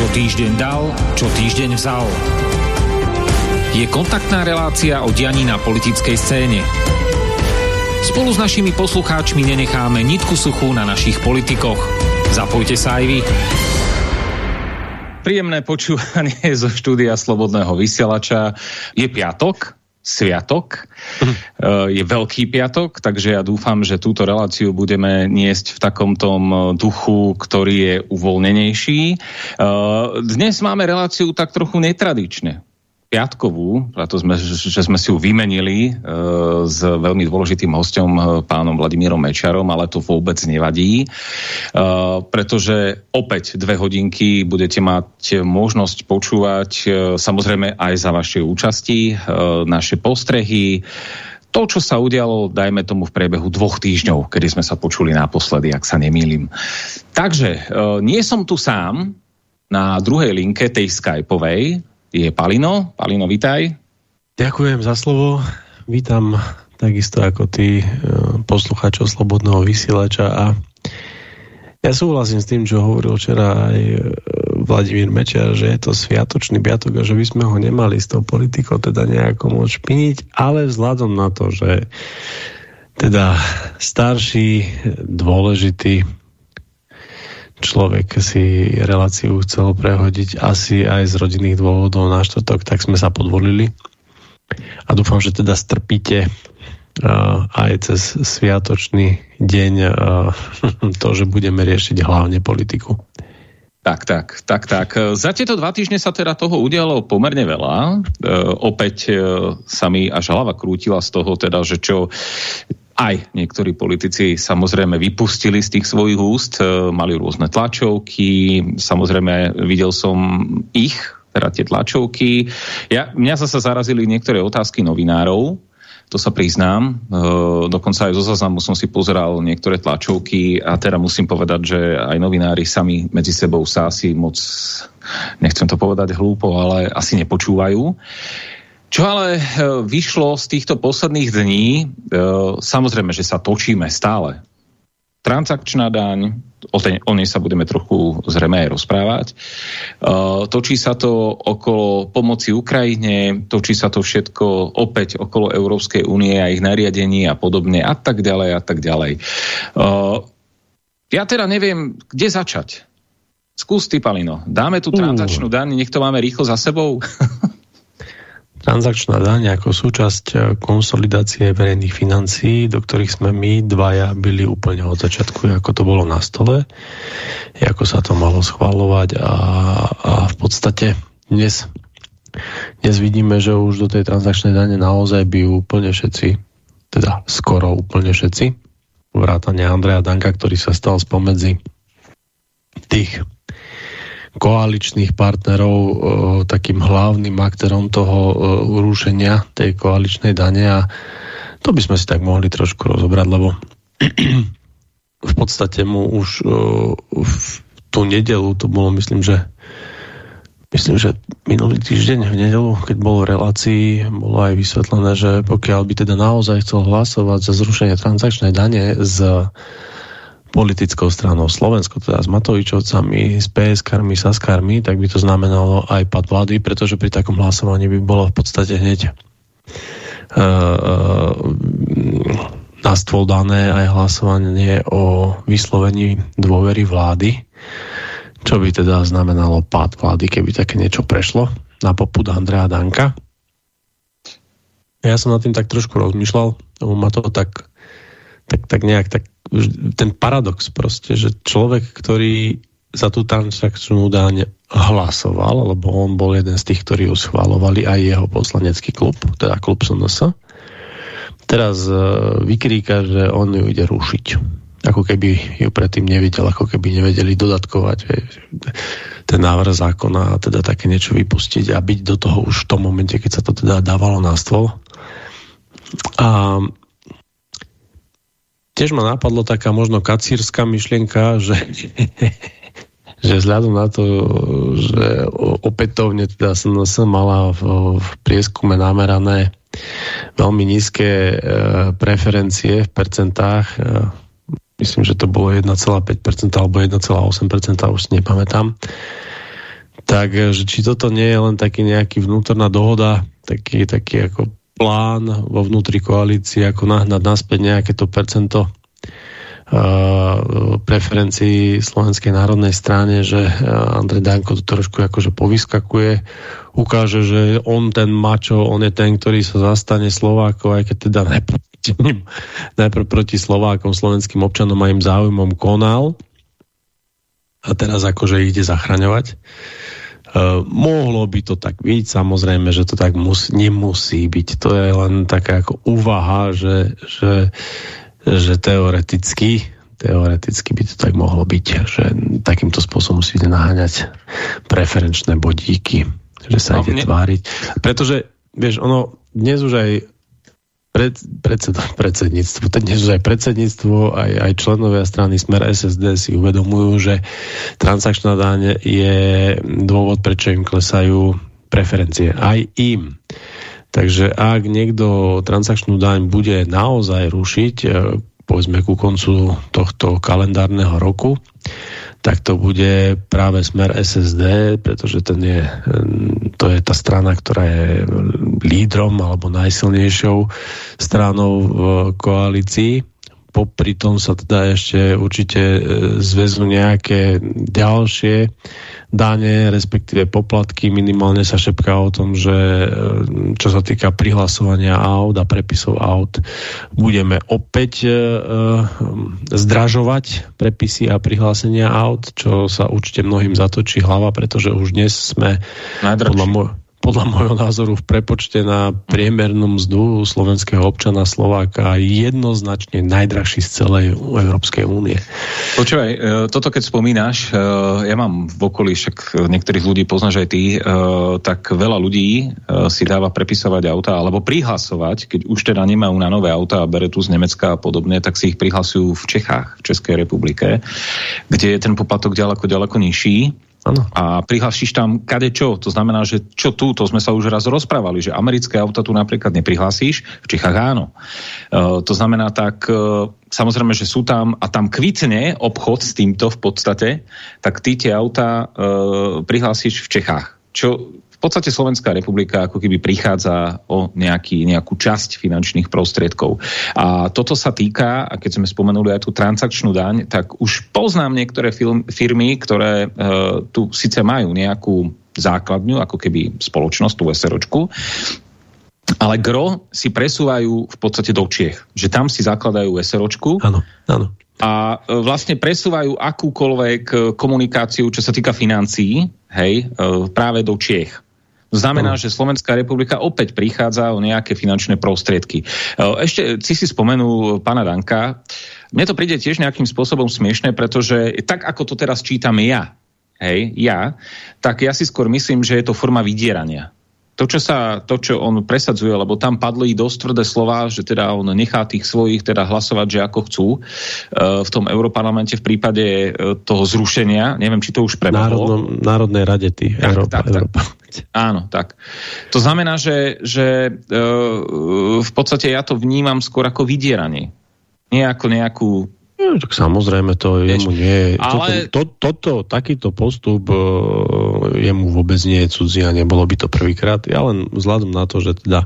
Čo týždeň dal, čo týždeň vzal. Je kontaktná relácia o dianí na politickej scéne. Spolu s našimi poslucháčmi nenecháme nitku suchú na našich politikoch. Zapojte sa aj vy. Príjemné počúvanie zo štúdia Slobodného vysielača. Je piatok, sviatok. Mhm. Je veľký piatok, takže ja dúfam, že túto reláciu budeme niesť v takom tom duchu, ktorý je uvoľnenejší. Dnes máme reláciu tak trochu netradične piatkovú, preto sme, že sme si ju vymenili e, s veľmi dôležitým hostom e, pánom Vladimírom Mečarom, ale to vôbec nevadí, e, pretože opäť dve hodinky budete mať možnosť počúvať e, samozrejme aj za vašej účasti e, naše postrehy, to, čo sa udialo, dajme tomu v priebehu dvoch týždňov, kedy sme sa počuli naposledy, ak sa nemýlim. Takže e, nie som tu sám, na druhej linke tej Skypeovej je Palino. Palino, vitaj. Ďakujem za slovo. Vítam takisto ako ty e, poslucháčov Slobodného vysielača a ja súhlasím s tým, čo hovoril včera aj e, Vladimír Mečer, že je to sviatočný piatok a že by sme ho nemali s tou politikou teda nejako môcť špiniť, ale vzhľadom na to, že teda starší, dôležitý človek si reláciu chcel prehodiť asi aj z rodinných dôvodov na štvrtok, tak sme sa podvolili. A dúfam, že teda strpíte uh, aj cez sviatočný deň uh, to, že budeme riešiť hlavne politiku. Tak, tak, tak, tak. Za tieto dva týždne sa teda toho udialo pomerne veľa. E, opäť e, sa mi až hlava krútila z toho, teda, že čo aj niektorí politici samozrejme vypustili z tých svojich úst, e, mali rôzne tlačovky, samozrejme videl som ich, teda tie tlačovky. Ja, mňa zase zarazili niektoré otázky novinárov, to sa priznám. E, dokonca aj zo zaznamu som si pozeral niektoré tlačovky a teda musím povedať, že aj novinári sami medzi sebou sa asi moc, nechcem to povedať hlúpo, ale asi nepočúvajú. Čo ale e, vyšlo z týchto posledných dní, e, samozrejme, že sa točíme stále. Transakčná daň, o, ten, o nej sa budeme trochu zrejme aj rozprávať. E, točí sa to okolo pomoci Ukrajine, točí sa to všetko opäť okolo Európskej únie a ich nariadení a podobne a tak ďalej a tak ďalej. Ja teda neviem, kde začať. Skús ty, Palino. Dáme tú transakčnú daň, nech to máme rýchlo za sebou. transakčná daň ako súčasť e, konsolidácie verejných financií, do ktorých sme my dvaja byli úplne od začiatku, ako to bolo na stole, ako sa to malo schváľovať a, a v podstate dnes, dnes vidíme, že už do tej transakčnej dane naozaj by úplne všetci, teda skoro úplne všetci, vrátane Andreja Danka, ktorý sa stal spomedzi tých koaličných partnerov e, takým hlavným aktérom toho e, rušenia tej koaličnej dane a to by sme si tak mohli trošku rozobrať, lebo v podstate mu už e, v tú nedelu, to bolo myslím, že myslím, že minulý týždeň v nedelu, keď bolo v relácii, bolo aj vysvetlené, že pokiaľ by teda naozaj chcel hlasovať za zrušenie transakčnej dane z politickou stranou Slovensko, teda s Matovičovcami, s PSK-armi, Saskarmi, tak by to znamenalo aj pad vlády, pretože pri takom hlasovaní by bolo v podstate hneď uh, na stôl dané aj hlasovanie o vyslovení dôvery vlády, čo by teda znamenalo pád vlády, keby také niečo prešlo na popud Andrea Danka. Ja som nad tým tak trošku rozmýšľal, lebo ma to tak, tak, tak nejak tak ten paradox proste, že človek, ktorý za tú transakčnú daň hlasoval, lebo on bol jeden z tých, ktorí ju schválovali aj jeho poslanecký klub, teda klub SNS, teraz uh, vykríka, že on ju ide rušiť. Ako keby ju predtým nevidel, ako keby nevedeli dodatkovať ten návrh zákona a teda také niečo vypustiť a byť do toho už v tom momente, keď sa to teda dávalo na stôl. A tiež ma napadlo taká možno kacírska myšlienka, že, že vzhľadom na to, že opätovne teda SNS mala v, v prieskume namerané veľmi nízke e, preferencie v percentách, e, myslím, že to bolo 1,5% alebo 1,8%, už si nepamätám, Tak, že či toto nie je len taký nejaký vnútorná dohoda, taký, taký ako plán vo vnútri koalície, ako nahnať naspäť nejaké to percento preferencií Slovenskej národnej strane, že Andrej Danko to trošku akože povyskakuje, ukáže, že on ten mačo, on je ten, ktorý sa zastane Slovákov, aj keď teda najprv, najprv proti Slovákom, slovenským občanom a im záujmom konal a teraz akože ide zachraňovať. Uh, mohlo by to tak byť, samozrejme, že to tak mus, nemusí byť. To je len taká ako úvaha, že, že že teoreticky, teoreticky by to tak mohlo byť, že takýmto spôsobom musíte naháňať preferenčné bodíky, že sa no, ide ne... tváriť. Pretože, vieš, ono, dnes už aj pred, predsed, predsedníctvo, dnes aj predsedníctvo, aj, aj členovia strany Smer SSD si uvedomujú, že transakčná daň je dôvod, prečo im klesajú preferencie. Aj im. Takže ak niekto transakčnú daň bude naozaj rušiť, e, povedzme ku koncu tohto kalendárneho roku, tak to bude práve smer SSD, pretože ten je, e, to je tá strana, ktorá je lídrom alebo najsilnejšou stranou v koalícii popri tom sa teda ešte určite e, zväzú nejaké ďalšie dane, respektíve poplatky. Minimálne sa šepká o tom, že e, čo sa týka prihlasovania aut a prepisov aut, budeme opäť e, zdražovať prepisy a prihlásenia aut, čo sa určite mnohým zatočí hlava, pretože už dnes sme podľa môjho podľa môjho názoru v prepočte na priemernú mzdu slovenského občana Slováka jednoznačne najdrahší z celej Európskej únie. Počúvaj, e, toto keď spomínaš, e, ja mám v okolí, však niektorých ľudí poznáš aj ty, e, tak veľa ľudí si dáva prepisovať auta alebo prihlasovať, keď už teda nemajú na nové auta a bere tu z Nemecka a podobne, tak si ich prihlasujú v Čechách, v Českej republike, kde je ten poplatok ďaleko, ďaleko nižší Ano. A prihlásiš tam kade čo. To znamená, že čo tu, to sme sa už raz rozprávali, že americké auta tu napríklad neprihlásíš, v Čechách áno. Uh, to znamená tak, uh, samozrejme, že sú tam a tam kvitne obchod s týmto v podstate, tak ty tie auta uh, prihlásíš v Čechách. Čo podstate Slovenská republika ako keby prichádza o nejaký, nejakú časť finančných prostriedkov. A toto sa týka, a keď sme spomenuli aj tú transakčnú daň, tak už poznám niektoré firmy, ktoré e, tu síce majú nejakú základňu, ako keby spoločnosť, tú SROčku, ale gro si presúvajú v podstate do Čiech. Že tam si zakladajú SROčku. Áno, áno a e, vlastne presúvajú akúkoľvek e, komunikáciu, čo sa týka financií, hej, e, práve do Čiech. Znamená, že Slovenská republika opäť prichádza o nejaké finančné prostriedky. E, ešte si si spomenul pána Danka. Mne to príde tiež nejakým spôsobom smiešne, pretože tak, ako to teraz čítam ja, hej, ja, tak ja si skôr myslím, že je to forma vydierania to, čo sa, to, čo on presadzuje, lebo tam padli dosť tvrdé slova, že teda on nechá tých svojich teda hlasovať, že ako chcú uh, v tom Európarlamente v prípade uh, toho zrušenia, neviem, či to už prebehlo. Národnej rade tých tak, Európa, tak, Európa. Tak. Áno, tak. To znamená, že, že uh, v podstate ja to vnímam skôr ako vydieranie. Nie ako nejakú No, tak samozrejme, to Vieš, jemu nie je. Ale... Toto, to, toto, takýto postup uh, jemu vôbec nie je cudzí a nebolo by to prvýkrát. Ja len vzhľadom na to, že teda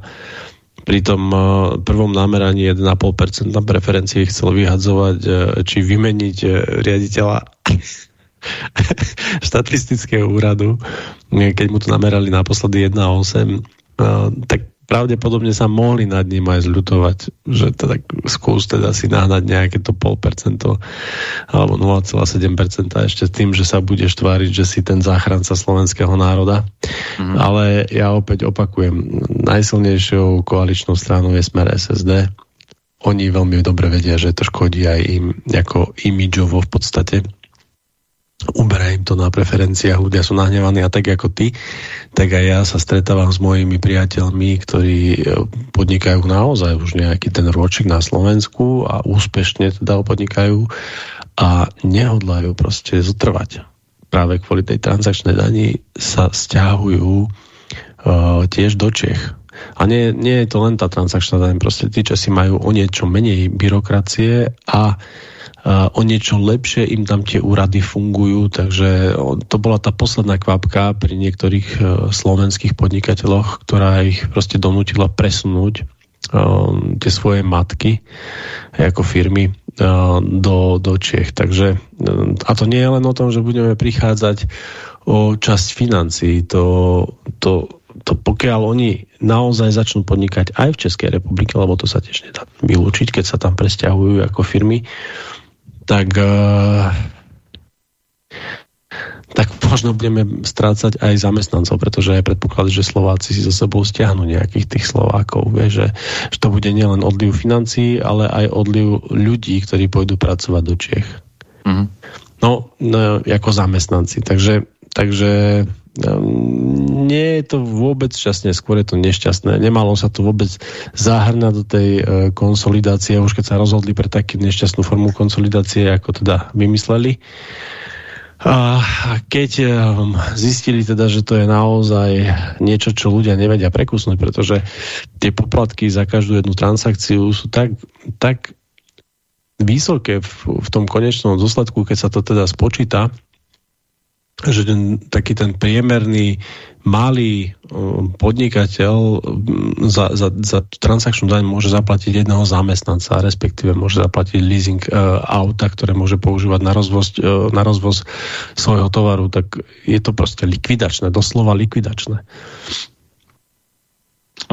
pri tom uh, prvom nameraní 1,5% na preferencie chcel vyhadzovať, uh, či vymeniť uh, riaditeľa štatistického úradu, keď mu to namerali naposledy 1,8, tak pravdepodobne sa mohli nad ním aj zľutovať, že tak skús teda si nahnať nejaké to pol percento alebo 0,7% ešte tým, že sa budeš tváriť, že si ten záchranca slovenského národa. Mm-hmm. Ale ja opäť opakujem, najsilnejšou koaličnou stranou je smer SSD. Oni veľmi dobre vedia, že to škodí aj im ako imidžovo v podstate uberá im to na preferenciách, ľudia sú nahnevaní a tak ako ty, tak aj ja sa stretávam s mojimi priateľmi, ktorí e, podnikajú naozaj už nejaký ten ročik na Slovensku a úspešne teda podnikajú a nehodlajú proste zotrvať. Práve kvôli tej transakčnej dani sa stiahujú uh, tiež do Čech. A nie, nie je to len tá transakčná daň, proste tí časy majú o niečo menej byrokracie a o niečo lepšie im tam tie úrady fungujú, takže to bola tá posledná kvapka pri niektorých e, slovenských podnikateľoch, ktorá ich proste donútila presunúť e, tie svoje matky ako firmy e, do, do Čech. Takže, a to nie je len o tom, že budeme prichádzať o časť financií. To, to, to pokiaľ oni naozaj začnú podnikať aj v Českej republike, lebo to sa tiež nedá vylúčiť, keď sa tam presťahujú ako firmy, tak uh, tak možno budeme strácať aj zamestnancov, pretože je predpoklad, že Slováci si so sebou stiahnu nejakých tých Slovákov. Vie, že, že to bude nielen odliv financií, ale aj odliv ľudí, ktorí pôjdu pracovať do Čiech. Mm. No, no, ako zamestnanci. Takže, takže nie je to vôbec šťastné, skôr je to nešťastné. Nemalo sa to vôbec zahrnať do tej e, konsolidácie, už keď sa rozhodli pre takú nešťastnú formu konsolidácie, ako teda vymysleli. A keď e, zistili teda, že to je naozaj niečo, čo ľudia nevedia prekusnúť, pretože tie poplatky za každú jednu transakciu sú tak, tak vysoké v, v tom konečnom dôsledku, keď sa to teda spočíta, že ten, taký ten priemerný malý um, podnikateľ um, za, za, za transakčnú daň môže zaplatiť jedného zamestnanca, respektíve môže zaplatiť leasing uh, auta, ktoré môže používať na rozvoz, uh, na rozvoz svojho tovaru, tak je to proste likvidačné, doslova likvidačné.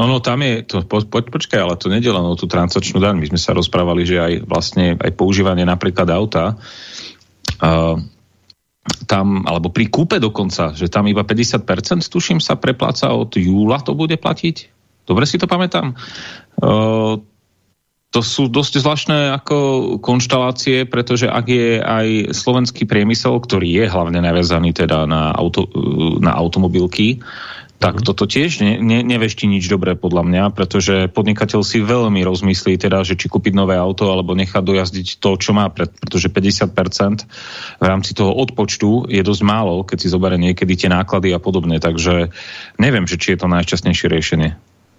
Ono tam je, to, po, po, počkaj, ale to nedie o tú transakčnú daň. My sme sa rozprávali, že aj vlastne aj používanie napríklad auta uh, tam, alebo pri kúpe dokonca, že tam iba 50% tuším sa prepláca od júla to bude platiť. Dobre si to pamätám? Uh, to sú dosť zvláštne ako konštalácie, pretože ak je aj slovenský priemysel, ktorý je hlavne naviazaný teda na, auto, na automobilky, tak mhm. toto tiež ne, ne, nevešti nič dobré podľa mňa, pretože podnikateľ si veľmi rozmyslí teda, že či kúpiť nové auto alebo nechať dojazdiť to, čo má, pred, pretože 50% v rámci toho odpočtu je dosť málo, keď si zoberie niekedy tie náklady a podobne, takže neviem, že či je to najšťastnejšie riešenie.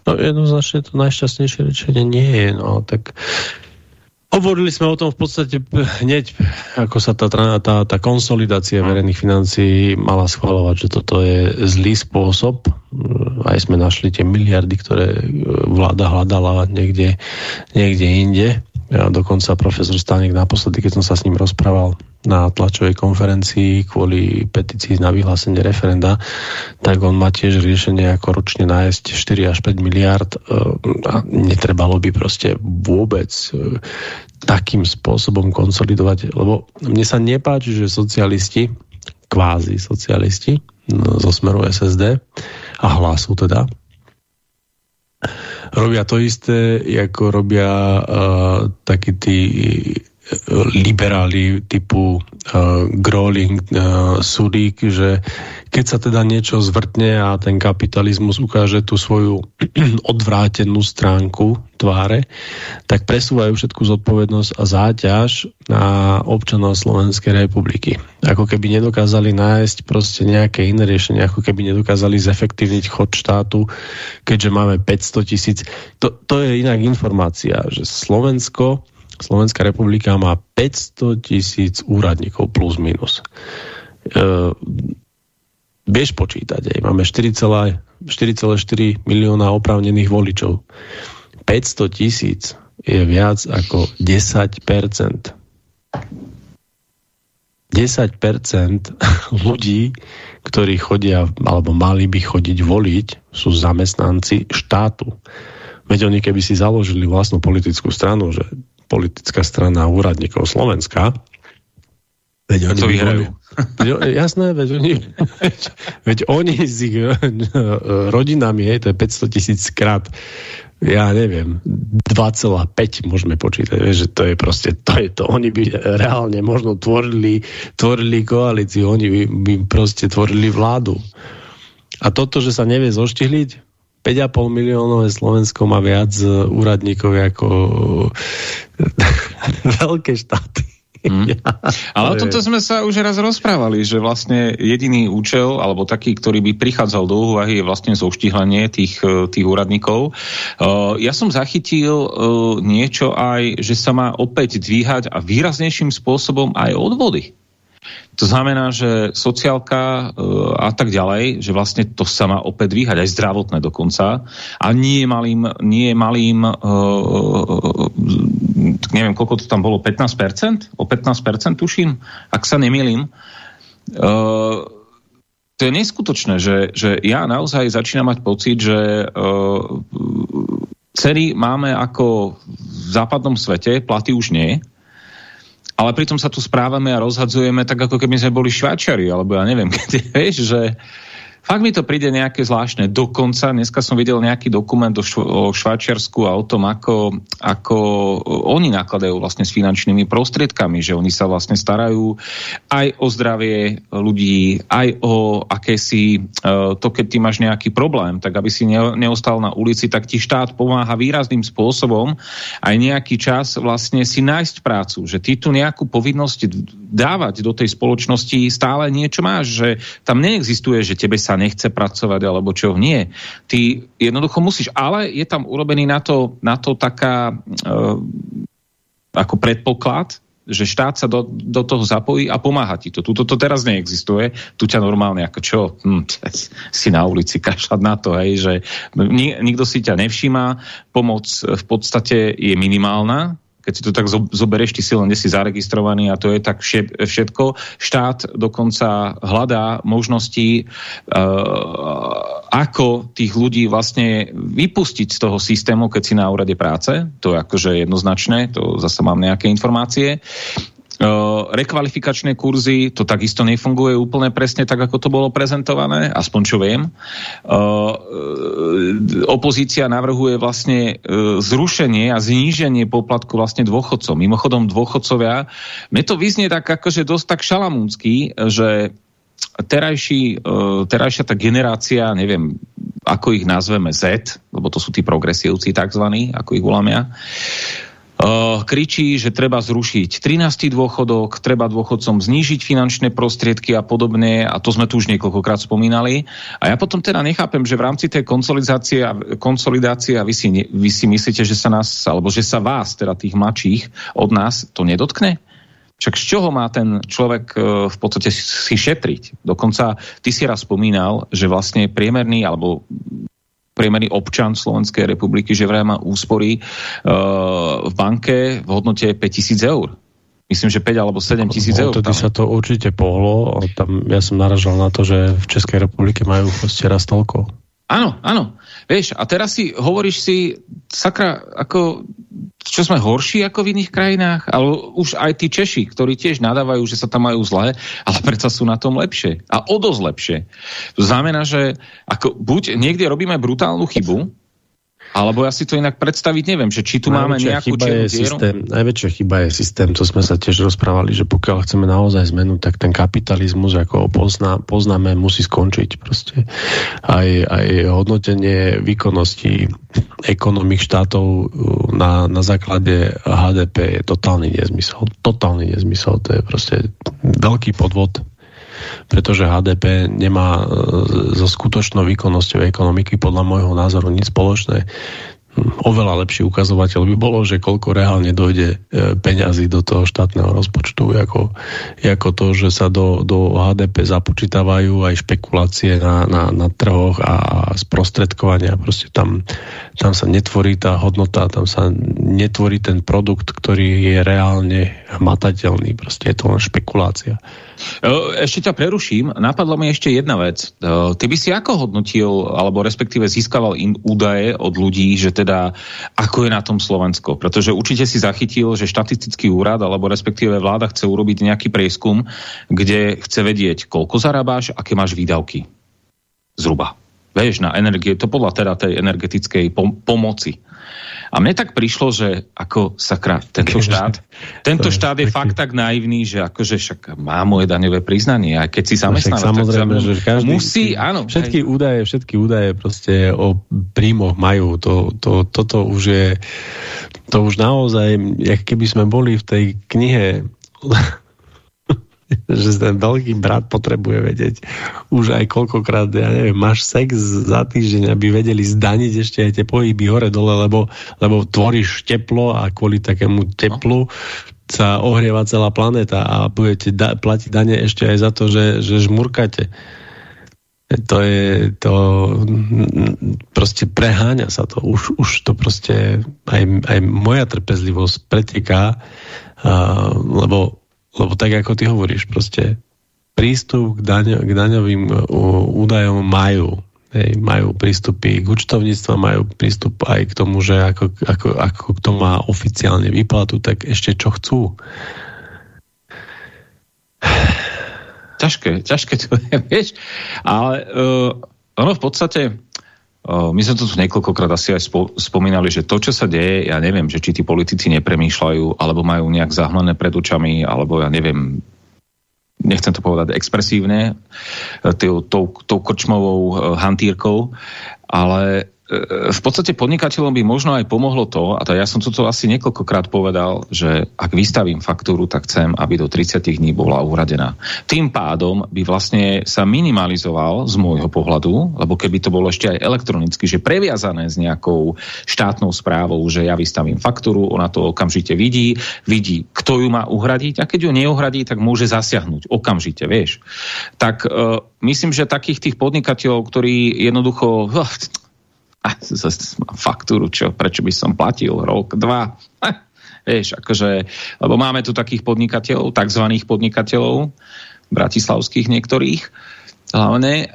No jednoznačne to najšťastnejšie riešenie nie je, no tak Hovorili sme o tom v podstate hneď, ako sa tá, tá, tá konsolidácia hm. verejných financií mala schvalovať, že toto je zlý spôsob. Aj sme našli tie miliardy, ktoré vláda hľadala niekde, niekde inde. Ja dokonca profesor Stanek naposledy, keď som sa s ním rozprával na tlačovej konferencii kvôli petícii na vyhlásenie referenda, tak on má tiež riešenie, ako ročne nájsť 4 až 5 miliard e, a netrebalo by proste vôbec e, takým spôsobom konsolidovať, lebo mne sa nepáči, že socialisti, kvázi socialisti no, zo smeru SSD a hlasu teda, robia to isté, ako robia uh, takí tí liberáli typu uh, Groling, uh, Sudík, že keď sa teda niečo zvrtne a ten kapitalizmus ukáže tú svoju odvrátenú stránku tváre, tak presúvajú všetku zodpovednosť a záťaž na občanov Slovenskej republiky. Ako keby nedokázali nájsť proste nejaké iné riešenie, ako keby nedokázali zefektívniť chod štátu, keďže máme 500 tisíc. To, to je inak informácia, že Slovensko Slovenská republika má 500 tisíc úradníkov plus minus. E, vieš počítať, aj. máme 4,4 milióna oprávnených voličov. 500 tisíc je viac ako 10% 10% ľudí, ktorí chodia, alebo mali by chodiť voliť, sú zamestnanci štátu. Veď oni keby si založili vlastnú politickú stranu, že politická strana úradníkov Slovenska. Veď oni to vyhrajú. Veď, jasné, veď oni, veď, veď oni s ich eh, rodinami, je, to je 500 tisíc krát ja neviem, 2,5 môžeme počítať, že to je proste, to je to. Oni by reálne možno tvorili, tvorili koalíciu, oni by, by proste tvorili vládu. A toto, že sa nevie zoštihliť, 5,5 miliónové Slovensko má viac e, úradníkov ako e, veľké štáty. Hmm. Ale o tomto sme sa už raz rozprávali, že vlastne jediný účel, alebo taký, ktorý by prichádzal do úvahy, je vlastne zoštihlenie tých, e, tých úradníkov. Uh, ja som zachytil uh, niečo aj, že sa má opäť dvíhať a výraznejším spôsobom aj odvody. To znamená, že sociálka uh, a tak ďalej, že vlastne to sa má opäť dvíhať, aj zdravotné dokonca. A nie malým, nie malým uh, neviem, koľko to tam bolo, 15%? O 15% tuším, ak sa nemýlim. To je neskutočné, že, že ja naozaj začínam mať pocit, že ceny máme ako v západnom svete, platy už nie, ale pritom sa tu správame a rozhadzujeme tak, ako keby sme boli šváčari, alebo ja neviem, keď vieš, že Fakt mi to príde nejaké zvláštne. Dokonca dneska som videl nejaký dokument o, šv- Švajčiarsku a o tom, ako, ako oni nakladajú vlastne s finančnými prostriedkami, že oni sa vlastne starajú aj o zdravie ľudí, aj o akési uh, to, keď ty máš nejaký problém, tak aby si ne, neostal na ulici, tak ti štát pomáha výrazným spôsobom aj nejaký čas vlastne si nájsť prácu, že ty tu nejakú povinnosť dávať do tej spoločnosti stále niečo máš, že tam neexistuje, že tebe sa nechce pracovať alebo čo nie. Ty jednoducho musíš, ale je tam urobený na to, na to taká uh, ako predpoklad, že štát sa do, do toho zapojí a pomáha ti to. Tuto to teraz neexistuje. Tu ťa normálne ako čo? Hm, si na ulici kašľať na to, hej, že ni, nikto si ťa nevšíma. Pomoc v podstate je minimálna, keď si to tak zoberieš, ty si len si zaregistrovaný a to je tak všetko. Štát dokonca hľadá možnosti, uh, ako tých ľudí vlastne vypustiť z toho systému, keď si na úrade práce. To je akože jednoznačné, to zase mám nejaké informácie. Rekvalifikačné kurzy, to takisto nefunguje úplne presne tak, ako to bolo prezentované, aspoň čo viem. Uh, opozícia navrhuje vlastne uh, zrušenie a zníženie poplatku vlastne dôchodcom. Mimochodom dôchodcovia, mne to vyznie tak akože dosť tak šalamúnsky, že terajší, terajšia tá generácia, neviem, ako ich nazveme Z, lebo to sú tí progresívci takzvaní, ako ich voláme Uh, kričí, že treba zrušiť 13. dôchodok, treba dôchodcom znížiť finančné prostriedky a podobne, a to sme tu už niekoľkokrát spomínali. A ja potom teda nechápem, že v rámci tej konsolidácie, konsolidácie a vy si, vy si myslíte, že sa nás, alebo že sa vás, teda tých mladších, od nás to nedotkne? Však z čoho má ten človek uh, v podstate si šetriť? Dokonca ty si raz spomínal, že vlastne priemerný alebo priemerný občan Slovenskej republiky, že vraj má úspory uh, v banke v hodnote 5000 eur. Myslím, že 5 alebo 7 tisíc eur. Vtedy sa to určite pohlo. Tam, ja som naražal na to, že v Českej republike majú proste raz toľko. Áno, áno. Vieš, a teraz si hovoríš si, sakra, ako čo sme horší ako v iných krajinách, ale už aj tí Češi, ktorí tiež nadávajú, že sa tam majú zlé, ale predsa sú na tom lepšie. A o dosť lepšie. To znamená, že ako buď niekde robíme brutálnu chybu, alebo ja si to inak predstaviť neviem, že či tu najväčšia máme nejakú chyba je systém, Najväčšia chyba je systém, to sme sa tiež rozprávali, že pokiaľ chceme naozaj zmenu, tak ten kapitalizmus, ako ho pozná, poznáme, musí skončiť. Proste. Aj, aj hodnotenie výkonnosti ekonomik štátov uh, na, na základe HDP je totálny nezmysel. Totálny nezmysel. To je proste veľký podvod pretože HDP nemá e, so skutočnou výkonnosťou ekonomiky podľa môjho názoru nič spoločné oveľa lepší ukazovateľ by bolo, že koľko reálne dojde e, peňazí do toho štátneho rozpočtu, ako, ako to, že sa do, do HDP započítavajú aj špekulácie na, na, na trhoch a sprostredkovania. Proste tam, tam sa netvorí tá hodnota, tam sa netvorí ten produkt, ktorý je reálne hmatateľný. Proste je to len špekulácia. Ešte ťa preruším. Napadlo mi ešte jedna vec. Ty by si ako hodnotil, alebo respektíve získaval in údaje od ľudí, že teda ako je na tom Slovensko? Pretože určite si zachytil, že štatistický úrad, alebo respektíve vláda chce urobiť nejaký prieskum, kde chce vedieť, koľko zarábáš, aké máš výdavky. Zhruba. Vieš, na energie, to podľa teda tej energetickej pom pomoci. A mne tak prišlo, že ako sakra, tento štát, tento štát je fakt tak naivný, že akože však má moje daňové priznanie, aj keď si no zamestnávač. No samozrejme, že každý, musí, áno. Všetky hej. údaje, všetky údaje proste o príjmoch majú. To, to, toto už je, to už naozaj, jak keby sme boli v tej knihe že ten veľký brat potrebuje vedieť už aj koľkokrát, ja neviem, máš sex za týždeň, aby vedeli zdaniť ešte aj tie pohyby hore-dole, lebo, lebo tvoríš teplo a kvôli takému teplu sa ohrieva celá planéta a budete da platiť dane ešte aj za to, že, že žmurkate. To je to proste preháňa sa to. Už, už to proste aj, aj moja trpezlivosť preteká, uh, lebo lebo tak, ako ty hovoríš, proste prístup k, daň, k daňovým uh, údajom majú. Hej, majú prístupy k účtovníctvu, majú prístup aj k tomu, že ako, ako, ako kto má oficiálne výplatu, tak ešte čo chcú. Ťažké, ťažké to je, vieš. Ale uh, ono v podstate my sme to tu niekoľkokrát asi aj spomínali, že to, čo sa deje, ja neviem, že či tí politici nepremýšľajú, alebo majú nejak zahnané pred očami, alebo ja neviem, nechcem to povedať expresívne, e, tou, tou, tou krčmovou e, hantírkou, ale v podstate podnikateľom by možno aj pomohlo to, a to ja som toto asi niekoľkokrát povedal, že ak vystavím faktúru, tak chcem, aby do 30 dní bola uhradená. Tým pádom by vlastne sa minimalizoval z môjho pohľadu, lebo keby to bolo ešte aj elektronicky, že previazané s nejakou štátnou správou, že ja vystavím faktúru, ona to okamžite vidí, vidí, kto ju má uhradiť a keď ju neuhradí, tak môže zasiahnuť okamžite, vieš. Tak uh, myslím, že takých tých podnikateľov, ktorí jednoducho a faktúru, čo, prečo by som platil rok, dva. Vieš, akože, lebo máme tu takých podnikateľov, takzvaných podnikateľov, bratislavských niektorých, hlavne,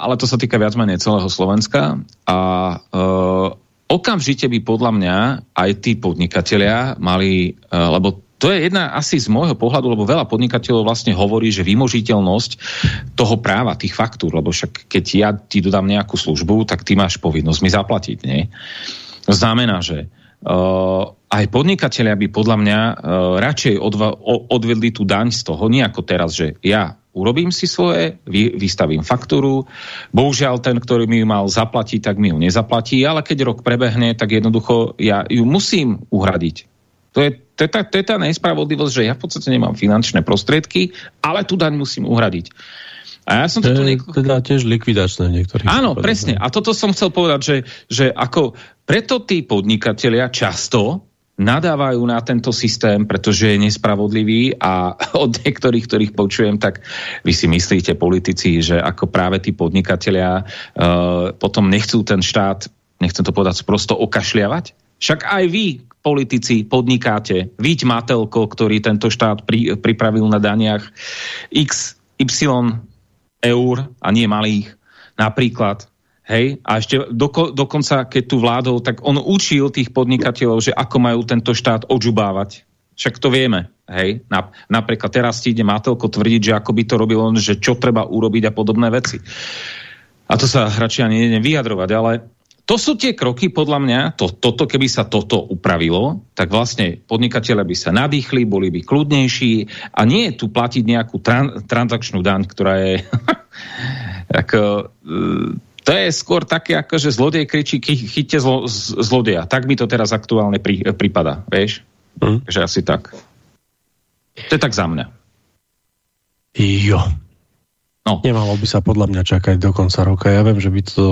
ale to sa týka viac menej celého Slovenska a uh, okamžite by podľa mňa aj tí podnikatelia mali, uh, lebo to je jedna asi z môjho pohľadu, lebo veľa podnikateľov vlastne hovorí, že vymožiteľnosť toho práva, tých faktúr, lebo však keď ja ti dodám nejakú službu, tak ty máš povinnosť mi zaplatiť, nie? To znamená, že uh, aj podnikatelia by podľa mňa uh, radšej odva, odvedli tú daň z toho, nie ako teraz, že ja urobím si svoje, vy, vystavím faktúru, bohužiaľ ten, ktorý mi ju mal zaplatiť, tak mi ju nezaplatí, ale keď rok prebehne, tak jednoducho ja ju musím uhradiť. To je, to, je tá, to je tá nespravodlivosť, že ja v podstate nemám finančné prostriedky, ale tu daň musím uhradiť. A ja som to, to nieko... teda tiež likvidačné niektorých. Áno, prípadom. presne. A toto som chcel povedať, že, že ako preto tí podnikatelia často nadávajú na tento systém, pretože je nespravodlivý a od niektorých, ktorých počujem, tak vy si myslíte politici, že ako práve tí podnikatelia uh, potom nechcú ten štát, nechcem to povedať, prosto okašliavať? Však aj vy, politici, podnikáte. Víť Matelko, ktorý tento štát pri, pripravil na daniach x, y eur a nie malých. Napríklad. Hej? A ešte doko, dokonca, keď tu vládol, tak on učil tých podnikateľov, že ako majú tento štát odžubávať. Však to vieme. Hej? Napríklad teraz ti ide Matelko tvrdiť, že ako by to robil on, že čo treba urobiť a podobné veci. A to sa ani neviem vyjadrovať, ale to sú tie kroky, podľa mňa, to, toto, keby sa toto upravilo, tak vlastne podnikatelia by sa nadýchli, boli by kľudnejší a nie je tu platiť nejakú tran, transakčnú daň, ktorá je ako, e, to je skôr také, ako že zlodej kričí, chyťte zlo, zlodeja. Tak mi to teraz aktuálne pri, prípada, vieš? Mm. Že asi tak. To je tak za mňa. Jo. No. Nemalo by sa podľa mňa čakať do konca roka. Ja viem, že by to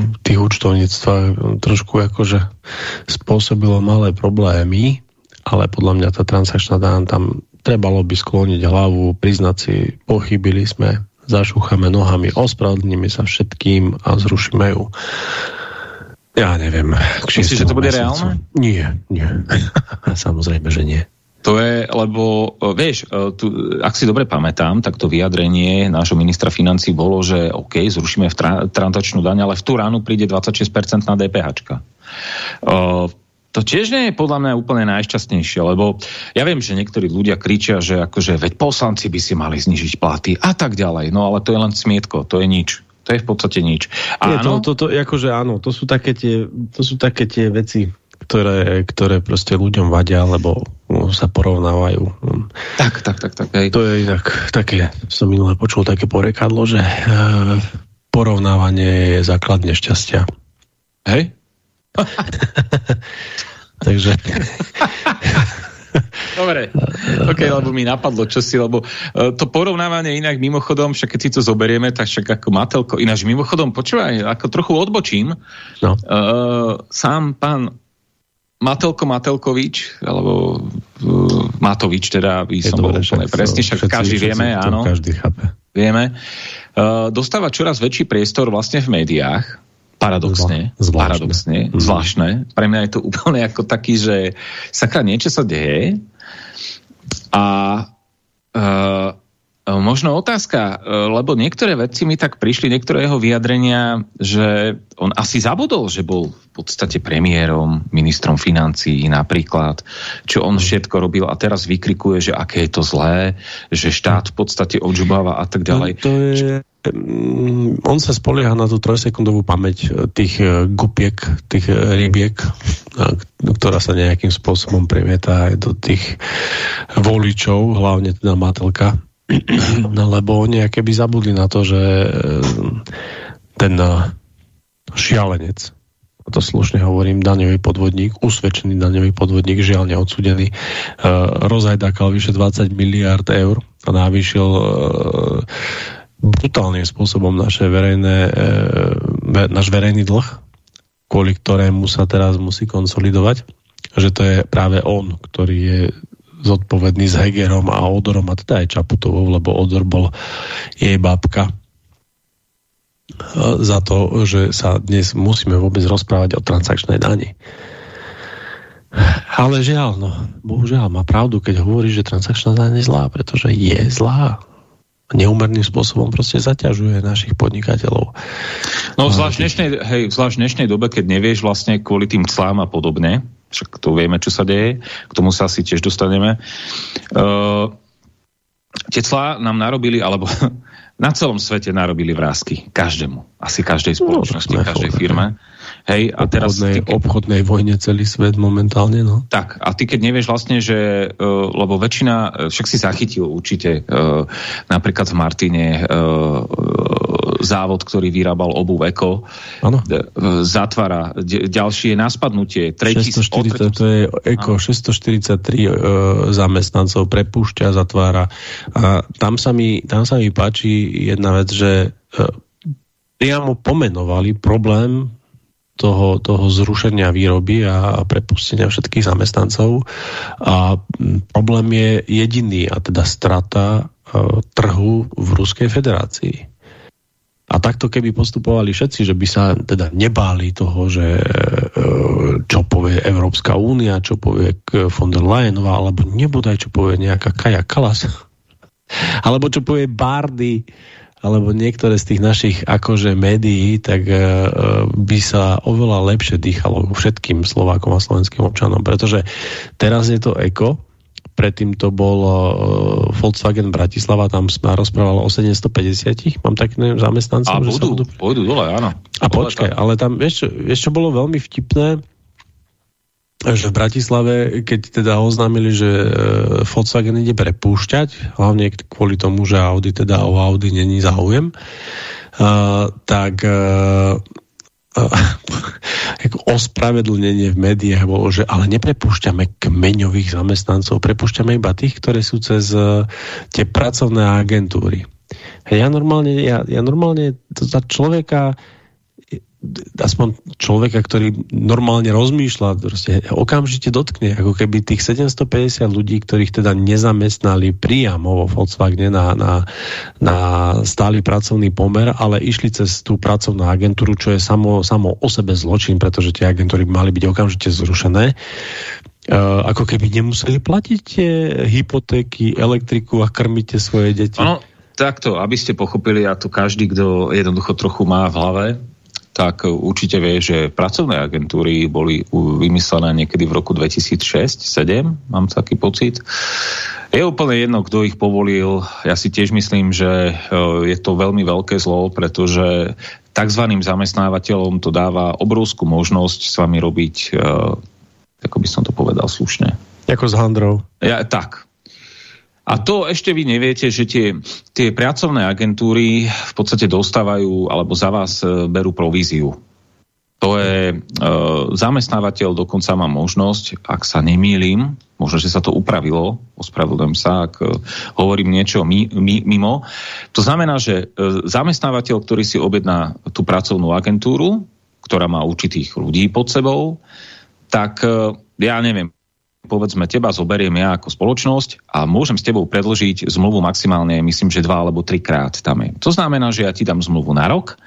v tých účtovníctvách trošku akože spôsobilo malé problémy, ale podľa mňa tá transakčná dán tam trebalo by skloniť hlavu, priznať si, pochybili sme, zašúchame nohami, ospravedlníme sa všetkým a zrušíme ju. Ja neviem. Myslíš, že to bude reálne? Nie, nie. Samozrejme, že nie. To je, lebo e, vieš, e, tu, ak si dobre pamätám, tak to vyjadrenie nášho ministra financí bolo, že OK, zrušíme v tra transačnú daň, ale v tú ránu príde 26% na DPH. Uh, to tiež nie je podľa mňa úplne najšťastnejšie, lebo ja viem, že niektorí ľudia kričia, že akože veď poslanci by si mali znižiť platy a tak ďalej, no ale to je len smietko, to je nič. To je v podstate nič. Áno? to, to, to, akože áno, to sú také tie, to sú také tie veci, ktoré, ktoré proste ľuďom vadia, lebo sa porovnávajú. Tak, tak, tak. tak hej. To je inak také, som minule počul také porekadlo, že uh, porovnávanie je základ nešťastia. Hej? Takže Dobre, ok, lebo mi napadlo čosi, lebo uh, to porovnávanie inak mimochodom, však keď si to zoberieme, tak však ako Matelko, ináč mimochodom, počúvaj, ako trochu odbočím, no. uh, sám pán Matelko Matelkovič, alebo uh, Matovič, teda by som bol úplne presne, však všetci, každý všetci, vieme, áno. Každý chápe. Vieme. Uh, dostáva čoraz väčší priestor vlastne v médiách, paradoxne, Zvláštne. paradoxne, mm. zvláštne. Pre mňa je to úplne ako taký, že sakra, niečo sa deje a uh, Možno otázka, lebo niektoré veci mi tak prišli, niektoré jeho vyjadrenia, že on asi zabudol, že bol v podstate premiérom, ministrom financií napríklad, čo on všetko robil a teraz vykrikuje, že aké je to zlé, že štát v podstate odžubáva a tak ďalej. No, to je, mm, on sa spolieha na tú trojsekundovú pamäť tých e, gupiek, tých e, rybiek, ktorá sa nejakým spôsobom premieta aj do tých voličov, hlavne teda Matelka lebo oni keby zabudli na to, že e, ten e, šialenec, to slušne hovorím, daňový podvodník, usvedčený daňový podvodník, žiaľ neodsudený, e, rozajdákal vyše 20 miliard eur a navýšil brutálnym spôsobom naše verejné, náš verejný dlh, kvôli ktorému sa teraz musí konsolidovať, že to je práve on, ktorý je zodpovedný s Hegerom a Odorom a teda aj Čaputovou, lebo Odor bol jej babka e, za to, že sa dnes musíme vôbec rozprávať o transakčnej dani. Ale žiaľ, no, bohužiaľ, má pravdu, keď hovorí, že transakčná daň je zlá, pretože je zlá. Neumerným spôsobom proste zaťažuje našich podnikateľov. No zvlášť v dnešnej, dnešnej dobe, keď nevieš vlastne kvôli tým clám a podobne, však to vieme, čo sa deje, k tomu sa asi tiež dostaneme. Uh, tie clá nám narobili, alebo na celom svete narobili vrázky. Každému. Asi každej no, spoločnosti, no, každej firme. Hej, a teraz obchodnej, ty, obchodnej vojne celý svet momentálne, no. Tak, a ty keď nevieš vlastne, že, uh, lebo väčšina, však si zachytil určite, uh, napríklad v Martine, uh, závod, ktorý vyrábal obu veko, ano. zatvára. Ďalší je na spadnutie. Tretí 640, to je Eko, ano. 643 e, zamestnancov prepúšťa, zatvára. A tam sa mi, tam sa mi páči jedna vec, že e, priamo pomenovali problém toho, toho zrušenia výroby a prepustenia všetkých zamestnancov. A problém je jediný, a teda strata e, trhu v Ruskej federácii. A takto keby postupovali všetci, že by sa teda nebáli toho, že e, čo povie Európska únia, čo povie von der Leyenová, alebo nebodaj čo povie nejaká Kaja Kalas, alebo čo povie Bardy, alebo niektoré z tých našich akože médií, tak e, by sa oveľa lepšie dýchalo všetkým Slovákom a slovenským občanom, pretože teraz je to eko, predtým to bol uh, Volkswagen Bratislava, tam sme rozprávali o 750, mám tak neviem, zamestnancov. A budú, budú, pôjdu dole, áno. A dole počkaj, tam. ale tam, vieš vieš čo bolo veľmi vtipné, že v Bratislave, keď teda oznámili, že uh, Volkswagen ide prepúšťať, hlavne kvôli tomu, že Audi teda o Audi není záujem, uh, tak uh, ako ospravedlnenie v médiách bolo, že ale neprepúšťame kmeňových zamestnancov, prepúšťame iba tých, ktoré sú cez uh, tie pracovné agentúry. Ja normálne, ja, ja normálne za človeka aspoň človeka, ktorý normálne rozmýšľa, proste okamžite dotkne, ako keby tých 750 ľudí, ktorých teda nezamestnali priamo vo Volkswagene na, na, na stály pracovný pomer, ale išli cez tú pracovnú agentúru, čo je samo, samo o sebe zločin, pretože tie agentúry mali byť okamžite zrušené. Uh, ako keby nemuseli platiť tie hypotéky, elektriku a krmíte svoje deti. Ano, takto, aby ste pochopili, a tu každý, kto jednoducho trochu má v hlave, tak určite vie, že pracovné agentúry boli vymyslené niekedy v roku 2006-2007, mám taký pocit. Je úplne jedno, kto ich povolil. Ja si tiež myslím, že e, je to veľmi veľké zlo, pretože tzv. zamestnávateľom to dáva obrovskú možnosť s vami robiť, e, ako by som to povedal slušne. Ako s handrou. Ja, tak, a to ešte vy neviete, že tie, tie pracovné agentúry v podstate dostávajú alebo za vás e, berú províziu. To je, e, zamestnávateľ dokonca má možnosť, ak sa nemýlim, možno, že sa to upravilo, ospravedlňujem sa, ak e, hovorím niečo mi, mi, mimo. To znamená, že e, zamestnávateľ, ktorý si objedná tú pracovnú agentúru, ktorá má určitých ľudí pod sebou, tak e, ja neviem, povedzme, teba zoberiem ja ako spoločnosť a môžem s tebou predložiť zmluvu maximálne, myslím, že dva alebo trikrát tam je. To znamená, že ja ti dám zmluvu na rok.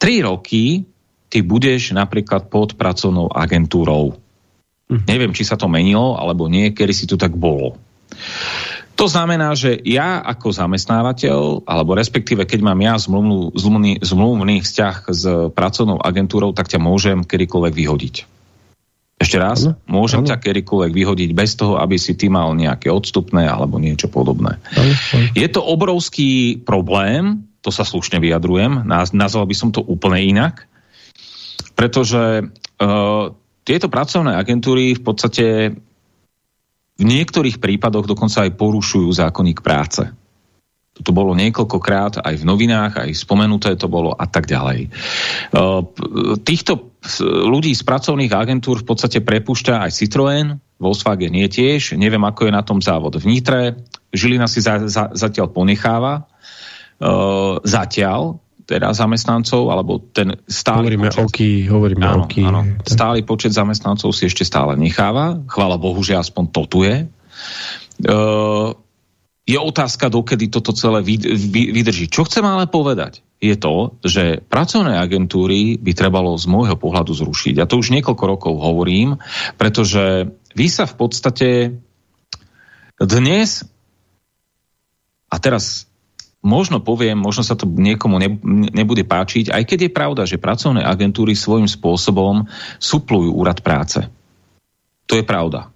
Tri roky ty budeš napríklad pod pracovnou agentúrou. Hm. Neviem, či sa to menilo, alebo nie, kedy si to tak bolo. To znamená, že ja ako zamestnávateľ, alebo respektíve keď mám ja zmluvnú, zmluvný, zmluvný vzťah s pracovnou agentúrou, tak ťa môžem kedykoľvek vyhodiť. Ešte raz, ano, môžem ano. ťa kedykoľvek vyhodiť bez toho, aby si ty mal nejaké odstupné alebo niečo podobné. Ano, ano. Je to obrovský problém, to sa slušne vyjadrujem, nazval by som to úplne inak, pretože uh, tieto pracovné agentúry v podstate v niektorých prípadoch dokonca aj porušujú zákonník práce. To bolo niekoľkokrát aj v novinách, aj spomenuté to bolo a tak ďalej. Uh, týchto ľudí z pracovných agentúr v podstate prepúšťa aj Citroën, Volkswagen je tiež, neviem ako je na tom závod v Nitre, Žilina si za, za, zatiaľ ponecháva, uh, zatiaľ, teda zamestnancov, alebo ten stály hovoríme počet... Oky, hovoríme áno, oky. Áno, stály počet zamestnancov si ešte stále necháva. Chvála Bohu, že aspoň to tu je. Uh, je otázka, dokedy toto celé vydrží. Čo chcem ale povedať, je to, že pracovné agentúry by trebalo z môjho pohľadu zrušiť. A to už niekoľko rokov hovorím, pretože vy sa v podstate dnes a teraz možno poviem, možno sa to niekomu ne, nebude páčiť, aj keď je pravda, že pracovné agentúry svojím spôsobom suplujú úrad práce. To je pravda.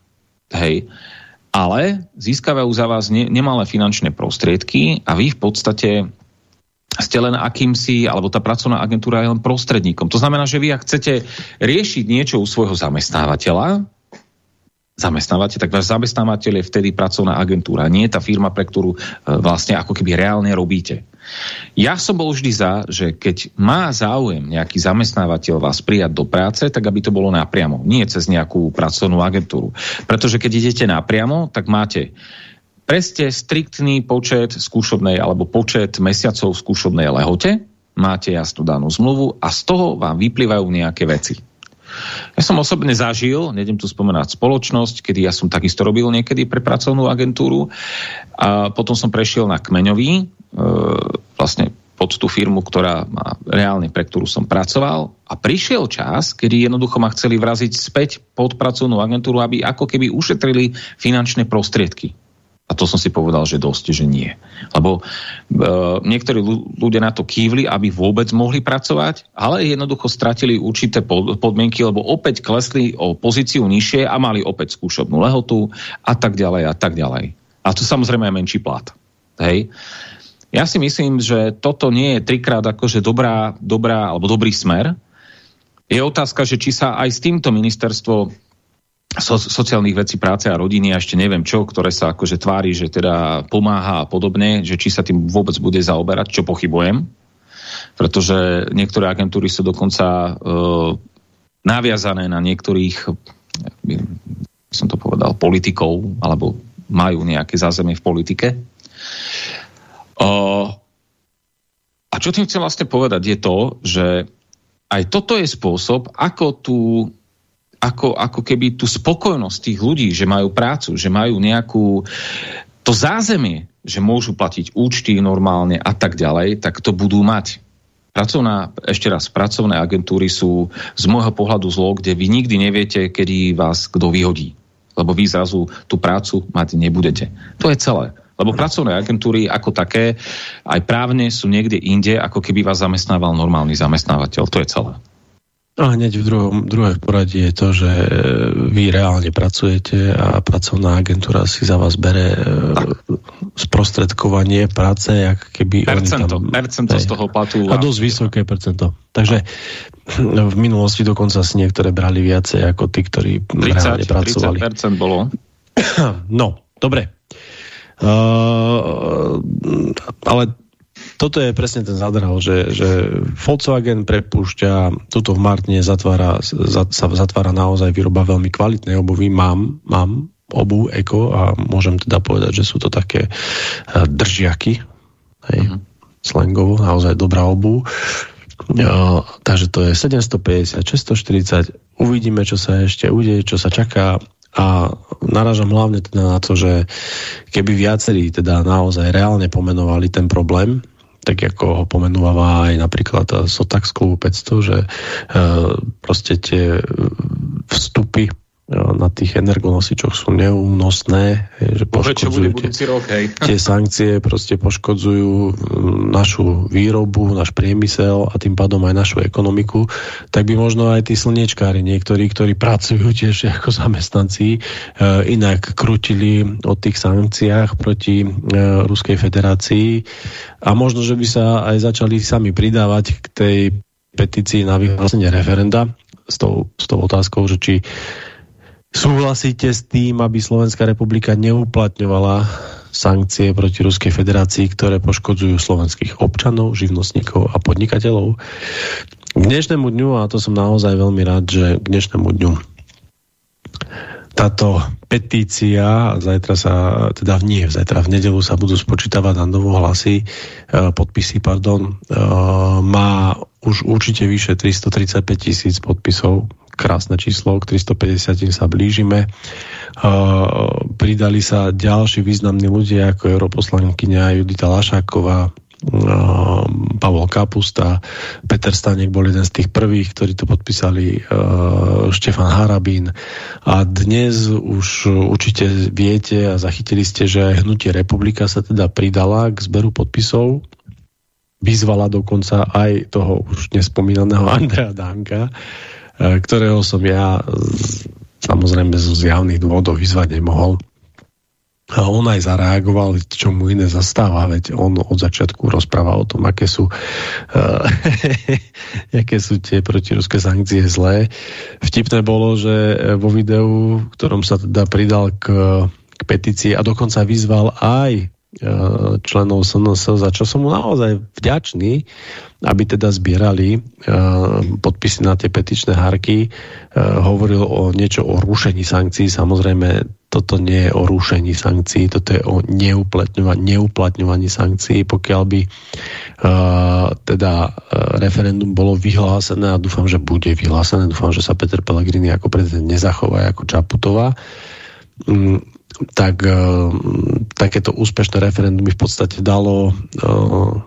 Hej. Ale získavajú za vás ne, nemalé finančné prostriedky a vy v podstate ste len akýmsi, alebo tá pracovná agentúra je len prostredníkom. To znamená, že vy ak chcete riešiť niečo u svojho zamestnávateľa, zamestnávate, tak váš zamestnávateľ je vtedy pracovná agentúra, nie je tá firma, pre ktorú e, vlastne ako keby reálne robíte. Ja som bol vždy za, že keď má záujem nejaký zamestnávateľ vás prijať do práce, tak aby to bolo napriamo, nie cez nejakú pracovnú agentúru. Pretože keď idete napriamo, tak máte presne striktný počet skúšobnej alebo počet mesiacov v skúšobnej lehote, máte jasnú danú zmluvu a z toho vám vyplývajú nejaké veci. Ja som osobne zažil, nedem tu spomenať spoločnosť, kedy ja som takisto robil niekedy pre pracovnú agentúru a potom som prešiel na Kmeňový, e, vlastne pod tú firmu, ktorá má, reálne pre ktorú som pracoval a prišiel čas, kedy jednoducho ma chceli vraziť späť pod pracovnú agentúru, aby ako keby ušetrili finančné prostriedky. A to som si povedal, že dosť, že nie. Lebo e, niektorí ľudia na to kývli, aby vôbec mohli pracovať, ale jednoducho stratili určité podmienky, lebo opäť klesli o pozíciu nižšie a mali opäť skúšobnú lehotu a tak ďalej a tak ďalej. A to samozrejme je menší plat. Hej. Ja si myslím, že toto nie je trikrát akože dobrá, dobrá alebo dobrý smer. Je otázka, že či sa aj s týmto ministerstvo so, sociálnych vecí práce a rodiny a ešte neviem čo, ktoré sa akože tvári, že teda pomáha a podobne, že či sa tým vôbec bude zaoberať, čo pochybujem. Pretože niektoré agentúry sú dokonca uh, naviazané na niektorých, som to povedal, politikov, alebo majú nejaké zázemie v politike. Uh, a čo tým chcem vlastne povedať je to, že aj toto je spôsob, ako tú ako, ako keby tú spokojnosť tých ľudí, že majú prácu, že majú nejakú to zázemie, že môžu platiť účty normálne a tak ďalej, tak to budú mať. Pracovná, ešte raz, pracovné agentúry sú z môjho pohľadu zlo, kde vy nikdy neviete, kedy vás kto vyhodí. Lebo vy zrazu tú prácu mať nebudete. To je celé. Lebo pracovné agentúry ako také aj právne sú niekde inde, ako keby vás zamestnával normálny zamestnávateľ. To je celé. A hneď v druhom, druhé poradí je to, že vy reálne pracujete a pracovná agentúra si za vás bere tak. sprostredkovanie práce, jak keby... Percento, tam, percento z toho platu. A dosť vysoké percento. Takže v minulosti dokonca si niektoré brali viacej ako tí, ktorí 30, reálne pracovali. 30% bolo. No, dobre. Uh, ale toto je presne ten zadral, že, že Volkswagen prepúšťa, tuto v Martine zatvára, sa zatvára naozaj výroba veľmi kvalitnej obuvy. Mám, mám obu Eko a môžem teda povedať, že sú to také držiaky, hej, uh-huh. slangovo, naozaj dobrá obu. Uh, takže to je 750, 640, uvidíme, čo sa ešte udeje, čo sa čaká a naražam hlavne teda na to, že keby viacerí teda naozaj reálne pomenovali ten problém, tak ako ho pomenúva aj napríklad Sotax klubu 500, že uh, proste tie vstupy na tých energonosičoch sú neúnosné, že poškodzujú tie, rok, hej. tie sankcie proste poškodzujú našu výrobu, náš priemysel a tým pádom aj našu ekonomiku, tak by možno aj tí slniečkári, niektorí, ktorí pracujú tiež ako zamestnanci, e, inak krutili o tých sankciách proti e, Ruskej federácii a možno, že by sa aj začali sami pridávať k tej petícii na vyhlásenie referenda s tou, s tou otázkou, že či Súhlasíte s tým, aby Slovenská republika neuplatňovala sankcie proti Ruskej federácii, ktoré poškodzujú slovenských občanov, živnostníkov a podnikateľov? K dnešnému dňu, a to som naozaj veľmi rád, že k dnešnému dňu táto petícia, zajtra sa, teda v nie, zajtra v nedelu sa budú spočítavať na novo hlasy, e, podpisy, pardon, e, má už určite vyše 335 tisíc podpisov, krásne číslo, k 350 sa blížime. Uh, pridali sa ďalší významní ľudia ako europoslankyňa Judita Lašáková, uh, Pavol Kapusta, Peter Stanek bol jeden z tých prvých, ktorí to podpísali, uh, Štefan Harabín. A dnes už určite viete a zachytili ste, že Hnutie republika sa teda pridala k zberu podpisov. Vyzvala dokonca aj toho už nespomínaného Andrea Danka, ktorého som ja samozrejme zo zjavných dôvodov vyzvať nemohol. A on aj zareagoval, čo mu iné zastáva, veď on od začiatku rozpráva o tom, aké sú, uh, aké sú tie protiruské sankcie zlé. Vtipné bolo, že vo videu, v ktorom sa teda pridal k, k petícii a dokonca vyzval aj členov SNS, za čo som mu naozaj vďačný, aby teda zbierali uh, podpisy na tie petičné harky. Uh, hovoril o niečo o rušení sankcií. Samozrejme, toto nie je o rušení sankcií, toto je o neuplatňovaní, neuplatňovaní sankcií. Pokiaľ by teda referendum bolo vyhlásené a dúfam, že bude vyhlásené, dúfam, že sa Peter Pellegrini ako prezident nezachová ako Čaputová, um, tak takéto úspešné referendum by v podstate dalo uh,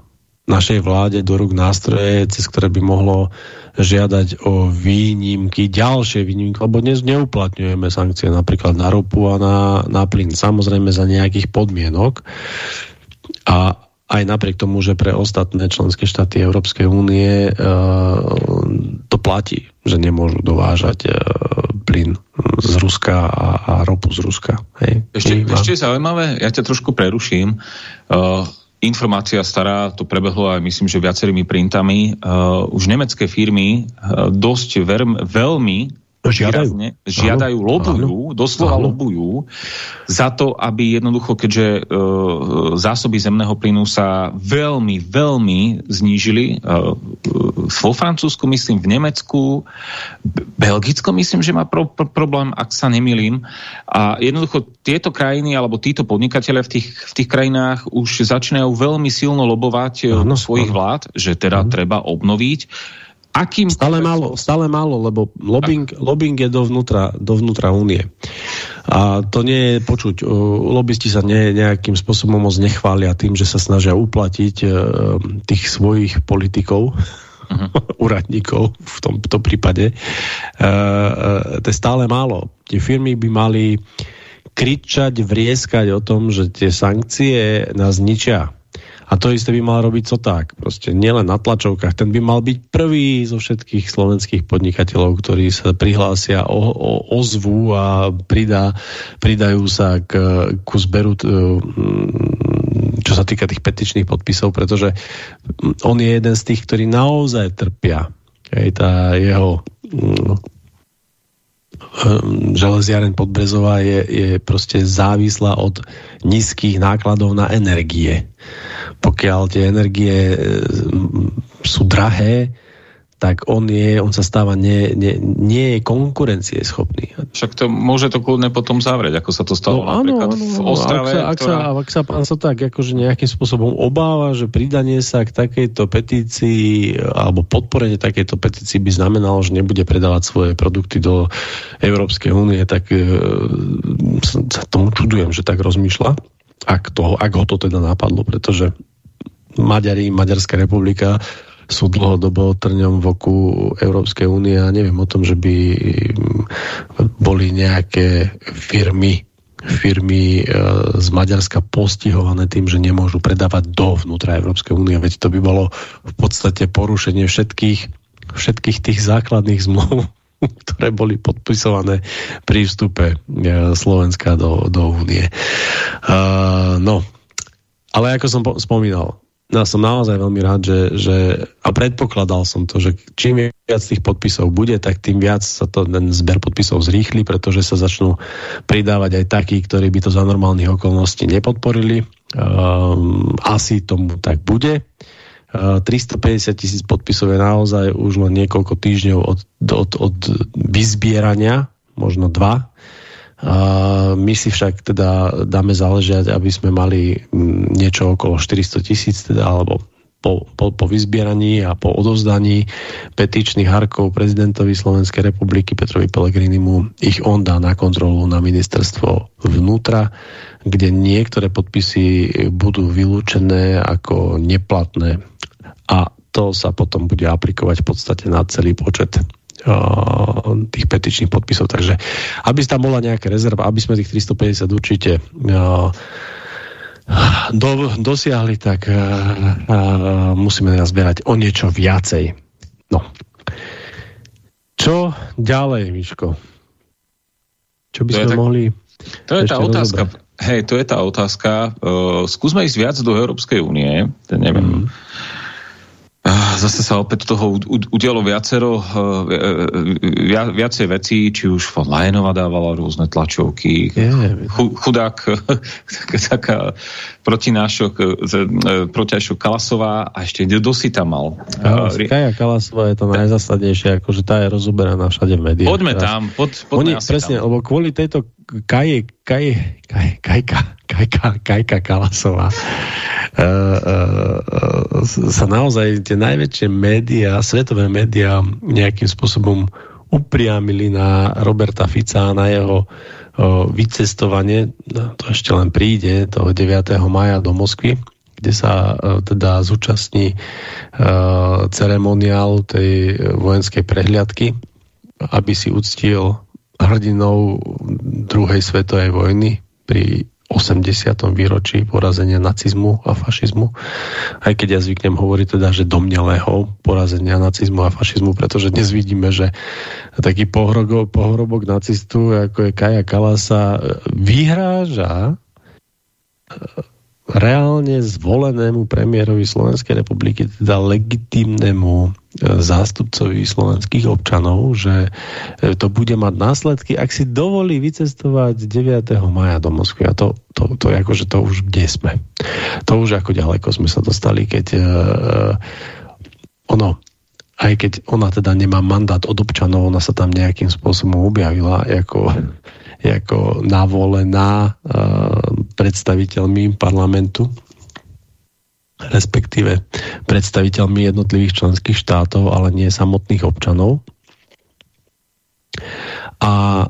našej vláde do rúk nástroje, cez ktoré by mohlo žiadať o výnimky, ďalšie výnimky, lebo dnes neuplatňujeme sankcie napríklad na ropu a na, na plyn, samozrejme za nejakých podmienok. A aj napriek tomu, že pre ostatné členské štáty Európskej únie e, to platí, že nemôžu dovážať e, plyn z Ruska a, a ropu z Ruska. Hej. Ešte, ešte zaujímavé, ja ťa trošku preruším. E, informácia stará, to prebehlo aj myslím, že viacerými printami, uh, už nemecké firmy uh, dosť ver, veľmi žiadajú, výrazne, žiadajú áno, lobujú, áno, doslova áno. lobujú za to, aby jednoducho, keďže e, zásoby zemného plynu sa veľmi, veľmi znížili e, vo Francúzsku, myslím, v Nemecku, Belgicko, myslím, že má pro, pro, problém, ak sa nemilím. A jednoducho tieto krajiny, alebo títo podnikatelia v tých, v tých krajinách už začínajú veľmi silno lobovať áno, svojich áno. vlád, že teda áno. treba obnoviť Akým stále málo, stále málo, lebo lobbying, lobbying je dovnútra, dovnútra únie. A to nie je počuť. Lobbysti sa ne, nejakým spôsobom moc nechvália tým, že sa snažia uplatiť uh, tých svojich politikov, uh-huh. úradníkov v tomto prípade. Uh, to je stále málo. Tie firmy by mali kričať, vrieskať o tom, že tie sankcie nás ničia a to isté by mal robiť Soták. Proste nielen na tlačovkách. Ten by mal byť prvý zo všetkých slovenských podnikateľov, ktorí sa prihlásia o, o ozvu a pridá, pridajú sa k, ku zberu čo sa týka tých petičných podpisov, pretože on je jeden z tých, ktorí naozaj trpia. Hej, tá jeho železiaren Podbrezová je, je proste závislá od nízkych nákladov na energie. Pokiaľ tie energie sú drahé, tak on, je, on sa stáva nie, nie, nie je konkurencieschopný. Však to môže to kľudne potom zavrieť, ako sa to stalo no, napríklad áno, áno, v Ostrave. Ak sa, ak, ktorá... sa, ak sa pán sa tak akože nejakým spôsobom obáva, že pridanie sa k takejto petícii alebo podporenie takejto petícii by znamenalo, že nebude predávať svoje produkty do Európskej únie, tak e, sa tomu čudujem, že tak rozmýšľa. Ak, toho, ak ho to teda napadlo, pretože Maďari, Maďarská republika sú dlhodobo trňom v oku Európskej únie a neviem o tom, že by boli nejaké firmy firmy e, z Maďarska postihované tým, že nemôžu predávať dovnútra Európskej únie, veď to by bolo v podstate porušenie všetkých, všetkých tých základných zmluv, ktoré boli podpisované pri vstupe e, Slovenska do, do únie. Uh, no, ale ako som spomínal, ja som naozaj veľmi rád, že, že a predpokladal som to, že čím viac tých podpisov bude, tak tým viac sa to, ten zber podpisov zrýchli, pretože sa začnú pridávať aj takí, ktorí by to za normálnych okolností nepodporili. Um, asi tomu tak bude. Uh, 350 tisíc podpisov je naozaj už len niekoľko týždňov od, od, od vyzbierania, možno dva my si však teda dáme záležiať, aby sme mali mm, niečo okolo 400 tisíc, teda, alebo po, po, po vyzbieraní a po odovzdaní petičných harkov prezidentovi Slovenskej republiky Petrovi Pelegrinimu ich on dá na kontrolu na ministerstvo vnútra, kde niektoré podpisy budú vylúčené ako neplatné. A to sa potom bude aplikovať v podstate na celý počet tých petičných podpisov. Takže aby tam bola nejaká rezerva, aby sme tých 350 určite do, dosiahli, tak musíme nazbierať o niečo viacej. No. Čo ďalej, Miško? Čo by to sme tak, mohli... To je tá otázka. Hej, to je tá otázka. Uh, skúsme ísť viac do Európskej únie. Neviem, mm zase sa opäť toho udialo viacero, uh, viacej vecí, či už von Lajenova dávala rôzne tlačovky, chudák, taká protinášok, protiašok Kalasová a ešte dosi tam mal. Kaja Kalasová je to najzasadnejšie, akože tá je rozoberaná všade v médiách. Poďme tam, pod, poďme Oni, presne, tam. lebo kvôli tejto Kaje, Kaje, Kaj, Kajka, Kajka, Kajka Kalasová uh, uh, sa naozaj tie najväčšie médiá, svetové médiá nejakým spôsobom upriamili na Roberta Fica a na jeho uh, vycestovanie, no, to ešte len príde, toho 9. maja do Moskvy, kde sa uh, teda zúčastní uh, ceremoniál tej vojenskej prehliadky, aby si uctil hrdinou druhej svetovej vojny pri 80. výročí porazenia nacizmu a fašizmu. Aj keď ja zvyknem hovoriť teda, že domnelého porazenia nacizmu a fašizmu, pretože dnes vidíme, že taký pohrobok, pohrobok nacistu, ako je Kaja Kalasa, vyhráža reálne zvolenému premiérovi Slovenskej republiky, teda legitímnemu e, zástupcovi slovenských občanov, že e, to bude mať následky, ak si dovolí vycestovať 9. maja do Moskvy. A to, to, to, akože to už kde sme. To už ako ďaleko sme sa dostali, keď uh, ono, aj keď ona teda nemá mandát od občanov, ona sa tam nejakým spôsobom objavila ako ako navolená uh, predstaviteľmi parlamentu respektíve predstaviteľmi jednotlivých členských štátov, ale nie samotných občanov. A,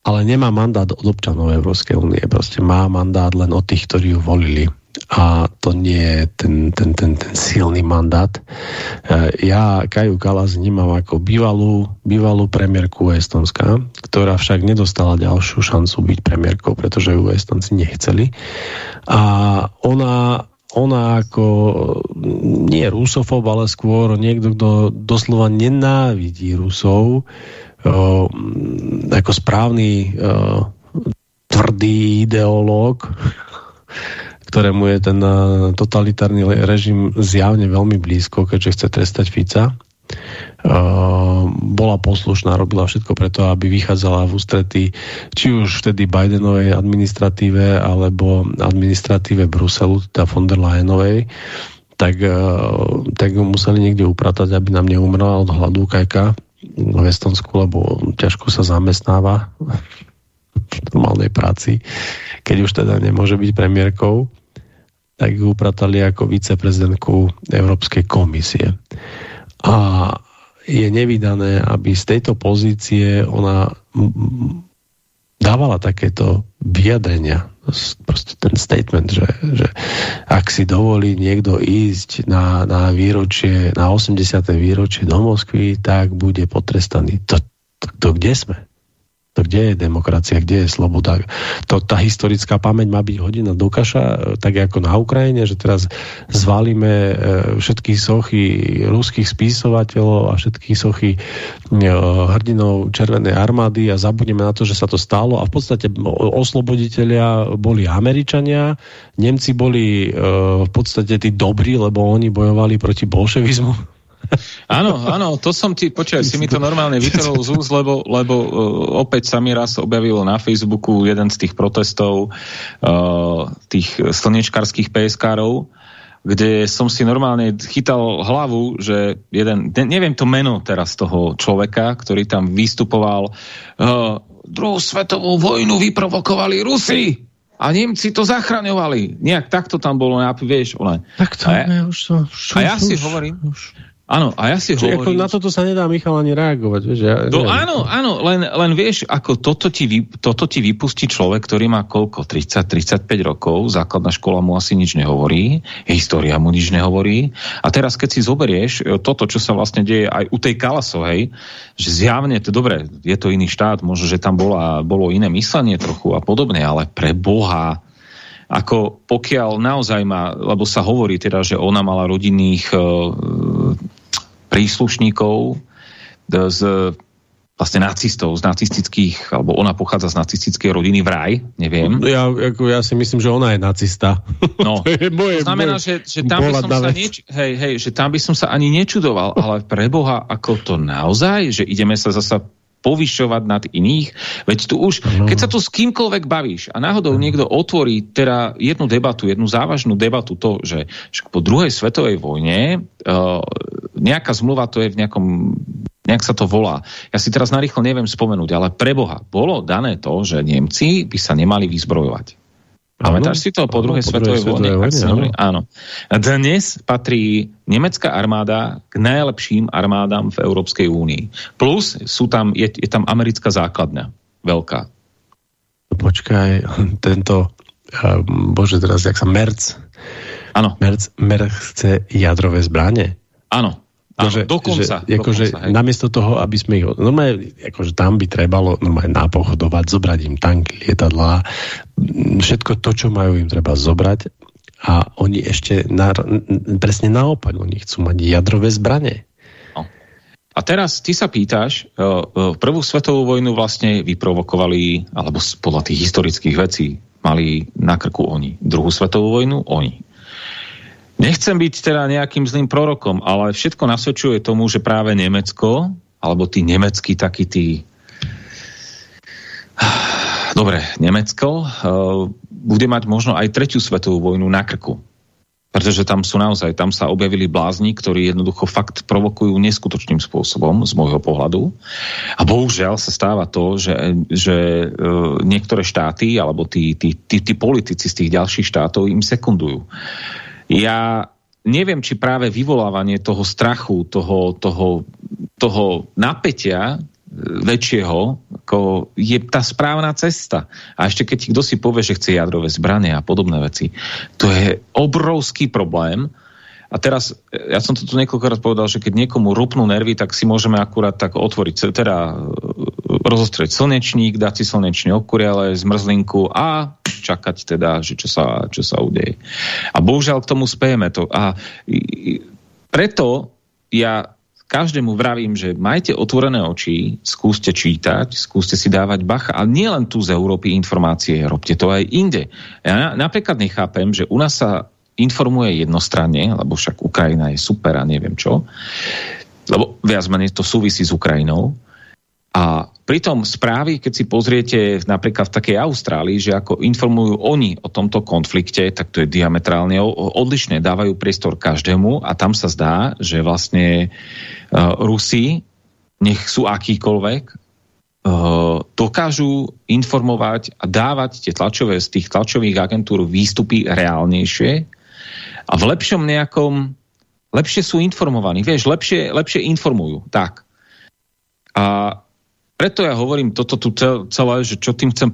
ale nemá mandát od občanov Európskej únie. Proste má mandát len od tých, ktorí ju volili a to nie je ten, ten, ten, ten silný mandát. E, ja Kaju Kalas vnímam ako bývalú, bývalú premiérku Estonska, ktorá však nedostala ďalšiu šancu byť premiérkou, pretože ju Estonci nechceli. A ona ona ako nie rusofob, ale skôr niekto, kto doslova nenávidí Rusov, e, ako správny e, tvrdý ideológ, ktorému je ten eh, totalitárny režim zjavne veľmi blízko, keďže chce trestať Fica, bola poslušná, robila všetko preto, aby vychádzala v ústretí či už vtedy Bidenovej administratíve alebo administratíve Bruselu, teda von der Leyenovej, tak, tak museli niekde upratať, aby nám neumrela od hladu kajka v Estonsku, lebo ťažko sa zamestnáva v normálnej práci, keď už teda nemôže byť premiérkou, tak ju upratali ako viceprezidentku Európskej komisie. A je nevydané, aby z tejto pozície ona dávala takéto vyjadrenia, proste ten statement, že, že ak si dovolí niekto ísť na, na výročie, na 80. výročie do Moskvy, tak bude potrestaný. To, to, to kde sme? To kde je demokracia, kde je sloboda? To, tá historická pamäť má byť hodina do kaša, tak ako na Ukrajine, že teraz zvalíme e, všetky sochy ruských spisovateľov a všetky sochy e, hrdinov Červenej armády a zabudneme na to, že sa to stalo a v podstate osloboditeľia boli Američania, Nemci boli e, v podstate tí dobrí, lebo oni bojovali proti bolševizmu Áno, áno, to som ti, počkaj, si mi to normálne vytrhol z úst, lebo, lebo uh, opäť sa mi raz objavilo na Facebooku jeden z tých protestov uh, tých slnečkarských PSK-rov, kde som si normálne chytal hlavu, že jeden, ne, neviem to meno teraz toho človeka, ktorý tam vystupoval, uh, druhú svetovú vojnu vyprovokovali Rusi a Nemci to zachraňovali. Nejak takto tam bolo, vieš, ale... Tak to a ja, už, už, a ja už, si hovorím, už. Áno, a ja si Čiže hovorím... Ako na toto sa nedá Michal ani reagovať. Vieš, ja, to, áno, áno, len, len vieš, ako toto ti, vy, toto ti vypustí človek, ktorý má koľko? 30-35 rokov, základná škola mu asi nič nehovorí, história mu nič nehovorí. A teraz, keď si zoberieš e, toto, čo sa vlastne deje aj u tej Kalasovej, že zjavne, to dobre, je to iný štát, možno, že tam bola, bolo iné myslenie trochu a podobne, ale pre Boha, ako pokiaľ naozaj má, lebo sa hovorí teda, že ona mala rodinných e, príslušníkov z vlastne nacistov, z nacistických, alebo ona pochádza z nacistickej rodiny v raj, neviem. Ja, ako, ja si myslím, že ona je nacista. No, to, je moje, to znamená, moje že, že, tam by som sa nieč, hej, hej, že tam by som sa ani nečudoval, ale pre Boha, ako to naozaj, že ideme sa zasa povyšovať nad iných. Veď tu už, no. keď sa tu s kýmkoľvek bavíš a náhodou niekto otvorí teda jednu debatu, jednu závažnú debatu to, že, po druhej svetovej vojne uh, nejaká zmluva to je v nejakom nejak sa to volá. Ja si teraz narýchlo neviem spomenúť, ale preboha, bolo dané to, že Nemci by sa nemali vyzbrojovať. Pamätáš si to po druhej svetovej vojne? Áno. áno. Dnes patrí nemecká armáda k najlepším armádám v Európskej únii. Plus sú tam, je, je tam americká základňa. Veľká. Počkaj, tento, bože teraz, jak sa Merc. Áno. Merc, Merc chce jadrové zbranie. Áno. Áno, že, dokonca. Že, dokonca že namiesto toho, aby sme ich... Normálne, akože tam by trebalo normálne napochodovať, zobrať im tanky, lietadlá, všetko to, čo majú, im treba zobrať a oni ešte na, presne naopak, oni chcú mať jadrové zbranie. No. A teraz ty sa pýtaš, e, e, prvú svetovú vojnu vlastne vyprovokovali, alebo podľa tých historických vecí mali na krku oni. Druhú svetovú vojnu oni. Nechcem byť teda nejakým zlým prorokom, ale všetko nasvedčuje tomu, že práve Nemecko, alebo tí nemeckí takí tí Dobre, Nemecko uh, bude mať možno aj tretiu svetovú vojnu na krku. Pretože tam sú naozaj, tam sa objavili blázni, ktorí jednoducho fakt provokujú neskutočným spôsobom z môjho pohľadu. A bohužiaľ sa stáva to, že, že uh, niektoré štáty alebo tí, tí, tí, tí politici z tých ďalších štátov im sekundujú. Ja neviem, či práve vyvolávanie toho strachu, toho, toho, toho napätia väčšieho, ako je tá správna cesta. A ešte keď kto si povie, že chce jadrové zbranie a podobné veci, to je obrovský problém, a teraz, ja som to tu niekoľkokrát povedal, že keď niekomu rupnú nervy, tak si môžeme akurát tak otvoriť, teda e, rozostrieť slnečník, dať si slnečný okuriale, zmrzlinku a čakať teda, že čo sa, čo sa udeje. A bohužiaľ k tomu spejeme to. A preto ja každému vravím, že majte otvorené oči, skúste čítať, skúste si dávať bacha. A nie len tu z Európy informácie, robte to aj inde. Ja napríklad nechápem, že u nás sa informuje jednostranne, lebo však Ukrajina je super a neviem čo. lebo viac menej to súvisí s Ukrajinou. A pritom správy, keď si pozriete napríklad v takej Austrálii, že ako informujú oni o tomto konflikte, tak to je diametrálne odlišné. Dávajú priestor každému a tam sa zdá, že vlastne uh, Rusi, nech sú akýkoľvek, uh, dokážu informovať a dávať tie tlačové z tých tlačových agentúr výstupy reálnejšie a v lepšom nejakom lepšie sú informovaní, vieš, lepšie, lepšie informujú, tak. A preto ja hovorím toto tu celé, že čo tým chcem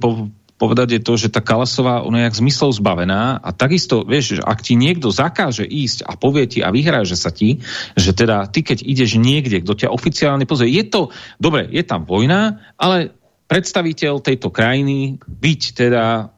povedať je to, že tá Kalasová, ona je jak zmyslov zbavená a takisto, vieš, že ak ti niekto zakáže ísť a povie ti a vyhráže sa ti, že teda ty keď ideš niekde, kto ťa oficiálne pozrie, je to, dobre, je tam vojna, ale predstaviteľ tejto krajiny byť teda,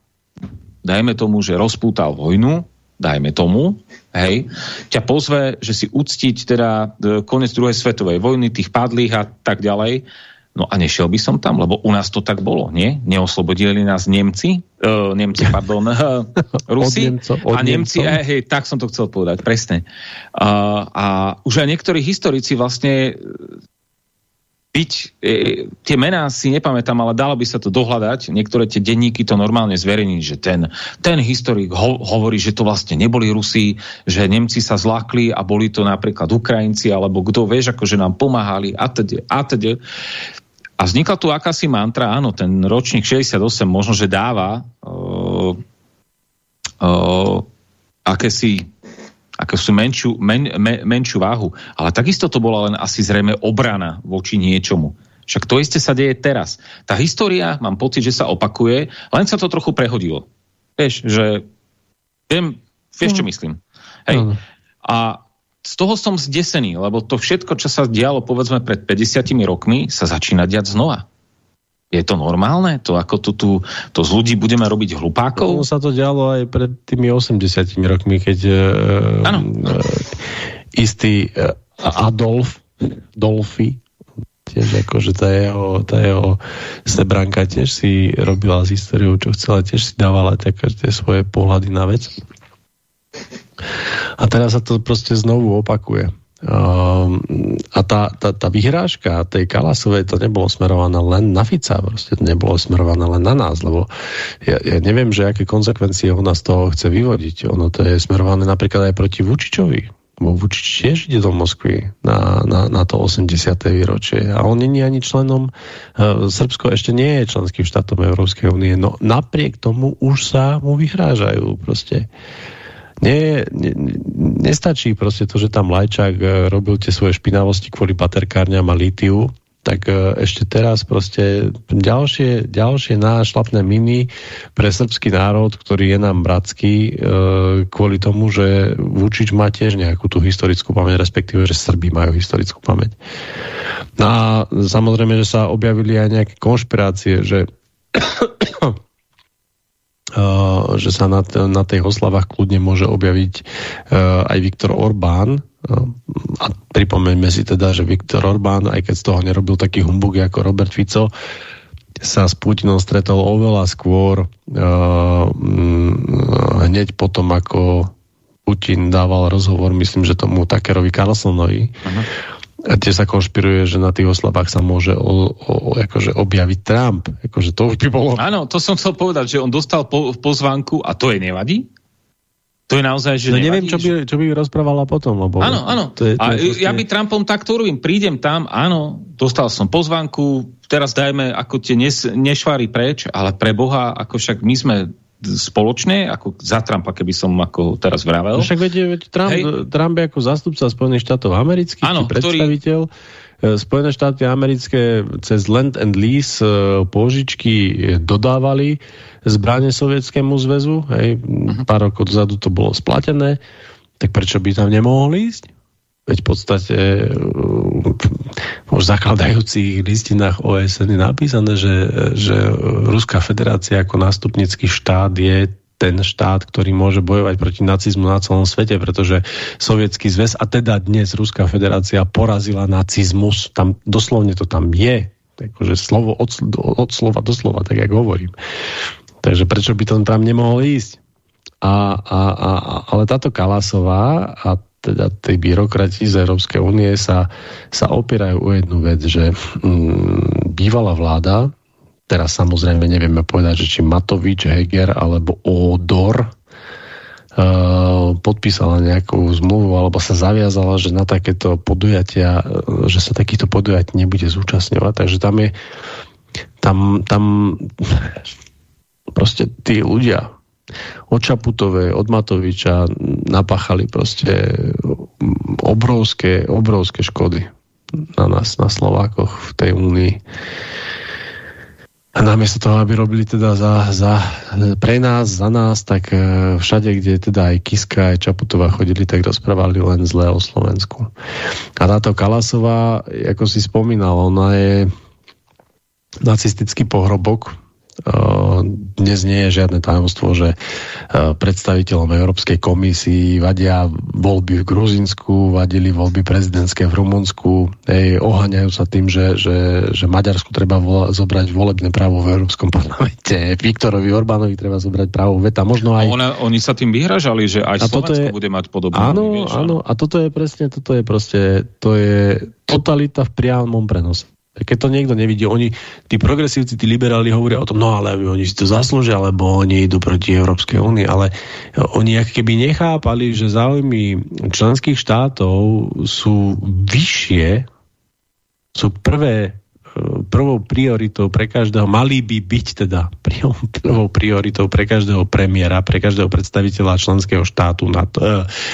dajme tomu, že rozpútal vojnu, dajme tomu, hej, ťa pozve, že si uctiť teda e, konec druhej svetovej vojny, tých padlých a tak ďalej, No a nešiel by som tam, lebo u nás to tak bolo, nie? Neoslobodili nás Nemci, uh, Nemci, pardon, uh, Rusi od Nemco, od a Nemci, eh, hej, tak som to chcel povedať, presne. Uh, a už aj niektorí historici vlastne byť, e, tie mená si nepamätám, ale dalo by sa to dohľadať, niektoré tie denníky to normálne zverejní, že ten, ten historik ho, hovorí, že to vlastne neboli Rusi, že Nemci sa zlákli a boli to napríklad Ukrajinci, alebo kto vieš, akože nám pomáhali a teda, a teda. A vznikla tu akási mantra, áno, ten ročník 68 možno, že dáva uh, uh, akési akúsi menšiu, men, men, menšiu váhu. Ale takisto to bola len asi zrejme obrana voči niečomu. Však to isté sa deje teraz. Tá história, mám pocit, že sa opakuje, len sa to trochu prehodilo. Vieš, že viem, vieš, čo mhm. myslím. Hej. A z toho som zdesený, lebo to všetko, čo sa dialo povedzme pred 50 rokmi, sa začína diať znova. Je to normálne? To ako tu, tu to z ľudí budeme robiť hlupákov? No, sa to dialo aj pred tými 80 rokmi, keď uh, uh, istý uh, Adolf Dolfi tiež akože tá jeho, tá jeho sebranka tiež si robila z históriou, čo chcela, tiež si dávala také tie svoje pohľady na vec. A teraz sa to proste znovu opakuje. Um, a tá, tá, tá vyhrážka tej Kalasovej to nebolo smerované len na Fica, proste to nebolo smerované len na nás, lebo ja, ja neviem, že aké konsekvencie ona z toho chce vyvodiť. Ono to je smerované napríklad aj proti Vučičovi. Bo Vučič tiež ide do Moskvy na, na, na to 80. výročie a on nie je ani členom, uh, Srbsko ešte nie je členským štátom Európskej únie, no napriek tomu už sa mu vyhrážajú proste nie, nie, nestačí proste to, že tam Lajčák e, robil tie svoje špinavosti kvôli baterkárňam a litiu, tak e, ešte teraz proste ďalšie, ďalšie nášlapné miny pre srbský národ, ktorý je nám bratský, e, kvôli tomu, že Vučič má tiež nejakú tú historickú pamäť, respektíve, že Srbi majú historickú pamäť. No a samozrejme, že sa objavili aj nejaké konšpirácie, že že sa na, na tej oslavách kľudne môže objaviť aj Viktor Orbán. A pripomeňme si teda, že Viktor Orbán, aj keď z toho nerobil taký humbug ako Robert Fico, sa s Putinom stretol oveľa skôr hneď potom, ako Putin dával rozhovor, myslím, že tomu Takerovi Carlsonovi. -huh a tiež sa konšpiruje, že na tých oslavách sa môže o, o, akože objaviť Trump. Akože to už by bolo... Áno, to som chcel povedať, že on dostal po, pozvánku a to je nevadí? To je naozaj, že no neviem, čo by, čo by rozprávala potom. Lebo áno, áno. To je, to a je ja by Trumpom takto urobím. Prídem tam, áno, dostal som pozvánku, teraz dajme ako tie nes, nešvári preč, ale pre Boha, ako však my sme spoločne, ako za Trumpa, keby som ako teraz vravel. No však viete, veď Trump, Trump je ako zástupca Spojených štátov amerických, ano, predstaviteľ. Ktorý... Spojené štáty americké cez Land and Lease e, požičky dodávali zbranie Sovietskému zväzu. Hej, mhm. Pár rokov dozadu to bolo splatené. Tak prečo by tam nemohli ísť? Veď v podstate v zakladajúcich listinách OSN je napísané, že, že Ruská federácia ako nástupnický štát je ten štát, ktorý môže bojovať proti nacizmu na celom svete, pretože Sovietský zväz a teda dnes Ruská federácia porazila nacizmus. Tam, doslovne to tam je. Takže slovo od, od slova do slova, tak jak hovorím. Takže prečo by to tam nemohol ísť? A, a, a, ale táto Kalasová a teda tí byrokrati z Európskej únie sa, sa opierajú o jednu vec, že mm, bývalá vláda, teraz samozrejme nevieme povedať, že či Matovič, Heger alebo Odor, Uh, podpísala nejakú zmluvu alebo sa zaviazala, že na takéto podujatia, že sa takýchto podujatí nebude zúčastňovať. Takže tam je tam, tam proste tí ľudia od Čaputovej, od Matoviča napáchali proste obrovské, obrovské škody na nás, na Slovákoch v tej únii. A namiesto toho, aby robili teda za, za, pre nás, za nás, tak e, všade, kde teda aj Kiska, aj Čaputová chodili, tak rozprávali len zle o Slovensku. A táto Kalasová, ako si spomínal, ona je nacistický pohrobok, dnes nie je žiadne tajomstvo, že predstaviteľom Európskej komisii vadia voľby v Gruzinsku, vadili voľby prezidentské v Rumunsku, ej, oháňajú sa tým, že, že, že Maďarsku treba vola, zobrať volebné právo v Európskom parlamente, Viktorovi Orbánovi treba zobrať právo veta. Možno aj... Ona, oni sa tým vyhražali, že aj Slovensko je... bude mať podobné. Áno, áno, a toto je presne, toto je proste, to je totalita v priamom prenose. Keď to niekto nevidí, oni, tí progresívci, tí liberáli hovoria o tom, no ale oni si to zaslúžia, lebo oni idú proti Európskej únii, ale oni ak keby nechápali, že záujmy členských štátov sú vyššie, sú prvé prvou prioritou pre každého, mali by byť teda prvou prioritou pre každého premiéra, pre každého predstaviteľa členského štátu na to, e,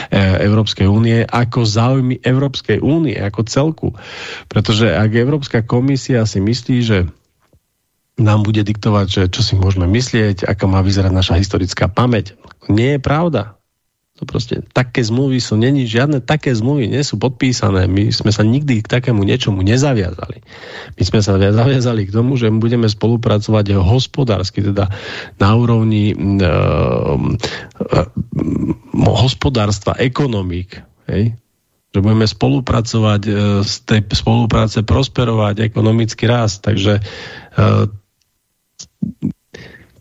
e, Európskej únie, ako záujmy Európskej únie, ako celku. Pretože ak Európska komisia si myslí, že nám bude diktovať, že čo si môžeme myslieť, ako má vyzerať naša historická pamäť. Nie je pravda. To proste, také zmluvy sú, není žiadne také zmluvy, nie sú podpísané. My sme sa nikdy k takému niečomu nezaviazali. My sme sa zaviazali k tomu, že budeme spolupracovať hospodársky, teda na úrovni e, e, hospodárstva, ekonomik. Hej? Že budeme spolupracovať, e, z tej spolupráce prosperovať, ekonomický rast. Takže e,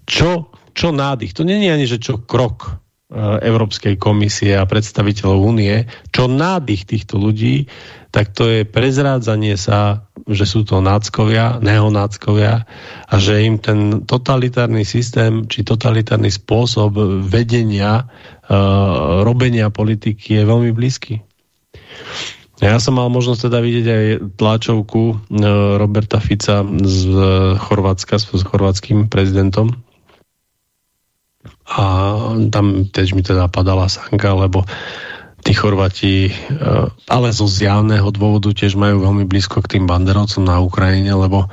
čo, čo nádych? To není ani, že čo krok Európskej komisie a predstaviteľov únie, čo nádych týchto ľudí, tak to je prezrádzanie sa, že sú to náckovia, neonáckovia a že im ten totalitárny systém či totalitárny spôsob vedenia, uh, robenia politiky je veľmi blízky. Ja som mal možnosť teda vidieť aj tlačovku uh, Roberta Fica z Chorvátska, s chorvátským prezidentom, a tam tiež mi teda padala sanka, lebo tí Chorvati, e, ale zo zjavného dôvodu tiež majú veľmi blízko k tým banderovcom na Ukrajine, lebo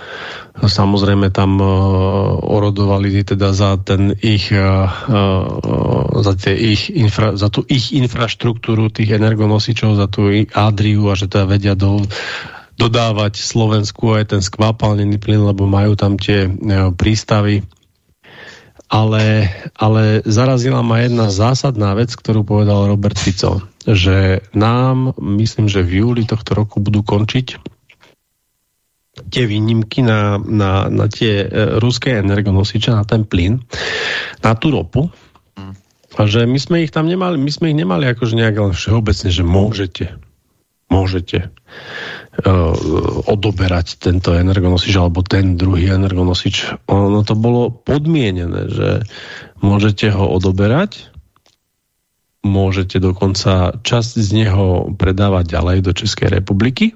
samozrejme tam e, orodovali teda za ten ich e, za, tie ich infra, za tú ich infraštruktúru tých energonosičov, za tú Adriu a že teda vedia do, dodávať Slovensku aj ten skvapalnený plyn, lebo majú tam tie prístavy ale, ale zarazila ma jedna zásadná vec, ktorú povedal Robert Fico, že nám, myslím, že v júli tohto roku budú končiť tie výnimky na, na, na tie e, ruské energonosiče, na ten plyn, na tú ropu, a že my sme ich tam nemali, my sme ich nemali akože nejak len všeobecne, že môžete, môžete odoberať tento energonosič alebo ten druhý energonosič. Ono to bolo podmienené, že môžete ho odoberať, môžete dokonca časť z neho predávať ďalej do Českej republiky,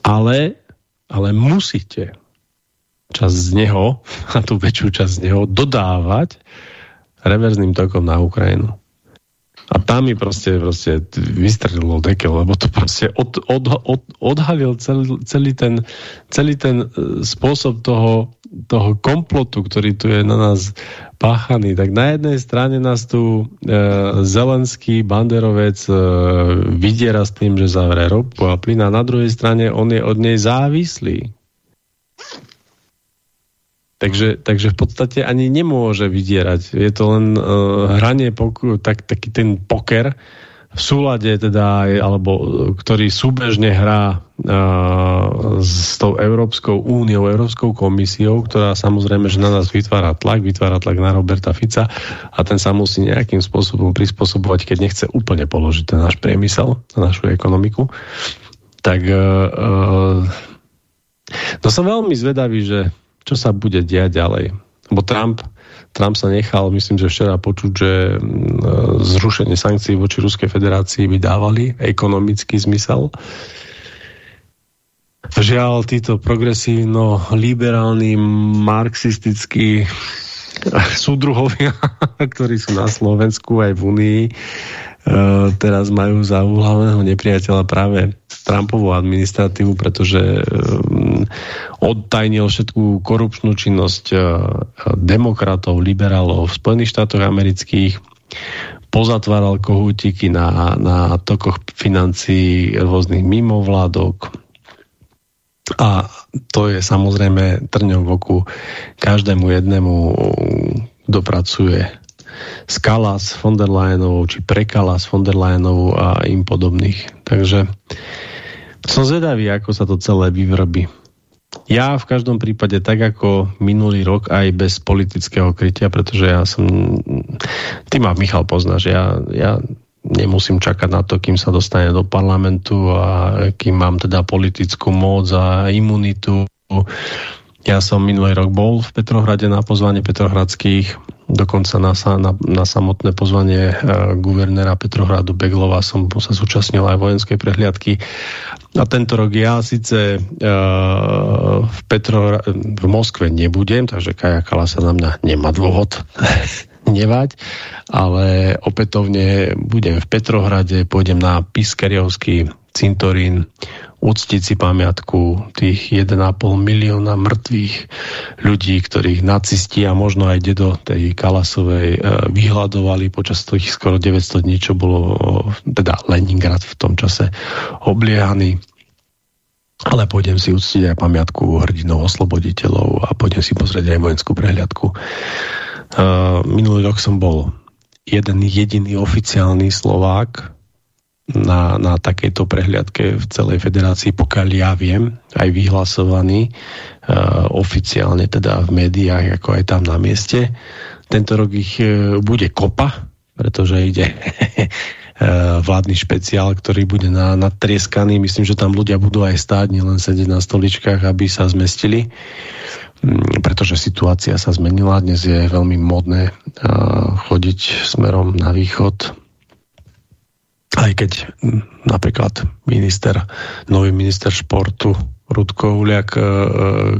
ale, ale musíte časť z neho, a tú väčšiu časť z neho, dodávať reverzným tokom na Ukrajinu. A tam mi proste, proste vystrelilo dekel, lebo to proste od, od, od, odhalil celý, celý, ten, celý ten e, spôsob toho, toho komplotu, ktorý tu je na nás páchaný. Tak na jednej strane nás tu e, Zelenský banderovec e, vydiera s tým, že zavre ropu a plyn a na druhej strane on je od nej závislý. Takže, takže v podstate ani nemôže vydierať. Je to len uh, hranie, tak, taký ten poker v súlade teda, alebo ktorý súbežne hrá uh, s tou Európskou úniou, Európskou komisiou, ktorá samozrejme, že na nás vytvára tlak, vytvára tlak na Roberta Fica a ten sa musí nejakým spôsobom prispôsobovať, keď nechce úplne položiť ten náš priemysel, našu ekonomiku. Tak uh, no som veľmi zvedavý, že čo sa bude diať ďalej. Lebo Trump Trump sa nechal, myslím, že včera počuť, že mm, zrušenie sankcií voči Ruskej federácii by dávali ekonomický zmysel. Žiaľ, títo progresívno-liberálni, marxistickí súdruhovia, ktorí sú na Slovensku aj v Unii, Eh, teraz majú za hlavného nepriateľa práve Trumpovú administratívu, pretože eh, odtajnil všetkú korupčnú činnosť eh, demokratov, liberálov v Spojených štátoch amerických, pozatváral kohútiky na, na tokoch financií rôznych mimovládok, a to je samozrejme trňom v oku každému jednému, dopracuje Skala s von der Leyenovou, či Prekala s von der Leyenovou a im podobných. Takže som zvedavý, ako sa to celé vyvrbí. Ja v každom prípade tak ako minulý rok aj bez politického krytia, pretože ja som... Ty ma, Michal, poznáš. Ja, ja nemusím čakať na to, kým sa dostane do parlamentu a kým mám teda politickú moc a imunitu. Ja som minulý rok bol v Petrohrade na pozvanie Petrohradských Dokonca na, na, na samotné pozvanie uh, guvernéra Petrohradu Beglova som sa zúčastnil aj vojenskej prehliadky. A tento rok ja síce uh, v, Petro, v Moskve nebudem, takže Kaja Kalasa na mňa nemá dôvod nevať, ale opätovne budem v Petrohrade, pôjdem na Piskeriovský cintorín, uctiť si pamiatku tých 1,5 milióna mŕtvych ľudí, ktorých nacisti a možno aj dedo tej Kalasovej e, vyhľadovali počas tých skoro 900 dní, čo bolo teda Leningrad v tom čase obliehaný. Ale pôjdem si uctiť aj pamiatku hrdinov osloboditeľov a pôjdem si pozrieť aj vojenskú prehliadku. Uh, minulý rok som bol jeden jediný oficiálny Slovák na, na takejto prehliadke v celej federácii, pokiaľ ja viem, aj vyhlasovaný uh, oficiálne teda v médiách, ako aj tam na mieste. Tento rok ich uh, bude kopa, pretože ide uh, vládny špeciál, ktorý bude na, natrieskaný. Myslím, že tam ľudia budú aj stáť, nielen sedieť na stoličkách, aby sa zmestili um, pretože situácia sa zmenila. Dnes je veľmi modné uh, chodiť smerom na východ aj keď napríklad minister, nový minister športu Rudko Uliak, e, e,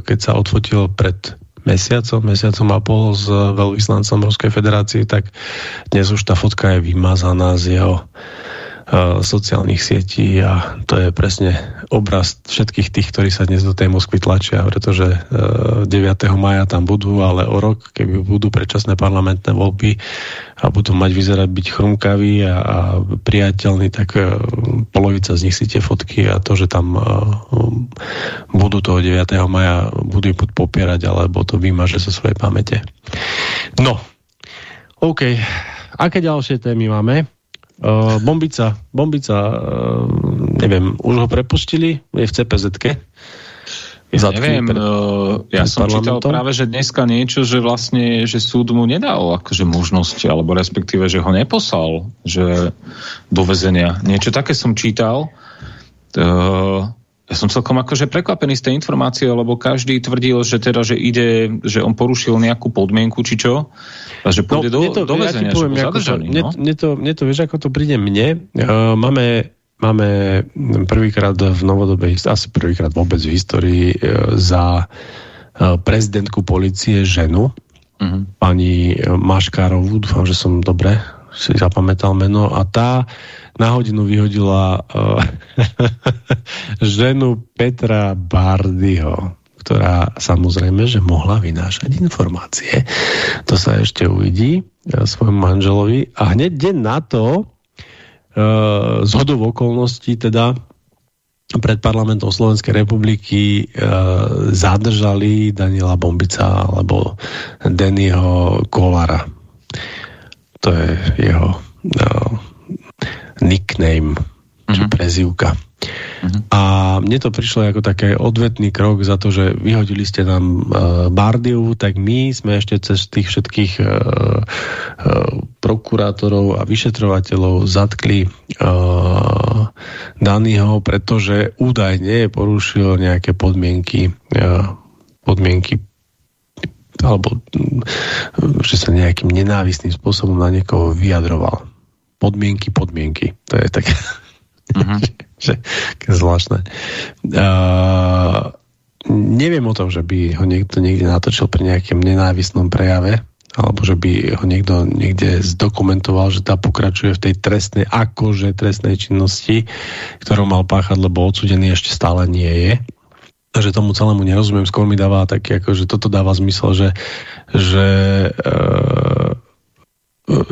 keď sa odfotil pred mesiacom, mesiacom a pol s veľvyslancom Ruskej federácie, tak dnes už tá fotka je vymazaná z jeho sociálnych sietí a to je presne obraz všetkých tých, ktorí sa dnes do tej Moskvy tlačia, pretože 9. E, maja tam budú, ale o rok, keby budú predčasné parlamentné voľby a budú mať vyzerať byť chrumkaví a, a priateľní, tak e, polovica z nich si tie fotky a to, že tam budú toho 9. maja, budú buď popierať, alebo to vymaže zo svojej pamäte. No, OK. Aké ďalšie témy máme? Uh, bombica, bombica, uh, neviem, už ho prepustili? Je v CPZ-ke? Ja neviem, pred, uh, ja som čítal práve, že dneska niečo, že vlastne, že súd mu nedal akože možnosť, alebo respektíve, že ho neposlal, že do väzenia. Niečo také som čítal. Uh, ja som celkom akože prekvapený z tej informácie, lebo každý tvrdil, že teda, že ide, že on porušil nejakú podmienku, či čo, a že pôjde no, do, to, do väzenia, ja poviem, že zadržaný. To, no? mne, to, mne to, vieš, ako to príde mne. Uh, máme, máme prvýkrát v novodobej, asi prvýkrát vôbec v histórii uh, za uh, prezidentku policie ženu. -huh. pani Maškárovú, dúfam, že som dobre si zapamätal meno, a tá na hodinu vyhodila uh, ženu Petra Bardyho, ktorá samozrejme, že mohla vynášať informácie. To sa ešte uvidí uh, svojmu manželovi. A hneď deň na to uh, z hodov okolností teda pred parlamentom Slovenskej republiky uh, zadržali Daniela Bombica alebo Dennyho Kolara. To je jeho uh, nickname, uh-huh. či mhm. prezivka. Uh-huh. A mne to prišlo ako také odvetný krok za to, že vyhodili ste nám uh, Bardiu, tak my sme ešte cez tých všetkých uh, uh, prokurátorov a vyšetrovateľov zatkli uh, Danyho, pretože údajne porušil nejaké podmienky uh, podmienky alebo že sa nejakým nenávistným spôsobom na niekoho vyjadroval. Podmienky, podmienky. To je také... Že, zvláštne. Uh, neviem o tom, že by ho niekto niekde natočil pri nejakom nenávistnom prejave, alebo že by ho niekto niekde zdokumentoval, že tá pokračuje v tej trestnej, akože trestnej činnosti, ktorú mal páchať, lebo odsudený ešte stále nie je. Takže tomu celému nerozumiem, skôr mi dáva taký, ako, že toto dáva zmysel, že, že e,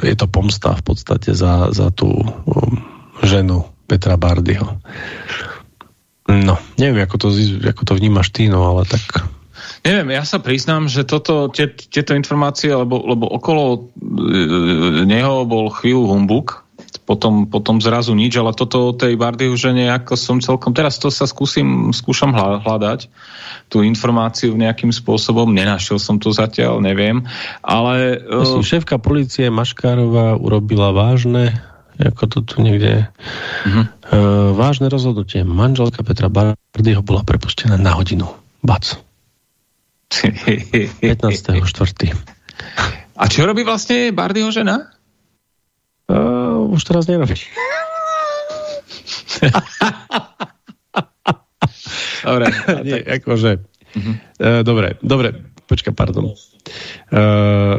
je to pomsta v podstate za, za tú um, ženu Petra Bardyho. No, neviem, ako to, ako to vnímaš ty, no ale tak... Neviem, ja sa priznám, že toto, tie, tieto informácie, lebo, lebo okolo e, neho bol chvíľu humbuk, potom, potom zrazu nič, ale toto o tej Bardyho že nejako som celkom, teraz to sa skúsim, skúšam hľadať, tú informáciu nejakým spôsobom, nenašiel som to zatiaľ, neviem, ale... Myslím, šéfka policie Maškárová urobila vážne ako to tu niekde uh-huh. uh, vážne rozhodnutie. Manželka Petra Bardyho bola prepustená na hodinu. Bac. 15.4. A čo robí vlastne Bardyho žena? Uh, už teraz nerobí. dobre. Nie, akože. Uh-huh. Uh, dobre, dobre. Počka, pardon. Uh,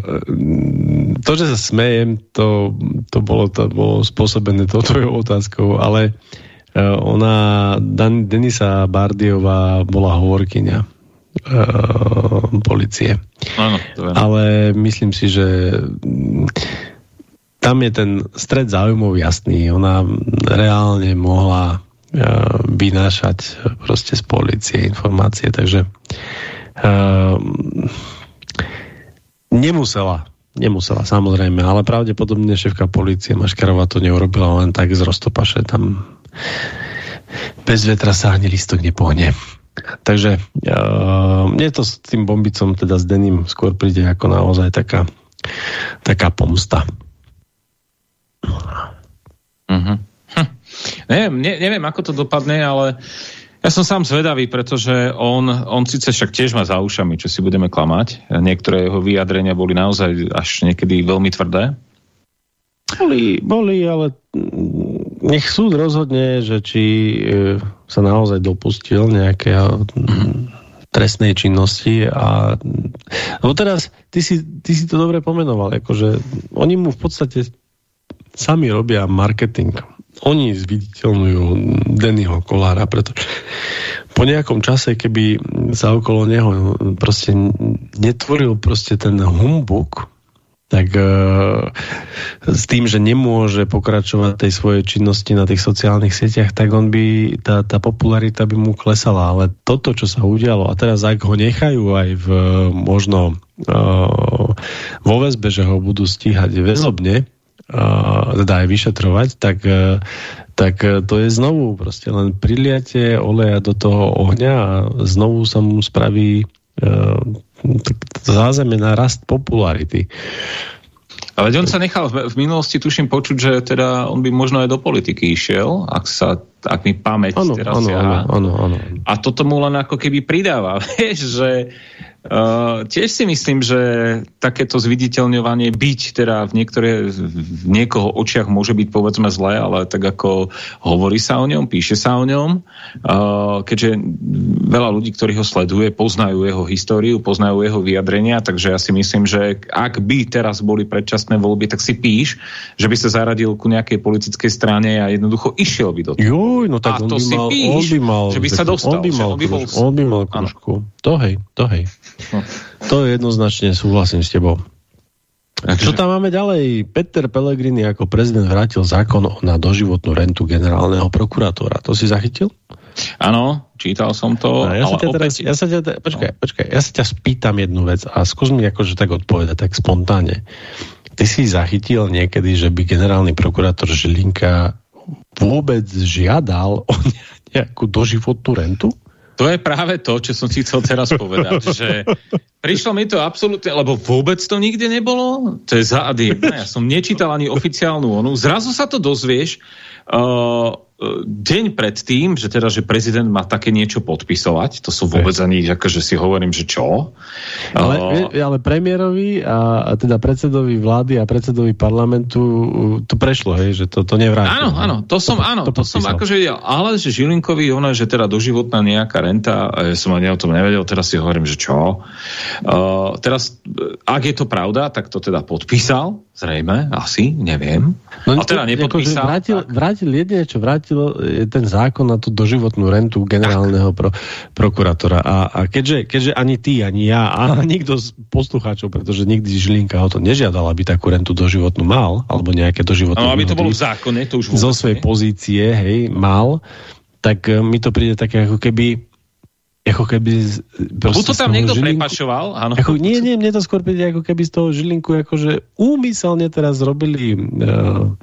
to, že sa smejem, to, to, bolo, to bolo spôsobené to tvojou otázkou, ale uh, ona, Dan, Denisa Bardiová bola hovorkyňa uh, policie. Áno, to ale myslím si, že tam je ten stred záujmov jasný. Ona reálne mohla uh, vynášať proste z policie informácie, takže uh, Nemusela. Nemusela, samozrejme, ale pravdepodobne šéfka policie Maškarová to neurobila len tak z roztopaše. Tam bez vetra sa ani listok nepohne. Takže uh, mne to s tým bombicom, teda s Denim, skôr príde ako naozaj taká, taká pomsta. Uh-huh. Hm. Neviem, ne, neviem, ako to dopadne, ale ja som sám zvedavý, pretože on, on síce však tiež má za ušami, čo si budeme klamať. Niektoré jeho vyjadrenia boli naozaj až niekedy veľmi tvrdé. Boli, boli ale nech súd rozhodne, že či e, sa naozaj dopustil nejaké trestnej činnosti a lebo teraz, ty si, ty si to dobre pomenoval, akože oni mu v podstate sami robia marketing oni zviditeľňujú Dennyho Kolára, pretože po nejakom čase, keby sa okolo neho proste netvoril proste ten humbuk, tak e, s tým, že nemôže pokračovať tej svojej činnosti na tých sociálnych sieťach, tak on by, tá, tá popularita by mu klesala. Ale toto, čo sa udialo, a teraz ak ho nechajú aj v možno e, vo väzbe, že ho budú stíhať väzobne, teda aj vyšetrovať, tak, e, tak e, to je znovu proste len priliate oleja do toho ohňa a znovu sa mu spraví e, zázemie na rast popularity. Ale on sa nechal v, v minulosti, tuším, počuť, že teda on by možno aj do politiky išiel, ak sa ak mi pamäť ano, teraz ano, ja. Ano, ano, ano. A toto mu len ako keby pridáva, vieš, že Uh, tiež si myslím, že takéto zviditeľňovanie byť teda v, niektoré, v niekoho očiach môže byť povedzme zlé, ale tak ako hovorí sa o ňom, píše sa o ňom, uh, keďže veľa ľudí, ktorí ho sleduje, poznajú jeho históriu, poznajú jeho vyjadrenia, takže ja si myslím, že ak by teraz boli predčasné voľby, tak si píš, že by sa zaradil ku nejakej politickej strane a jednoducho išiel by do toho. Juj, no tak a to si mal, píš, on by mal, že by sa dostal. On by mal, on by bol, on by mal kružku. To hej, to hej. To jednoznačne súhlasím s tebou. Takže... Čo tam máme ďalej? Peter Pellegrini ako prezident vrátil zákon na doživotnú rentu generálneho prokurátora. To si zachytil? Áno, čítal som to. ja, sa ťa teraz, ja sa ťa, počkaj, počkaj, ja sa ťa spýtam jednu vec a skús mi akože tak odpovedať, tak spontánne. Ty si zachytil niekedy, že by generálny prokurátor Žilinka vôbec žiadal o nejakú doživotnú rentu? To je práve to, čo som si chcel teraz povedať, že prišlo mi to absolútne, lebo vôbec to nikde nebolo, to je zády. Ja som nečítal ani oficiálnu onu. Zrazu sa to dozvieš, uh, deň pred tým, že teda, že prezident má také niečo podpisovať, to sú vôbec ani, akože si hovorím, že čo. Ale, ale premiérovi a, a teda predsedovi vlády a predsedovi parlamentu to prešlo, hej, že to, to nevrátil. Áno, áno, to som, to, áno, to, to som akože videl, ale že Žilinkovi, ona, že teda doživotná nejaká renta, ja som ani o tom nevedel, teraz si hovorím, že čo. Uh, teraz, ak je to pravda, tak to teda podpísal, zrejme, asi, neviem. No, a teda nepodpísal. Akože vrátil, vrátil jedine, čo vrátil je ten zákon na tú doživotnú rentu generálneho pro, prokurátora. A, a keďže, keďže ani ty, ani ja, a nikto z poslucháčov, pretože nikdy Žilinka o to nežiadal, aby takú rentu doživotnú mal, alebo nejaké doživotné... No, aby to bolo v zákone, to už Zo svojej pozície, hej, mal, tak e, mi to príde také ako keby ako keby... Buď to tam niekto žilinku, prepašoval, áno. Ako, nie, nie, mne to skôr príde ako keby z toho žilinku, akože úmyselne teraz robili uh,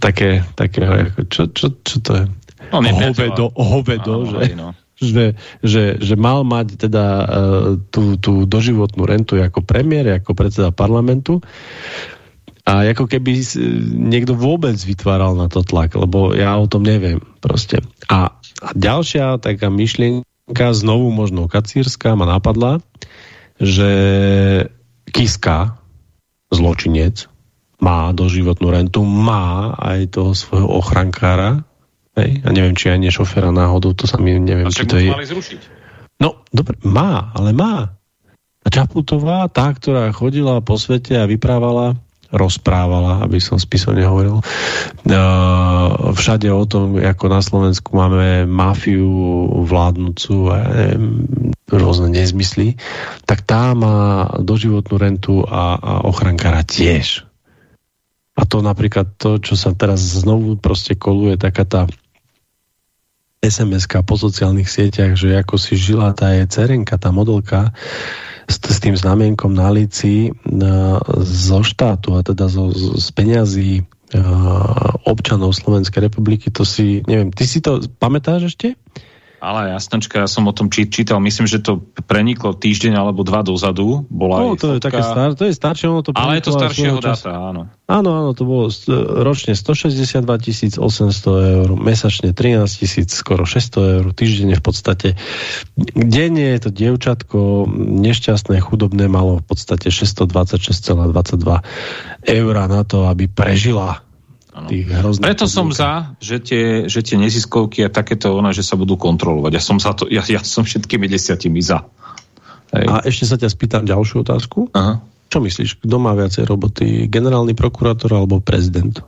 také, také čo, čo, čo to je? No, hovedo, hovedo Áno, že, no. že, že, že mal mať teda uh, tú, tú doživotnú rentu ako premiér, ako predseda parlamentu a ako keby niekto vôbec vytváral na to tlak, lebo ja o tom neviem proste. A, a ďalšia taká myšlienka, znovu možno kacírska, ma napadla, že Kiska, zločinec, má doživotnú rentu, má aj toho svojho ochrankára, hej? a neviem, či aj nešoféra náhodou, to sa mi neviem, a či to je. zrušiť. No, dobre, má, ale má. A Čaputová, tá, ktorá chodila po svete a vyprávala, rozprávala, aby som spisovne hovoril, uh, všade o tom, ako na Slovensku máme mafiu vládnúcu a neviem, rôzne nezmysly, tak tá má doživotnú rentu a, a ochrankára tiež. A to napríklad to, čo sa teraz znovu proste koluje, taká tá sms po sociálnych sieťach, že ako si žila tá je cerenka, tá modelka s, s tým znamienkom na lici na, zo štátu a teda zo, z peňazí občanov Slovenskej republiky, to si, neviem, ty si to pamätáš ešte? Ale jasnočka, ja som o tom čítal, myslím, že to preniklo týždeň alebo dva dozadu. Bola no, to je také star, to je staršie, ono to Ale je to staršieho dáta, áno. Áno, áno, to bolo ročne 162 800 eur, mesačne 13 tisíc, skoro 600 eur, týždenne v podstate. Denne je to dievčatko nešťastné, chudobné, malo v podstate 626,22 eur na to, aby prežila Preto som za, že tie, že tie neziskovky a takéto ona, že sa budú kontrolovať. Ja som, za to, ja, ja som všetkými desiatimi za. Hej. A ešte sa ťa spýtam ďalšiu otázku. Aha. Čo myslíš, kto má viacej roboty? Generálny prokurátor alebo prezident?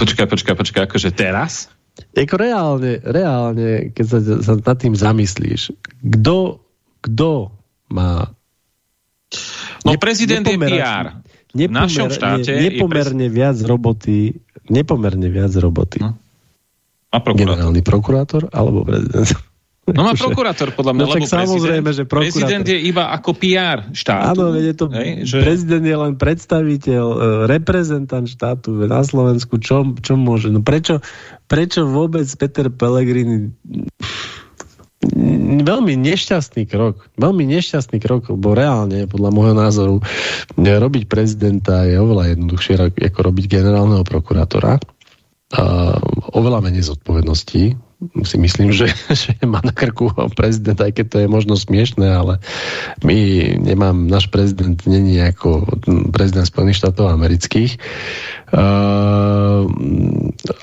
Počkaj, počkaj, počkaj, akože teraz? Eko reálne, reálne, keď sa, sa nad tým zamyslíš, kto, kto má... No prezident je PR nepomer, v našom štáte nepomerne je pres... viac roboty, nepomerne viac roboty. No. A prokurátor. Generálny prokurátor alebo prezident. No má prokurátor, podľa mňa, no, lebo samozrejme, prezident, že prokurátor... prezident je iba ako PR štátu. Áno, je to, hej, že... prezident je len predstaviteľ, e, reprezentant štátu na Slovensku. Čo, čo môže? No prečo, prečo vôbec Peter Pellegrini veľmi nešťastný krok. Veľmi nešťastný krok, lebo reálne, podľa môjho názoru, robiť prezidenta je oveľa jednoduchšie ako robiť generálneho prokurátora. A oveľa menej zodpovedností, si myslím, že, že má na krku prezident, aj keď to je možno smiešné, ale my nemám, náš prezident není ako prezident Spojených štátov amerických. Uh,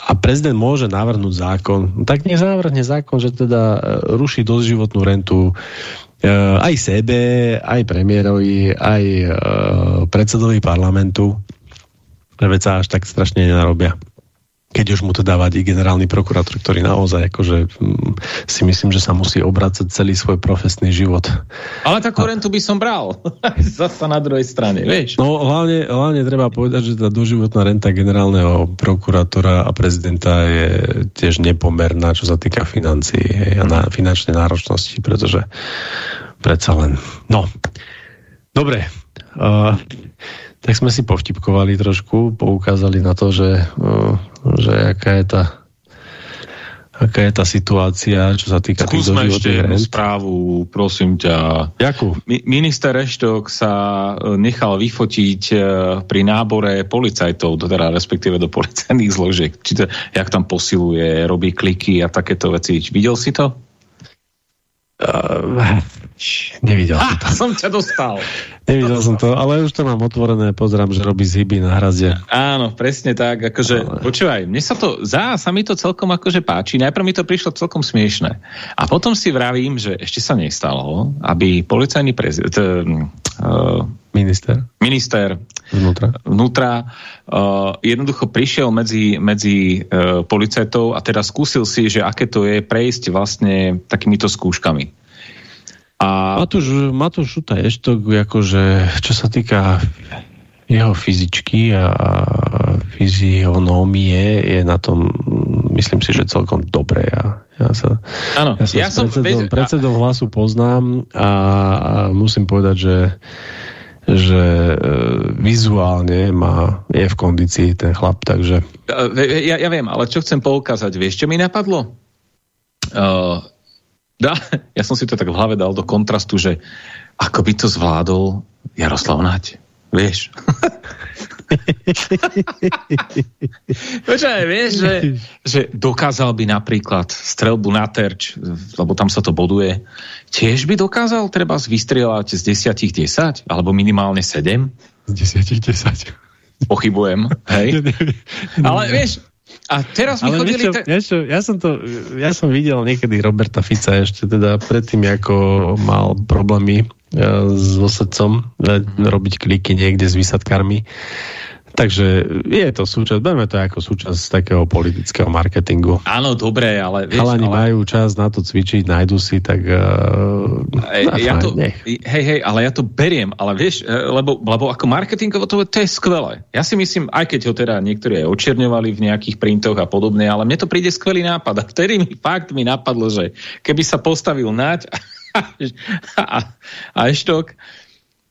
a prezident môže navrhnúť zákon. Tak nech zákon, že teda e, ruší doživotnú rentu uh, aj sebe, aj premiérovi, aj uh, predsedovi parlamentu. Veď sa až tak strašne nenarobia keď už mu to dávať i generálny prokurátor, ktorý naozaj akože hm, si myslím, že sa musí obracať celý svoj profesný život. Ale takú rentu by som bral. Zasa na druhej strane, vieš. No hlavne, hlavne treba povedať, že tá doživotná renta generálneho prokurátora a prezidenta je tiež nepomerná, čo sa týka financií a na finančnej náročnosti, pretože predsa len. No, dobre. Uh, tak sme si povtipkovali trošku, poukázali na to, že uh, že aká je tá aká je tá situácia, čo sa týka Skúsme tých ešte jednu správu, prosím ťa. Jakú? Mi minister Reštok sa e, nechal vyfotiť e, pri nábore policajtov, teda respektíve do policajných zložiek. Či to, jak tam posiluje, robí kliky a takéto veci. Videl si to? Uh, nevidel ha, som to. som ťa dostal. Nevidel som to, ale už to mám otvorené, pozerám, že robí zhyby na hrazde. Áno, presne tak, akože, ale... počúvaj, mne sa to, za sa mi to celkom akože páči, najprv mi to prišlo celkom smiešne. A potom si vravím, že ešte sa nestalo, aby policajný prezident, uh, minister, minister vnútra, vnútra uh, jednoducho prišiel medzi, medzi uh, policajtov a teda skúsil si, že aké to je prejsť vlastne takýmito skúškami. A... Matúš, Matúš Šuta Eštok, akože, čo sa týka jeho fyzičky a fyzionómie je na tom, myslím si, že celkom dobré. Ja, ja sa, ano, ja sa ja som, predsedom, veď, predsedom hlasu poznám a, a musím povedať, že že e, vizuálne má, je v kondícii ten chlap, takže... Ja, ja viem, ale čo chcem poukázať, vieš, čo mi napadlo? Uh, dá, ja som si to tak v hlave dal do kontrastu, že ako by to zvládol Jaroslav Nať. Vieš? Počkaj, vieš, že, že dokázal by napríklad strelbu na terč, lebo tam sa to boduje, tiež by dokázal treba vystrieľať z desiatich 10, alebo minimálne 7? Z desiatich 10. Pochybujem, hej? Ale vieš, a teraz mi Ale chodili... Niečo, niečo, ja, som to, ja som videl niekedy Roberta Fica ešte teda predtým, ako mal problémy e, so srdcom e, robiť kliky niekde s výsadkármi Takže je to súčasť, berme to ako súčasť takého politického marketingu. Áno, dobre, ale... Vieš, Chalani ale... majú čas na to cvičiť, nájdu si, tak... Uh, ja to, hej, hej, ale ja to beriem, ale vieš, e, lebo, lebo ako marketingovo to, to je skvelé. Ja si myslím, aj keď ho teda niektorí aj očerňovali v nejakých printoch a podobne, ale mne to príde skvelý nápad. A vtedy mi fakt mi napadlo, že keby sa postavil nať a, a, a eštok,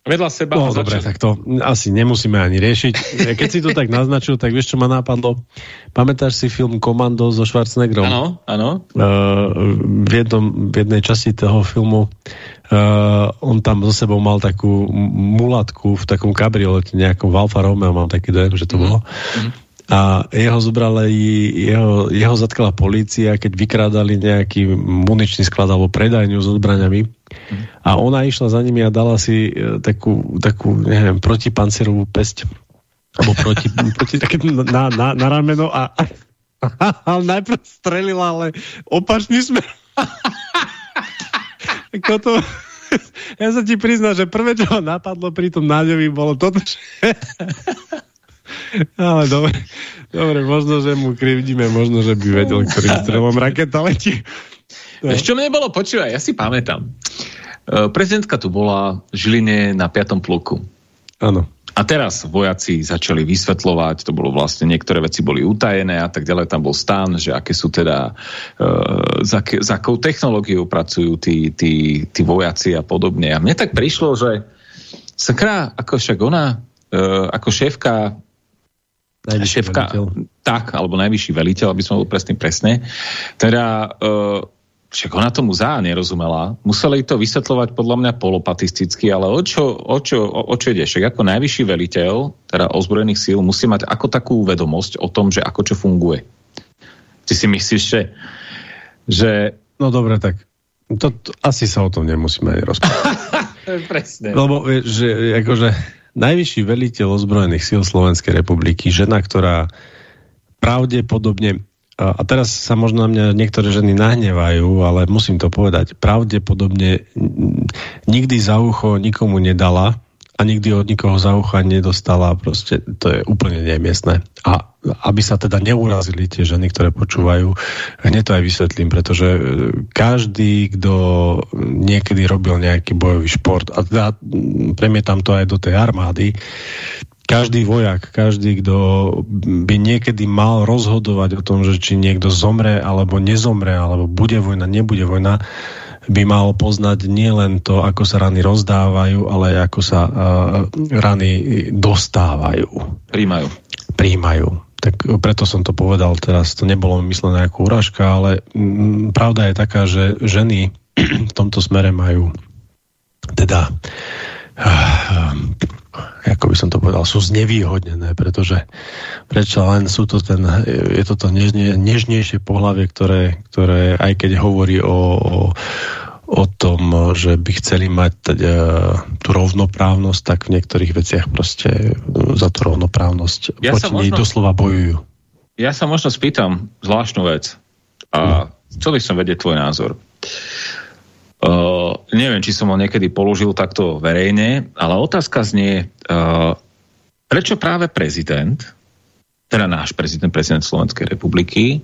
vedľa seba. No dobre, tak to asi nemusíme ani riešiť. Keď si to tak naznačil, tak vieš, čo ma napadlo? Pamätáš si film Komando so Schwarzeneggerom? Áno, áno. Uh, v, jednom, v jednej časti toho filmu uh, on tam so sebou mal takú mulatku v takom kabriolete, nejakom v Alfa Romeo, mám taký dojem, že to mm -hmm. bolo. Mm -hmm a jeho zobrali, jeho, jeho zatkala polícia, keď vykrádali nejaký muničný sklad alebo predajňu s odbraňami mm. a ona išla za nimi a dala si e, takú, takú neviem, protipancerovú pesť alebo proti, proti také na, na, na rameno a, a, a najprv strelila, ale opačný smer. toto, ja sa ti priznám, že prvé, čo napadlo pri tom náďovi, bolo toto, že ale dobre, dobre, možno, že mu krivdíme, možno, že by vedel, ktorým strelom raketa letí. No. Ešte mne bolo, počúvaj, ja si pamätám. E, prezidentka tu bola v Žiline na 5. pluku. Áno. A teraz vojaci začali vysvetľovať, to bolo vlastne, niektoré veci boli utajené a tak ďalej, tam bol stan, že aké sú teda, e, za, za akou technológiou pracujú tí, tí, tí vojaci a podobne. A mne tak prišlo, že sakra, ako však ona, e, ako šéfka Najvyšší šéfka, veliteľ. tak, alebo najvyšší veliteľ, aby sme boli presne presne. Teda, uh, však ona tomu za nerozumela. Museli to vysvetľovať podľa mňa polopatisticky, ale o čo, o čo, o, o čo ide? Však ako najvyšší veliteľ, teda ozbrojených síl, musí mať ako takú vedomosť o tom, že ako čo funguje. Ty si myslíš, že... že... No dobre, tak to, to, asi sa o tom nemusíme rozprávať. Presne. Lebo že, akože najvyšší veliteľ ozbrojených síl Slovenskej republiky, žena, ktorá pravdepodobne, a teraz sa možno na mňa niektoré ženy nahnevajú, ale musím to povedať, pravdepodobne nikdy za ucho nikomu nedala a nikdy od nikoho za ucha nedostala, proste to je úplne nemiestné. A aby sa teda neurazili tie ženy, ktoré počúvajú, hneď to aj vysvetlím, pretože e, každý, kto niekedy robil nejaký bojový šport, a teda premietam to aj do tej armády, každý vojak, každý, kto by niekedy mal rozhodovať o tom, že či niekto zomre alebo nezomre, alebo bude vojna, nebude vojna, by mal poznať nielen to, ako sa rany rozdávajú, ale aj ako sa uh, rany dostávajú. Príjmajú. Príjmajú. tak preto som to povedal teraz, to nebolo myslené ako úražka, ale m, pravda je taká, že ženy v tomto smere majú teda uh, ako by som to povedal, sú znevýhodnené, pretože prečo len sú to ten, je to to nežne, nežnejšie pohľavie, ktoré, ktoré aj keď hovorí o, o, o tom, že by chceli mať uh, tú rovnoprávnosť, tak v niektorých veciach proste za tú rovnoprávnosť ja proti nej doslova bojujú. Ja sa možno spýtam zvláštnu vec a no. chcel by som vedieť tvoj názor. Uh, neviem, či som ho niekedy položil takto verejne, ale otázka znie, uh, prečo práve prezident, teda náš prezident, prezident Slovenskej republiky,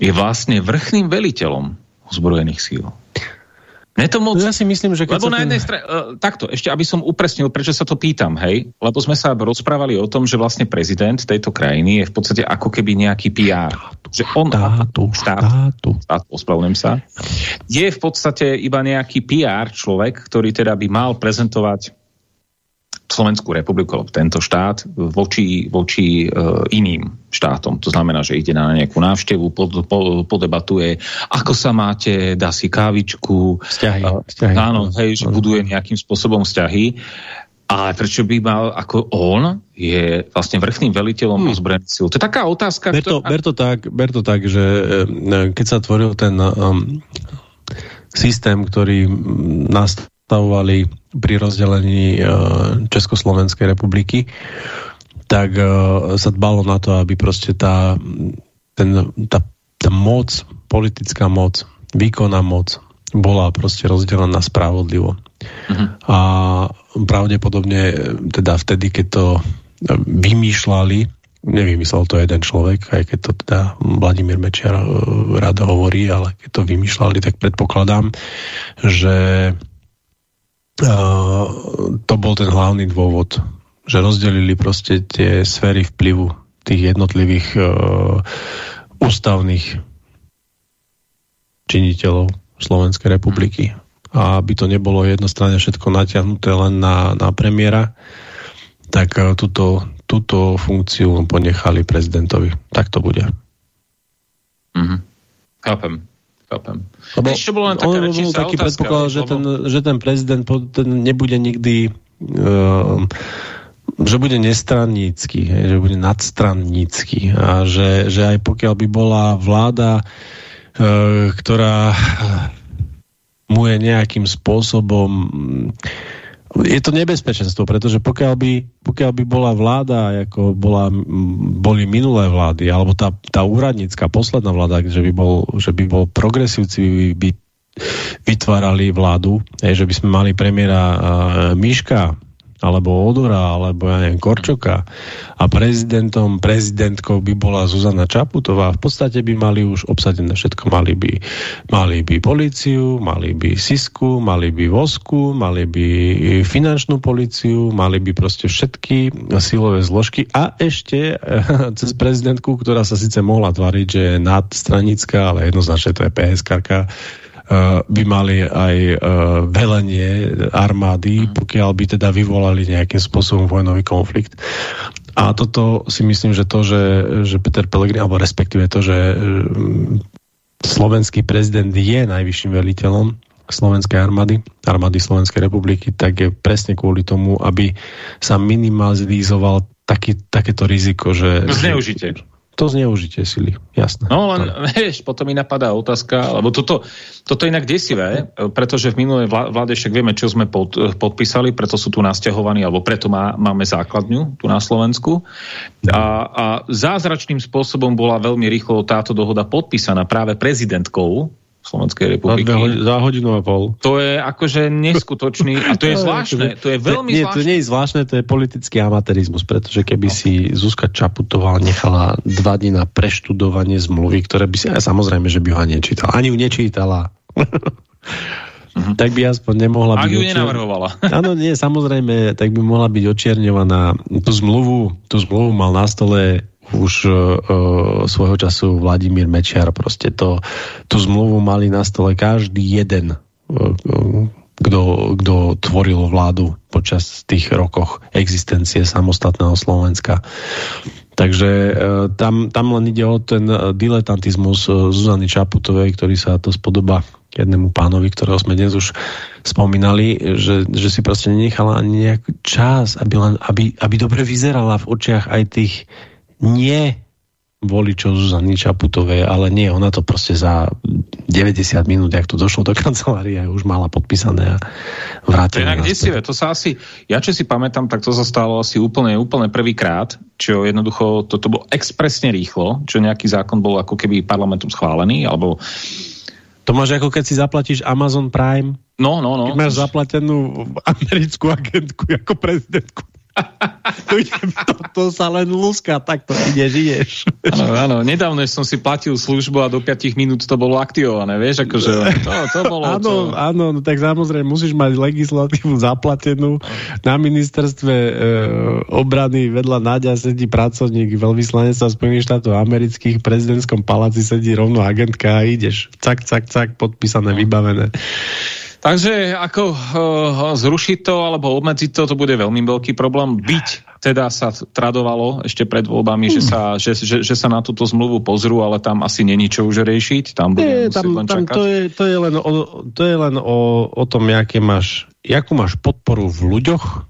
je vlastne vrchným veliteľom ozbrojených síl. Mne to moc... Ja si myslím, že keď Lebo na jednej ten... strane... Uh, takto, ešte aby som upresnil, prečo sa to pýtam, hej? Lebo sme sa rozprávali o tom, že vlastne prezident tejto krajiny je v podstate ako keby nejaký PR. Že on... Štátu, štát, štátu. Štát, ospravedlňujem sa. Je v podstate iba nejaký PR človek, ktorý teda by mal prezentovať Slovenskú republiku, alebo tento štát, voči, voči uh, iným štátom. To znamená, že ide na nejakú návštevu, pod, po, podebatuje, ako sa máte, dá si kávičku. Vzťahy. Vzťahy. Áno, hej, že buduje nejakým spôsobom vzťahy. A prečo by mal, ako on je vlastne vrchným veliteľom hmm. ozbrojených síl? To je taká otázka, ber to, ktorá... ber to, tak, ber to tak, že e, keď sa tvoril ten um, systém, ktorý nás nastavovali pri rozdelení e, Československej republiky, tak e, sa dbalo na to, aby proste tá, ten, tá, tá moc, politická moc, výkonná moc bola proste rozdelená spravodlivo. Uh-huh. A pravdepodobne teda vtedy, keď to vymýšľali, nevymyslel to jeden človek, aj keď to teda Vladimír Mečiar e, rád hovorí, ale keď to vymýšľali, tak predpokladám, že to bol ten hlavný dôvod, že rozdelili proste tie sféry vplyvu tých jednotlivých uh, ústavných činiteľov Slovenskej republiky. A aby to nebolo jednostranne všetko natiahnuté len na, na premiéra, tak uh, túto, túto funkciu ponechali prezidentovi. Tak to bude. Mhm. Chápem. Chápem. Lebo Ešte bolo len taká on bol taký predpoklad, že, ten, že ten prezident ten nebude nikdy uh, že bude nestrannícky, že bude nadstrannícky a že, že aj pokiaľ by bola vláda, uh, ktorá mu je nejakým spôsobom je to nebezpečenstvo, pretože pokiaľ by, pokiaľ by bola vláda, ako bola, boli minulé vlády, alebo tá, tá úradnícka posledná vláda, že by bol, že by bol progresívci, by vytvárali vládu, že by sme mali premiéra uh, Miška, alebo Odora, alebo ja neviem, Korčoka. A prezidentom, prezidentkou by bola Zuzana Čaputová, v podstate by mali už obsadené všetko. Mali by, mali by policiu, mali by Sisku, mali by Vosku, mali by finančnú policiu, mali by proste všetky silové zložky. A ešte cez prezidentku, ktorá sa síce mohla tvariť, že je nadstranická, ale jednoznačne to je PSK, by mali aj e, velenie armády, mhm. pokiaľ by teda vyvolali nejakým spôsobom vojnový konflikt. A toto si myslím, že to, že, že Peter Pellegrini, alebo respektíve to, že e, slovenský prezident je najvyšším veliteľom slovenskej armády, armády Slovenskej republiky, tak je presne kvôli tomu, aby sa minimalizoval taký, takéto riziko, že... Zneužite. To zneužitie sily, jasné. No len, vieš, potom mi napadá otázka, lebo toto, toto je inak desivé, pretože v minulej vláde však vieme, čo sme pod, podpísali, preto sú tu nasťahovaní, alebo preto má, máme základňu tu na Slovensku. A, a zázračným spôsobom bola veľmi rýchlo táto dohoda podpísaná práve prezidentkou Slovenskej republiky. Za, za hodinu a pol. To je akože neskutočný, a to je zvláštne, to je veľmi nie, zvláštne. To nie je zvláštne, to je politický amatérizmus, pretože keby okay. si Zuzka Čaputová nechala dva dní na preštudovanie zmluvy, ktoré by si, aj samozrejme, že by ho nečítala. Ani ju nečítala. Uh-huh. tak by aspoň nemohla Ak byť... Ak ju očier... nenavrhovala. Áno, nie, samozrejme, tak by mohla byť očierňovaná. Tú zmluvu, tú zmluvu mal na stole už uh, svojho času Vladimír Mečiar proste to, tú zmluvu mali na stole každý jeden uh, kto, kto tvoril vládu počas tých rokoch existencie samostatného Slovenska. Takže e, tam, tam len ide o ten e, diletantizmus e, Zuzany Čaputovej, ktorý sa to spodobá jednému pánovi, ktorého sme dnes už spomínali, že, že si proste nenechala ani nejaký čas, aby, len, aby, aby dobre vyzerala v očiach aj tých nie voličov Zuzany Čaputovej, ale nie, ona to proste za 90 minút, jak to došlo do kancelárie, už mala podpísané a vrátené. To je inak to sa asi, ja čo si pamätám, tak to sa stalo asi úplne, úplne prvýkrát, čo jednoducho, toto bolo expresne rýchlo, čo nejaký zákon bol ako keby parlamentom schválený, alebo to máš ako keď si zaplatíš Amazon Prime. No, no, no. Keď máš zaplatenú americkú agentku ako prezidentku. to, to, sa len lúska, tak to ideš, ideš. Áno, áno, nedávno som si platil službu a do 5 minút to bolo aktivované, vieš, akože to, to bolo... Áno, to... áno, no tak samozrejme musíš mať legislatívu zaplatenú. Na ministerstve e, obrany vedľa Náďa sedí pracovník veľvyslanectva Spojených štátov amerických, v prezidentskom paláci sedí rovno agentka a ideš. Cak, cak, cak, podpísané, vybavené. Takže ako uh, zrušiť to alebo obmedziť to, to bude veľmi veľký problém. Byť teda sa tradovalo ešte pred voľbami, že, sa, že, že, že sa na túto zmluvu pozrú, ale tam asi není čo už riešiť. Tam, Nie, tam, len tam to, je, to je len, o, to je len o, o tom, jaké máš, jakú máš podporu v ľuďoch,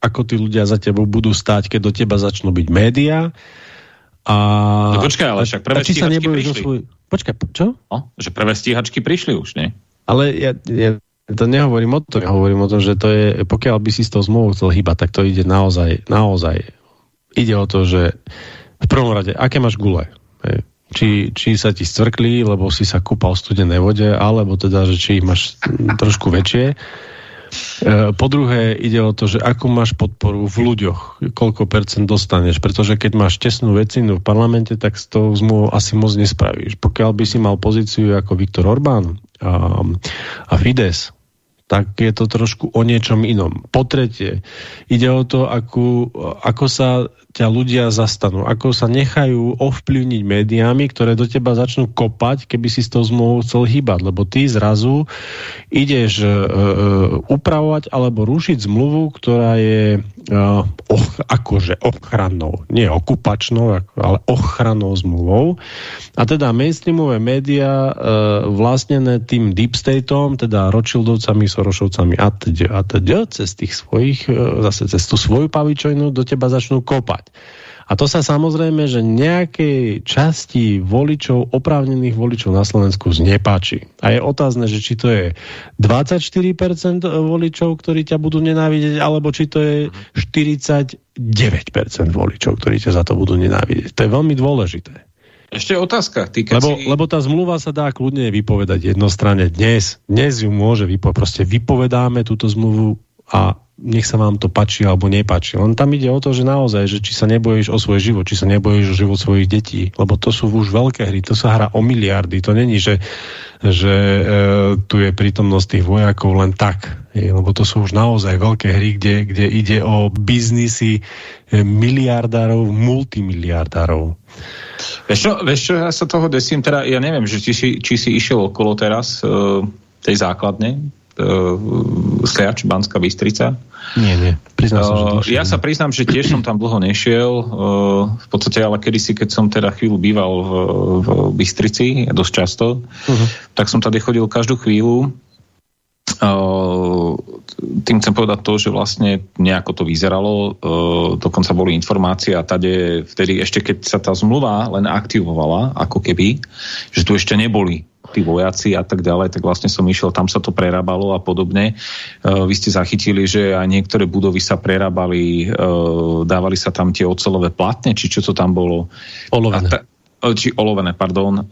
ako tí ľudia za tebou budú stáť, keď do teba začnú byť médiá. A... No počkaj, ale však prvé stíhačky prišli. Svoj... Počkaj, čo? No, že prvé stíhačky prišli už, nie? Ale ja, ja to nehovorím o tom, ja hovorím o tom, že to je, pokiaľ by si s tou zmluvou chcel hýbať, tak to ide naozaj, naozaj. Ide o to, že v prvom rade, aké máš gule? Či, či sa ti stvrkli, lebo si sa kúpal v studenej vode, alebo teda, že či ich máš trošku väčšie. E, po druhé ide o to, že akú máš podporu v ľuďoch, koľko percent dostaneš, pretože keď máš tesnú vecinu v parlamente, tak s tou zmluvou asi moc nespravíš. Pokiaľ by si mal pozíciu ako Viktor Orbán a, a Fides, tak je to trošku o niečom inom. Po tretie, ide o to, akú, ako sa ťa ľudia zastanú, ako sa nechajú ovplyvniť médiami, ktoré do teba začnú kopať, keby si s tou zmluvou chcel hýbať, lebo ty zrazu ideš uh, upravovať alebo rušiť zmluvu, ktorá je uh, och, akože ochrannou, nie okupačnou, ale ochrannou zmluvou. A teda mainstreamové médiá uh, vlastnené tým deep stateom, teda Rothschildovcami, Sorošovcami a teď, a teď, cez tých svojich, uh, zase cez tú svoju pavičojnu do teba začnú kopať hlasovať. A to sa samozrejme, že nejakej časti voličov, oprávnených voličov na Slovensku znepáči. A je otázne, že či to je 24% voličov, ktorí ťa budú nenávidieť, alebo či to je 49% voličov, ktorí ťa za to budú nenávidieť. To je veľmi dôležité. Ešte otázka. lebo, si... lebo tá zmluva sa dá kľudne vypovedať jednostranne. Dnes, dnes ju môže vypovedať. Proste vypovedáme túto zmluvu a nech sa vám to páči alebo nepáči. Len tam ide o to, že naozaj, že či sa nebojíš o svoj život, či sa nebojíš o život svojich detí, lebo to sú už veľké hry, to sa hrá o miliardy, to není, že, že e, tu je prítomnosť tých vojakov len tak, je, lebo to sú už naozaj veľké hry, kde, kde ide o biznisy e, miliardárov, multimiliardárov. Vieš čo, vieš čo, ja sa toho desím, teda ja neviem, že či či si išiel okolo teraz e, tej základne, Sliač, Banská Bystrica. Nie, nie. Priznám sa, že ja sa priznám, že tiež som tam dlho nešiel. Uh, v podstate, ale kedysi, keď som teda chvíľu býval v, v Bystrici, dosť často, uh-huh. tak som tady chodil každú chvíľu. Uh, tým chcem povedať to, že vlastne nejako to vyzeralo, uh, dokonca boli informácie a tade vtedy ešte keď sa tá zmluva len aktivovala, ako keby, že tu ešte neboli tí vojaci a tak ďalej, tak vlastne som išiel, tam sa to prerábalo a podobne. Uh, vy ste zachytili, že aj niektoré budovy sa prerábali, uh, dávali sa tam tie ocelové platne, či čo to tam bolo. Olovené. či olovené, pardon.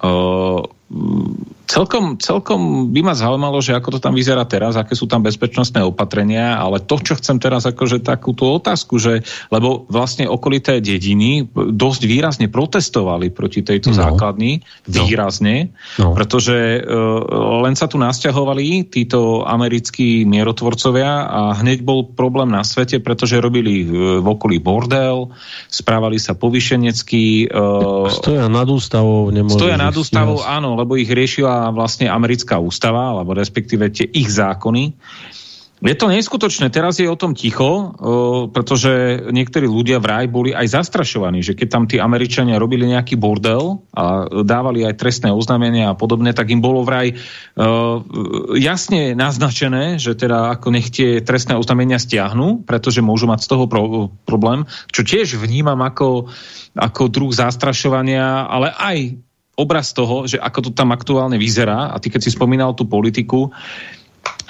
Celkom, celkom by ma zaujímalo, že ako to tam vyzerá teraz, aké sú tam bezpečnostné opatrenia, ale to, čo chcem teraz akože takúto otázku, že lebo vlastne okolité dediny dosť výrazne protestovali proti tejto no. základni, no. výrazne, no. pretože uh, len sa tu nasťahovali títo americkí mierotvorcovia a hneď bol problém na svete, pretože robili uh, v okolí bordel, správali sa povyšenecky. Uh, stoja nad ústavou, Stoja nad ústavou, áno, lebo ich riešila vlastne americká ústava, alebo respektíve tie ich zákony. Je to neskutočné, teraz je o tom ticho, pretože niektorí ľudia vraj boli aj zastrašovaní, že keď tam tí Američania robili nejaký bordel a dávali aj trestné oznámenia a podobne, tak im bolo vraj jasne naznačené, že teda ako nech tie trestné oznámenia stiahnu, pretože môžu mať z toho pro, problém, čo tiež vnímam ako, ako druh zastrašovania, ale aj obraz toho, že ako to tam aktuálne vyzerá a ty keď si spomínal tú politiku,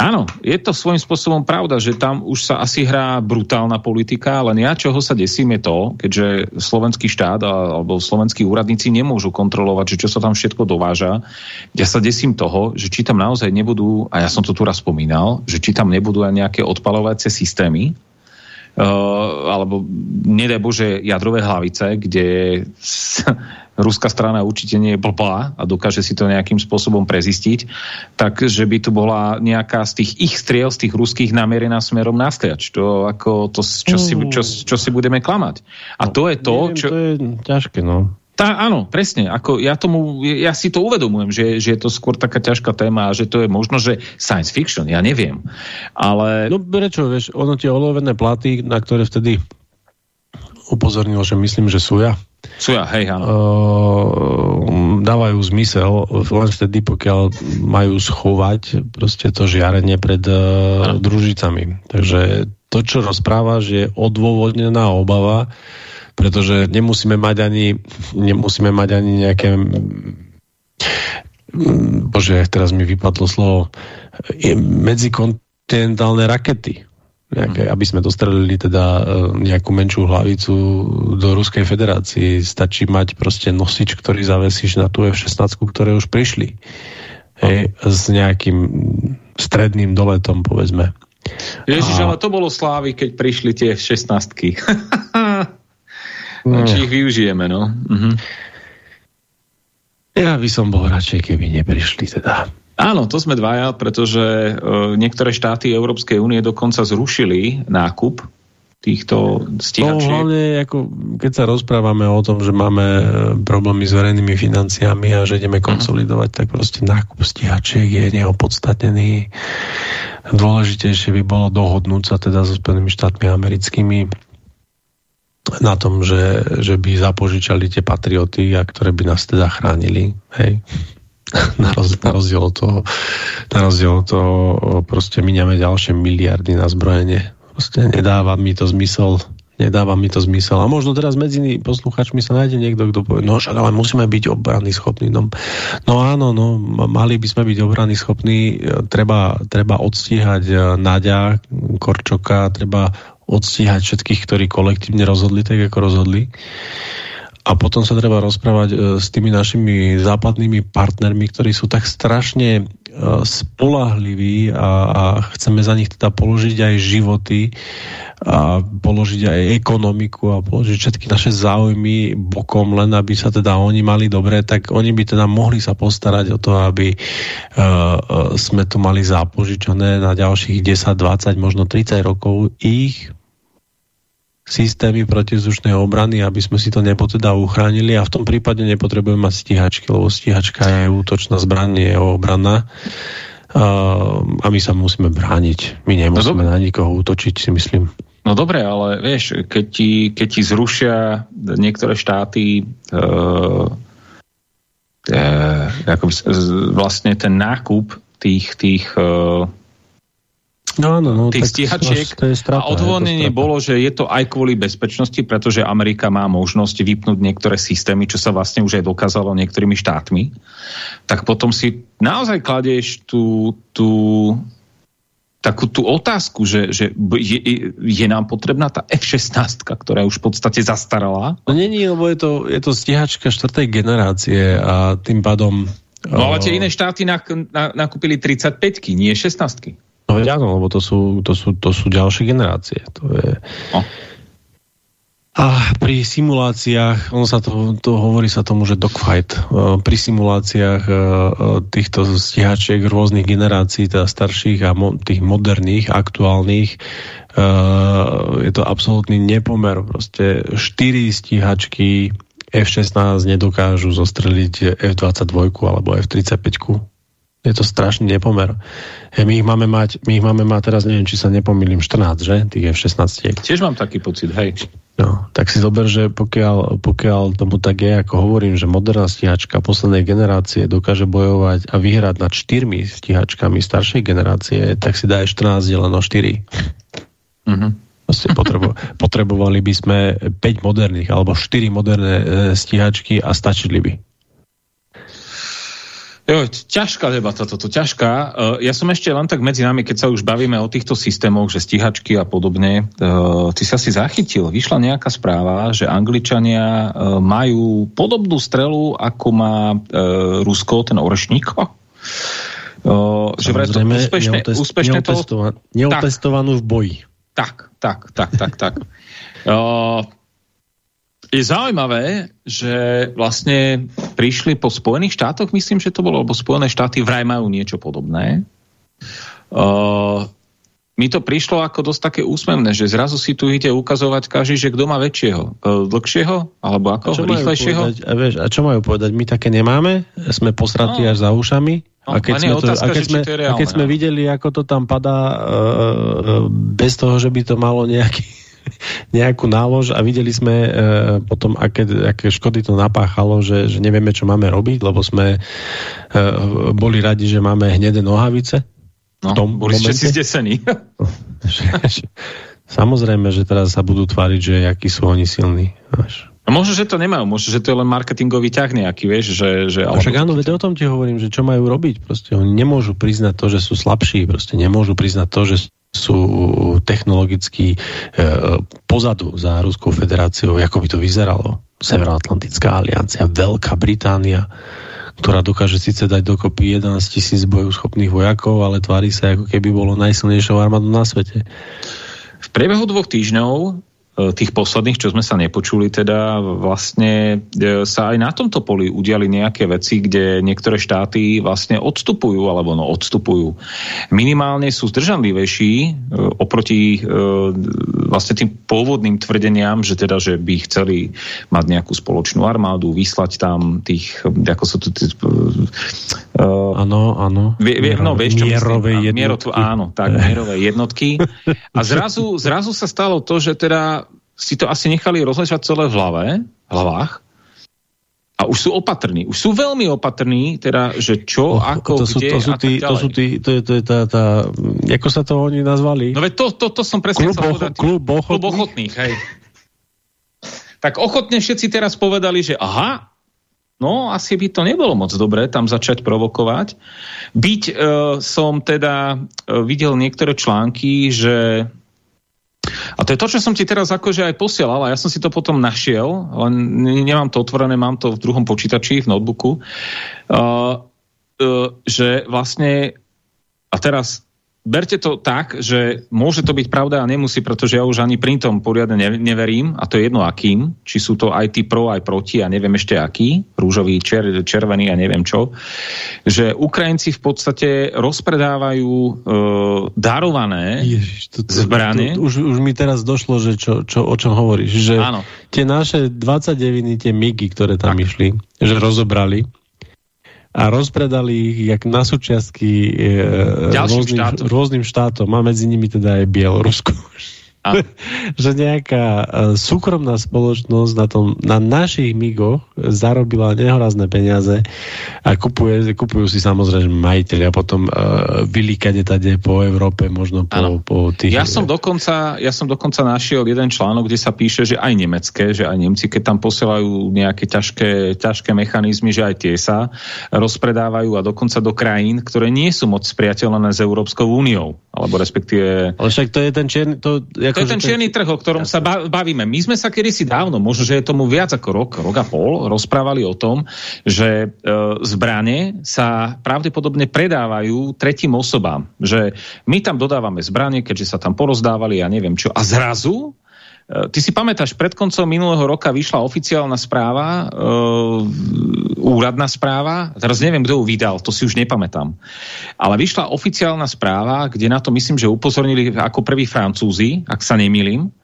Áno, je to svojím spôsobom pravda, že tam už sa asi hrá brutálna politika, len ja čoho sa desím je to, keďže slovenský štát alebo slovenskí úradníci nemôžu kontrolovať, že čo sa tam všetko dováža. Ja sa desím toho, že či tam naozaj nebudú, a ja som to tu raz spomínal, že či tam nebudú aj nejaké odpalovacie systémy, Uh, alebo nedaj Bože jadrové hlavice, kde ruská strana určite nie je blbá a dokáže si to nejakým spôsobom prezistiť, tak že by tu bola nejaká z tých ich striel, z tých ruských namierená smerom na To ako to, čo, si, čo, čo si budeme klamať. A to je to, Neviem, čo... To je ťažké, no. Tá, áno, presne. Ako ja, tomu, ja si to uvedomujem, že, že je to skôr taká ťažká téma a že to je možno, že science fiction, ja neviem. Ale... No prečo, vieš, ono tie olovené platy, na ktoré vtedy upozornil, že myslím, že sú ja. Sú ja, hej, áno. Uh, dávajú zmysel len vtedy, pokiaľ majú schovať proste to žiarenie pred uh, družicami. Takže to, čo rozprávaš, je odôvodnená obava, pretože nemusíme mať ani nemusíme mať ani nejaké bože, teraz mi vypadlo slovo medzikontinentálne rakety nejaké, aby sme dostrelili teda e, nejakú menšiu hlavicu do Ruskej federácii. Stačí mať proste nosič, ktorý zavesíš na tú F-16, ktoré už prišli. Hej, s nejakým stredným doletom, povedzme. Ježiš, a... ale to bolo slávy, keď prišli tie F-16. no. Či ich využijeme, no. Mhm. Ja by som bol radšej, keby neprišli teda. Áno, to sme dvaja, pretože uh, niektoré štáty Európskej únie dokonca zrušili nákup týchto stíhačiek. No hlavne, ako, keď sa rozprávame o tom, že máme e, problémy s verejnými financiami a že ideme mhm. konsolidovať, tak proste nákup stíhačiek je neopodstatnený. Dôležitejšie by bolo dohodnúť sa teda so Spojenými štátmi americkými na tom, že, že by zapožičali tie patrioty, a ktoré by nás teda chránili. Hej na, roz, na rozdiel od toho, na rozdiel od toho proste miniame ďalšie miliardy na zbrojenie. Proste nedáva mi to zmysel nedáva mi to zmysel. A možno teraz medzi posluchačmi sa nájde niekto, kto povie, no však ale musíme byť obrany schopní. No, no áno, no, mali by sme byť obrany schopní, treba, treba odstíhať e, Nadia, Korčoka, treba odstíhať všetkých, ktorí kolektívne rozhodli tak, ako rozhodli. A potom sa treba rozprávať e, s tými našimi západnými partnermi, ktorí sú tak strašne e, spolahliví a, a chceme za nich teda položiť aj životy a položiť aj ekonomiku a položiť všetky naše záujmy bokom, len aby sa teda oni mali dobre, tak oni by teda mohli sa postarať o to, aby uh, sme tu mali zapožičané na ďalších 10, 20, možno 30 rokov ich systémy protizdušnej obrany, aby sme si to nebo teda uchránili a v tom prípade nepotrebujeme mať stíhačky, lebo stíhačka je útočná zbraň, je obrana a my sa musíme brániť. My nemusíme no na nikoho útočiť, si myslím. No dobre, ale vieš, keď ti, keď ti zrušia niektoré štáty uh, uh, ako vlastne ten nákup tých, tých uh, No, no, no, tých stíhačiek. A odvolnenie bolo, že je to aj kvôli bezpečnosti, pretože Amerika má možnosť vypnúť niektoré systémy, čo sa vlastne už aj dokázalo niektorými štátmi. Tak potom si naozaj kladieš tú, tú takú tú otázku, že, že je, je nám potrebná tá F-16, ktorá už v podstate zastarala. No není, lebo je to, je to stíhačka štvrtej generácie a tým pádom... No ale tie iné štáty nakúpili 35-ky, nie 16 -ky. No áno, lebo to sú, to sú, to sú ďalšie generácie. To je... No. A pri simuláciách, on sa to, to hovorí sa tomu, že dogfight, e, pri simuláciách e, e, týchto stíhačiek rôznych generácií, teda starších a mo, tých moderných, aktuálnych, je to absolútny nepomer. Proste 4 stíhačky F-16 nedokážu zostreliť F-22 alebo F-35 Je to strašný nepomer. He, my, ich máme mať, my ich máme mať teraz, neviem, či sa nepomýlim, 14, že? Tých F-16. Tiež mám taký pocit, hej. No, tak si zober, že pokiaľ, pokiaľ tomu tak je, ako hovorím, že moderná stíhačka poslednej generácie dokáže bojovať a vyhrať nad štyrmi stíhačkami staršej generácie, tak si dá 14 deleno 4. Mm-hmm. potrebo, potrebovali by sme 5 moderných alebo 4 moderné e, stíhačky a stačili by. Jo, ťažká debata toto, ťažká. Uh, ja som ešte len tak medzi nami, keď sa už bavíme o týchto systémoch, že stíhačky a podobne, uh, ty sa si zachytil, vyšla nejaká správa, že Angličania uh, majú podobnú strelu, ako má Rusko, ten orešník. Uh, že vraj to úspešne, neotest, úspešne neotestovan, to... Neotestovanú v boji. Tak, tak, tak, tak, tak. Uh, je zaujímavé, že vlastne prišli po Spojených štátoch, myslím, že to bolo, lebo Spojené štáty vraj majú niečo podobné. Uh, mi to prišlo ako dosť také úsmevné, že zrazu si tu ide ukazovať každý, že kto má väčšieho, uh, dlhšieho, alebo ako, a rýchlejšieho. Povedať, a, vieš, a čo majú povedať? My také nemáme, sme posratí no. až za ušami. No, a keď, sme, to, otázka, a keď, sme, reálne, a keď sme videli, ako to tam padá uh, bez toho, že by to malo nejaký nejakú nálož a videli sme e, potom, aké, aké škody to napáchalo, že, že nevieme, čo máme robiť, lebo sme e, boli radi, že máme hnedé nohavice. No, tom boli ste si zdesení. Samozrejme, že teraz sa budú tváriť, že akí sú oni silní. Až. A možno, že to nemajú, možno, že to je len marketingový ťah nejaký, vieš, že... že ale však áno, veď o tom ti hovorím, že čo majú robiť, proste oni nemôžu priznať to, že sú slabší, proste nemôžu priznať to, že sú technologicky e, pozadu za Ruskou federáciou, ako by to vyzeralo. Severoatlantická aliancia, Veľká Británia, ktorá dokáže síce dať dokopy 11 tisíc schopných vojakov, ale tvári sa, ako keby bolo najsilnejšou armádou na svete. V priebehu dvoch týždňov tých posledných, čo sme sa nepočuli, teda vlastne e, sa aj na tomto poli udiali nejaké veci, kde niektoré štáty vlastne odstupujú, alebo no odstupujú. Minimálne sú zdržanlivejší e, oproti vlastne tým pôvodným tvrdeniam, že teda, že by chceli mať nejakú spoločnú armádu, vyslať tam tých, ako sú tu Áno, áno. No, vieš, čo mierové myslím, jednotky. áno, tak, mierové jednotky. A zrazu, zrazu sa stalo to, že teda si to asi nechali rozležať celé v hlave, hlavách a už sú opatrní. Už sú veľmi opatrní, teda, že čo, oh, ako, to sú, kde to sú tí, To sú tí, to je, to je tá, tá, ako sa to oni nazvali? No veď to, to, to som presne klub, chcel povedať. Klub ochotných? Klub ochotných, hej. tak ochotne všetci teraz povedali, že aha, no asi by to nebolo moc dobré tam začať provokovať. Byť e, som teda e, videl niektoré články, že a to je to, čo som ti teraz akože aj posielal a ja som si to potom našiel, len nemám to otvorené, mám to v druhom počítači, v notebooku, uh, uh, že vlastne a teraz berte to tak, že môže to byť pravda a nemusí, pretože ja už ani printom poriadne neverím, a to je jedno akým, či sú to aj tí pro, aj proti, a neviem ešte aký, rúžový, čer, červený a neviem čo, že Ukrajinci v podstate rozpredávajú e, darované Ježiš, to, to, zbranie. To, to, už, už mi teraz došlo, že čo, čo, o čom hovoríš, že Áno. tie naše 29 tie migy, ktoré tam tak. išli, že rozobrali, a rozpredali ich jak na súčiastky e, rôznym, štátom. rôznym štátom a medzi nimi teda aj Bielorusko. že nejaká e, súkromná spoločnosť na, tom, na našich migoch zarobila nehorazné peniaze a kupuje, kupujú si samozrejme majiteľi a potom uh, vylíkade tade po Európe, možno po, po tých... Ja som, dokonca, ja som dokonca našiel jeden článok, kde sa píše, že aj nemecké, že aj Nemci, keď tam posielajú nejaké ťažké, ťažké mechanizmy, že aj tie sa rozpredávajú a dokonca do krajín, ktoré nie sú moc spriateľné s Európskou úniou, alebo respektíve... Ale však to je ten čierny... To, to je ten čierny trh, o ktorom sa bavíme. My sme sa kedysi dávno, možno, že je tomu viac ako rok, rok a pol, rozprávali o tom, že e, zbranie sa pravdepodobne predávajú tretím osobám. Že my tam dodávame zbranie, keďže sa tam porozdávali, ja neviem čo. A zrazu Ty si pamätáš, pred koncom minulého roka vyšla oficiálna správa, e, úradná správa, teraz neviem, kto ju vydal, to si už nepamätám, ale vyšla oficiálna správa, kde na to myslím, že upozornili ako prví Francúzi, ak sa nemýlim,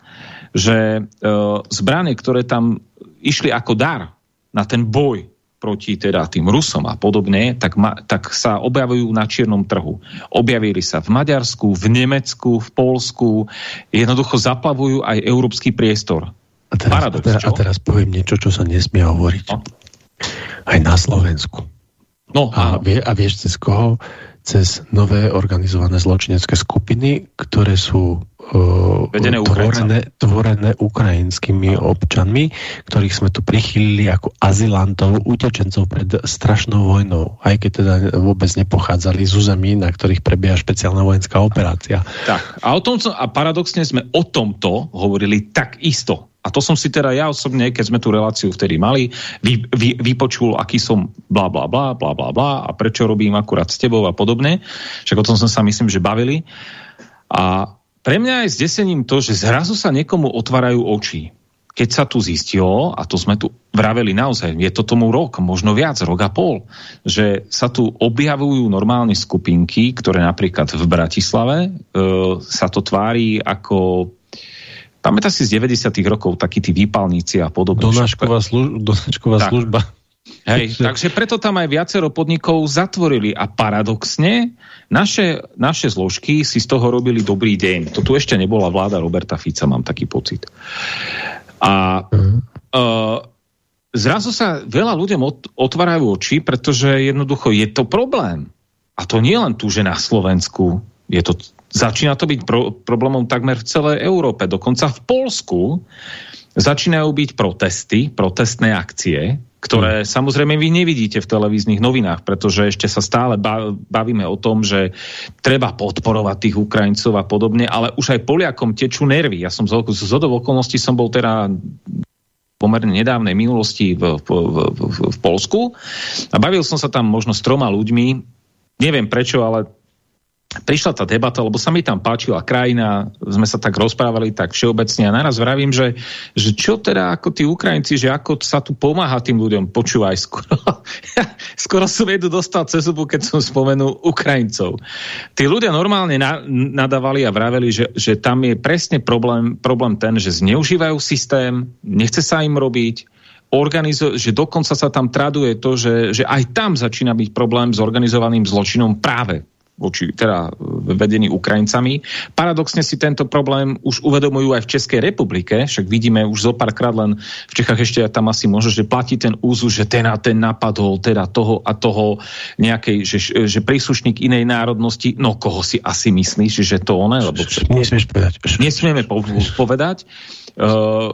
že e, zbranie, ktoré tam išli ako dar na ten boj proti teda tým Rusom a podobne, tak, ma, tak sa objavujú na čiernom trhu. Objavili sa v Maďarsku, v Nemecku, v Polsku, jednoducho zaplavujú aj európsky priestor. A teraz, Paradox, a, teraz, a teraz poviem niečo, čo sa nesmie hovoriť. No. Aj na Slovensku. No, a, vie, a vieš cez koho? Cez nové organizované zločinecké skupiny, ktoré sú Vedené tvorené, tvorené ukrajinskými občanmi, ktorých sme tu prichýlili ako azylantov, utečencov pred strašnou vojnou, aj keď teda vôbec nepochádzali z území, na ktorých prebieha špeciálna vojenská operácia. Tak, a, o tom, a paradoxne sme o tomto hovorili tak isto. A to som si teda ja osobne, keď sme tú reláciu vtedy mali, vy, vy, vypočul, aký som bla bla bla, bla bla bla a prečo robím akurát s tebou a podobne. Však o tom sme sa myslím, že bavili. A pre mňa je zdesením to, že zrazu sa niekomu otvárajú oči. Keď sa tu zistilo, a to sme tu vraveli naozaj, je to tomu rok, možno viac, rok a pol, že sa tu objavujú normálne skupinky, ktoré napríklad v Bratislave e, sa to tvári ako pamätá si z 90 rokov takí tí výpalníci a podobne. Donášková, služ- donášková služba. Hej, takže preto tam aj viacero podnikov zatvorili a paradoxne naše, naše zložky si z toho robili dobrý deň. To tu ešte nebola vláda Roberta Fica, mám taký pocit. A uh, zrazu sa veľa ľuďom otvárajú oči, pretože jednoducho je to problém. A to nie len tu, že na Slovensku. Je to, začína to byť pro, problémom takmer v celej Európe. Dokonca v Polsku začínajú byť protesty, protestné akcie, ktoré hmm. samozrejme vy nevidíte v televíznych novinách, pretože ešte sa stále bavíme o tom, že treba podporovať tých Ukrajincov a podobne, ale už aj Poliakom tečú nervy. Ja som z, z okolností som bol teda pomerne nedávnej minulosti v, v, v, v Polsku a bavil som sa tam možno s troma ľuďmi, neviem prečo, ale prišla tá debata, lebo sa mi tam páčila krajina, sme sa tak rozprávali tak všeobecne a naraz vravím, že, že čo teda ako tí Ukrajinci, že ako sa tu pomáha tým ľuďom, počúvaj skoro. skoro som jedu dostal cez zubu, keď som spomenul Ukrajincov. Tí ľudia normálne na, nadávali a vraveli, že, že tam je presne problém, problém ten, že zneužívajú systém, nechce sa im robiť, že dokonca sa tam traduje to, že, že aj tam začína byť problém s organizovaným zločinom práve voči teda vedení Ukrajincami. Paradoxne si tento problém už uvedomujú aj v Českej republike, však vidíme už zo párkrát len v Čechách ešte tam asi môže, že platí ten úzus, že ten a ten napadol teda toho a toho nejakej, že, že príslušník inej národnosti, no koho si asi myslíš, že to one? Lebo Nesmieš povedať. Nesmieme povedať. Uh,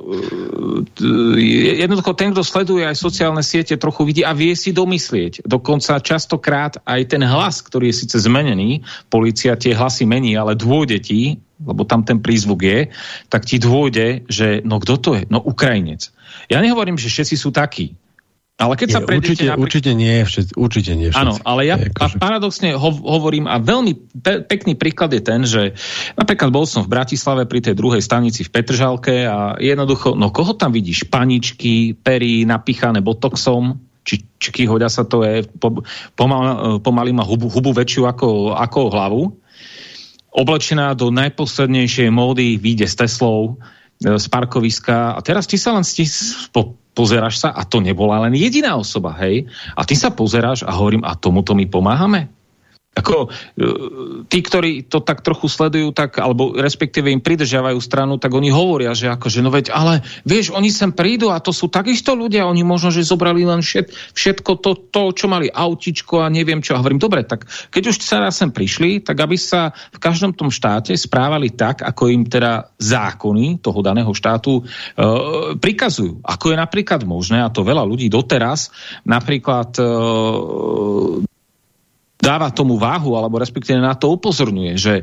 jednoducho ten, kto sleduje aj sociálne siete, trochu vidí a vie si domyslieť. Dokonca častokrát aj ten hlas, ktorý je síce zmenený, policia tie hlasy mení, ale dôjde ti, lebo tam ten prízvuk je, tak ti dôjde, že no kto to je? No Ukrajinec. Ja nehovorím, že všetci sú takí. Ale keď nie, sa určite, napríklad... určite nie všetci, určite nie všetci. Áno, ale ja akože... paradoxne ho, hovorím a veľmi pe pekný príklad je ten, že napríklad bol som v Bratislave pri tej druhej stanici v Petržalke a jednoducho, no koho tam vidíš? Paničky, pery napichané botoxom, či, hoďa sa to je, po, pomal, pomaly má hubu, hubu väčšiu ako, ako hlavu, oblečená do najposlednejšej módy, vyjde s Teslou, e, z parkoviska a teraz ti sa len stis, po, pozeráš sa a to nebola len jediná osoba, hej? A ty sa pozeráš a hovorím, a tomuto my pomáhame? Ako, e, tí, ktorí to tak trochu sledujú, tak, alebo respektíve im pridržiavajú stranu, tak oni hovoria, že akože, no veď, ale vieš, oni sem prídu a to sú takisto ľudia, oni možno, že zobrali len všet, všetko to, to, čo mali autičko a neviem čo. A hovorím, dobre, tak keď už sa sem prišli, tak aby sa v každom tom štáte správali tak, ako im teda zákony toho daného štátu e, prikazujú. Ako je napríklad možné, a to veľa ľudí doteraz, napríklad e, dáva tomu váhu, alebo respektíve na to upozorňuje, že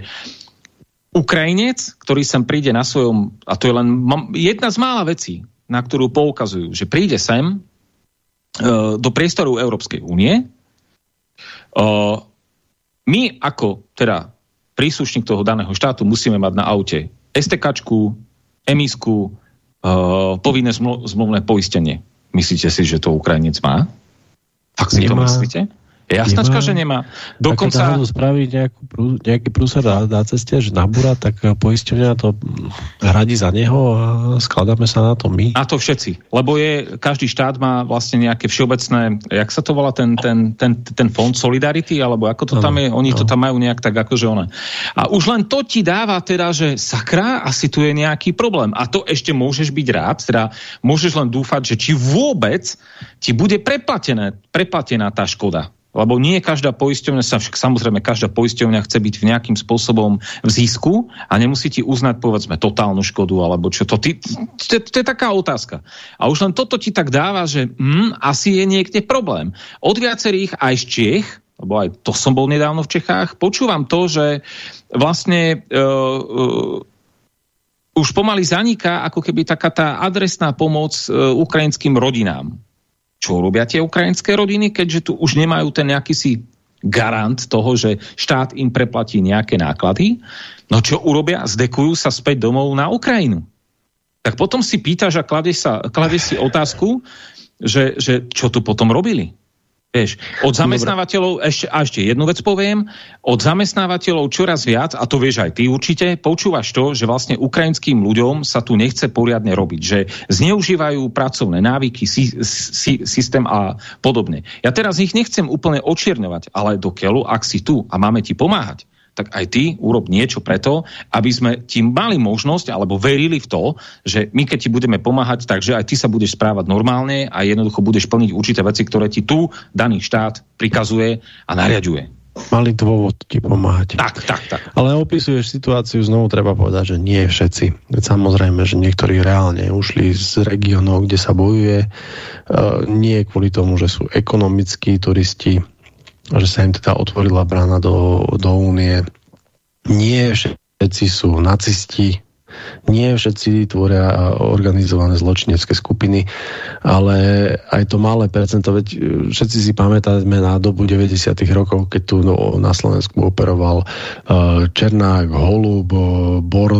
Ukrajinec, ktorý sem príde na svojom, a to je len jedna z mála vecí, na ktorú poukazujú, že príde sem uh, do priestoru Európskej únie, uh, my ako teda príslušník toho daného štátu musíme mať na aute STKčku, emisku, uh, povinné zmluvné poistenie. Myslíte si, že to Ukrajinec má? Fakt si Nemá. to myslíte? Jasnačka, že nemá. Dokonca... Keď spraví nejakú, nejaký prúser na, na ceste, že nabúra, tak poisťovňa to hradí za neho a skladáme sa na to my. A to všetci. Lebo je, každý štát má vlastne nejaké všeobecné, jak sa to volá, ten, ten, ten, ten fond Solidarity, alebo ako to ano, tam je, oni no. to tam majú nejak tak akože one. A už len to ti dáva teda, že sakra, asi tu je nejaký problém. A to ešte môžeš byť rád, teda môžeš len dúfať, že či vôbec ti bude preplatené, preplatená tá škoda. Lebo nie každá poisťovňa, však samozrejme každá poisťovňa chce byť v nejakým spôsobom v zisku a nemusí ti uznať povedzme totálnu škodu alebo čo to. Ty, to, to je taká otázka. A už len toto ti tak dáva, že hm, asi je niekde problém. Od viacerých aj z Čiech, lebo aj to som bol nedávno v Čechách, počúvam to, že vlastne uh, uh, už pomaly zaniká ako keby taká tá adresná pomoc uh, ukrajinským rodinám čo robia tie ukrajinské rodiny, keďže tu už nemajú ten nejaký si garant toho, že štát im preplatí nejaké náklady. No čo urobia? Zdekujú sa späť domov na Ukrajinu. Tak potom si pýtaš a kladeš, sa, kladeš si otázku, že, že čo tu potom robili. Vieš, od zamestnávateľov, ešte, a ešte jednu vec poviem, od zamestnávateľov čoraz viac, a to vieš aj ty určite, počúvaš to, že vlastne ukrajinským ľuďom sa tu nechce poriadne robiť, že zneužívajú pracovné návyky, sy, sy, systém a podobne. Ja teraz ich nechcem úplne očierňovať, ale do keľu, ak si tu a máme ti pomáhať, tak aj ty urob niečo preto, aby sme ti mali možnosť alebo verili v to, že my keď ti budeme pomáhať, takže aj ty sa budeš správať normálne a jednoducho budeš plniť určité veci, ktoré ti tu daný štát prikazuje a nariaduje mali dôvod ti pomáhať. Tak, tak, tak. Ale opisuješ situáciu, znovu treba povedať, že nie všetci. Samozrejme, že niektorí reálne ušli z regiónov, kde sa bojuje, uh, nie kvôli tomu, že sú ekonomickí turisti, že sa im teda otvorila brána do, do únie. Nie všetci sú nacisti, nie všetci tvoria organizované zločinecké skupiny, ale aj to malé percento, veď e, všetci si pamätáme na dobu 90. rokov, keď tu no, na Slovensku operoval uh, Černák, Holub, Bor,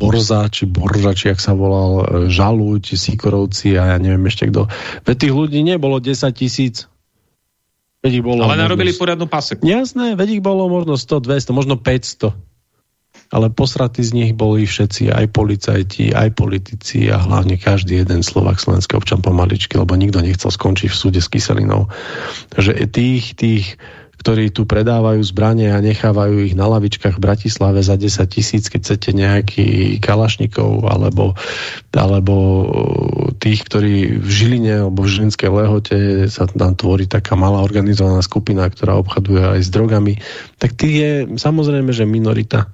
Borza, či Borža, či jak sa volal, e, Žaluť, Sikorovci a ja neviem ešte kto. Veď tých ľudí nebolo 10 tisíc, Veď ich bolo Ale narobili možno... poriadnu paseku. Jasné, veď ich bolo možno 100, 200, možno 500. Ale posratí z nich boli všetci, aj policajti, aj politici a hlavne každý jeden Slovak, slovenský občan pomaličky, lebo nikto nechcel skončiť v súde s kyselinou. Takže tých, tých ktorí tu predávajú zbranie a nechávajú ich na lavičkách v Bratislave za 10 tisíc, keď chcete nejaký kalašnikov alebo, alebo tých, ktorí v Žiline alebo v Žilinskej lehote sa tam tvorí taká malá organizovaná skupina, ktorá obchaduje aj s drogami, tak tých je samozrejme, že minorita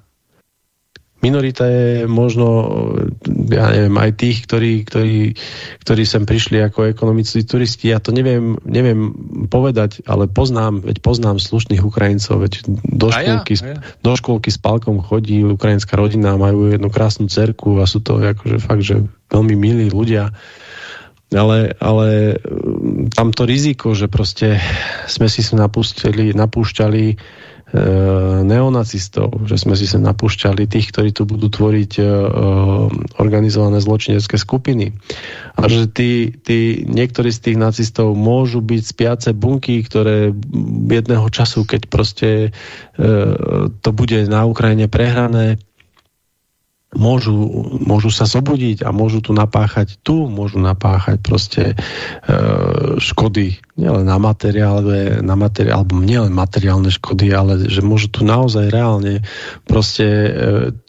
minorita je možno, ja neviem, aj tých, ktorí, ktorí, ktorí sem prišli ako ekonomickí turisti. Ja to neviem, neviem povedať, ale poznám, veď poznám slušných Ukrajincov, veď do škôlky, ja, ja. do škôlky s palkom chodí ukrajinská rodina, majú jednu krásnu cerku a sú to akože fakt, že veľmi milí ľudia. Ale, ale tamto riziko, že proste sme si sa napúšťali, napúšťali neonacistov, že sme si sa napúšťali tých, ktorí tu budú tvoriť e, organizované zločinecké skupiny. A že tí, tí, niektorí z tých nacistov môžu byť spiace bunky, ktoré jedného času, keď proste e, to bude na Ukrajine prehrané, môžu, môžu sa zobudiť a môžu tu napáchať, tu môžu napáchať proste e, škody, nielen na materiále, na materiál, alebo nielen materiálne škody, ale že môžu tu naozaj reálne proste e,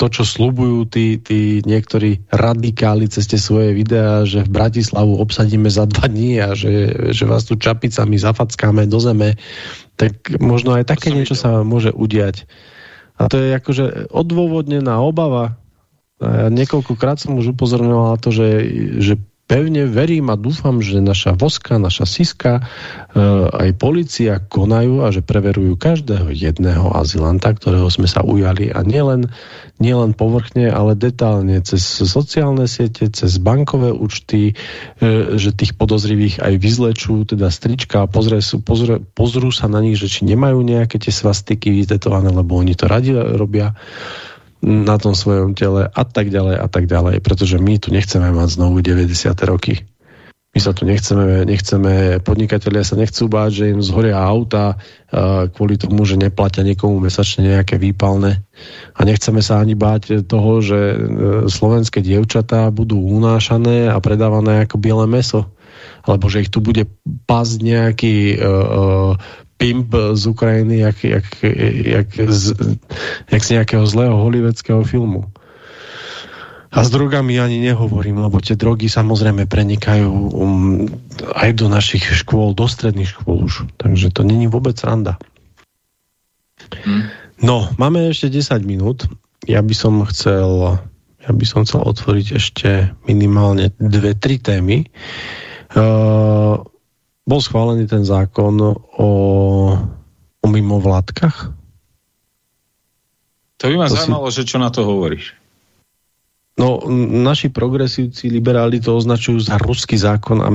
to, čo slubujú tí, tí niektorí radikáli cez tie svoje videá, že v Bratislavu obsadíme za dva dní a že, že vás tu čapicami zafackáme do zeme, tak možno aj také niečo sa môže udiať. A to je akože odôvodnená obava ja niekoľkokrát som už upozorňoval na to, že, že pevne verím a dúfam, že naša Voska, naša Siska, e, aj policia konajú a že preverujú každého jedného azylanta, ktorého sme sa ujali. A nielen, nielen povrchne, ale detálne cez sociálne siete, cez bankové účty, e, že tých podozrivých aj vyzlečú, teda strička a pozrie, pozrú sa na nich, že či nemajú nejaké tie svastiky vytetované, lebo oni to radi robia na tom svojom tele a tak ďalej a tak ďalej, pretože my tu nechceme mať znovu 90. roky. My sa tu nechceme, nechceme, podnikatelia sa nechcú báť, že im zhoria auta kvôli tomu, že neplatia niekomu mesačne nejaké výpalné. A nechceme sa ani báť toho, že e, slovenské dievčatá budú unášané a predávané ako biele meso. Alebo že ich tu bude pásť nejaký uh, pimp z Ukrajiny, jak, jak, jak, z, jak z nejakého zlého holiveckého filmu. A s drogami ani nehovorím, lebo tie drogy samozrejme prenikajú um, aj do našich škôl, do stredných škôl už. Takže to není vôbec randa. Hmm. No, máme ešte 10 minút. Ja by som chcel ja by som chcel otvoriť ešte minimálne dve, tri témy. Uh, bol schválený ten zákon o, o mimovládkach? To by ma to zaujímalo, si... že čo na to hovoríš. No, naši progresívci, liberáli to označujú za ruský zákon a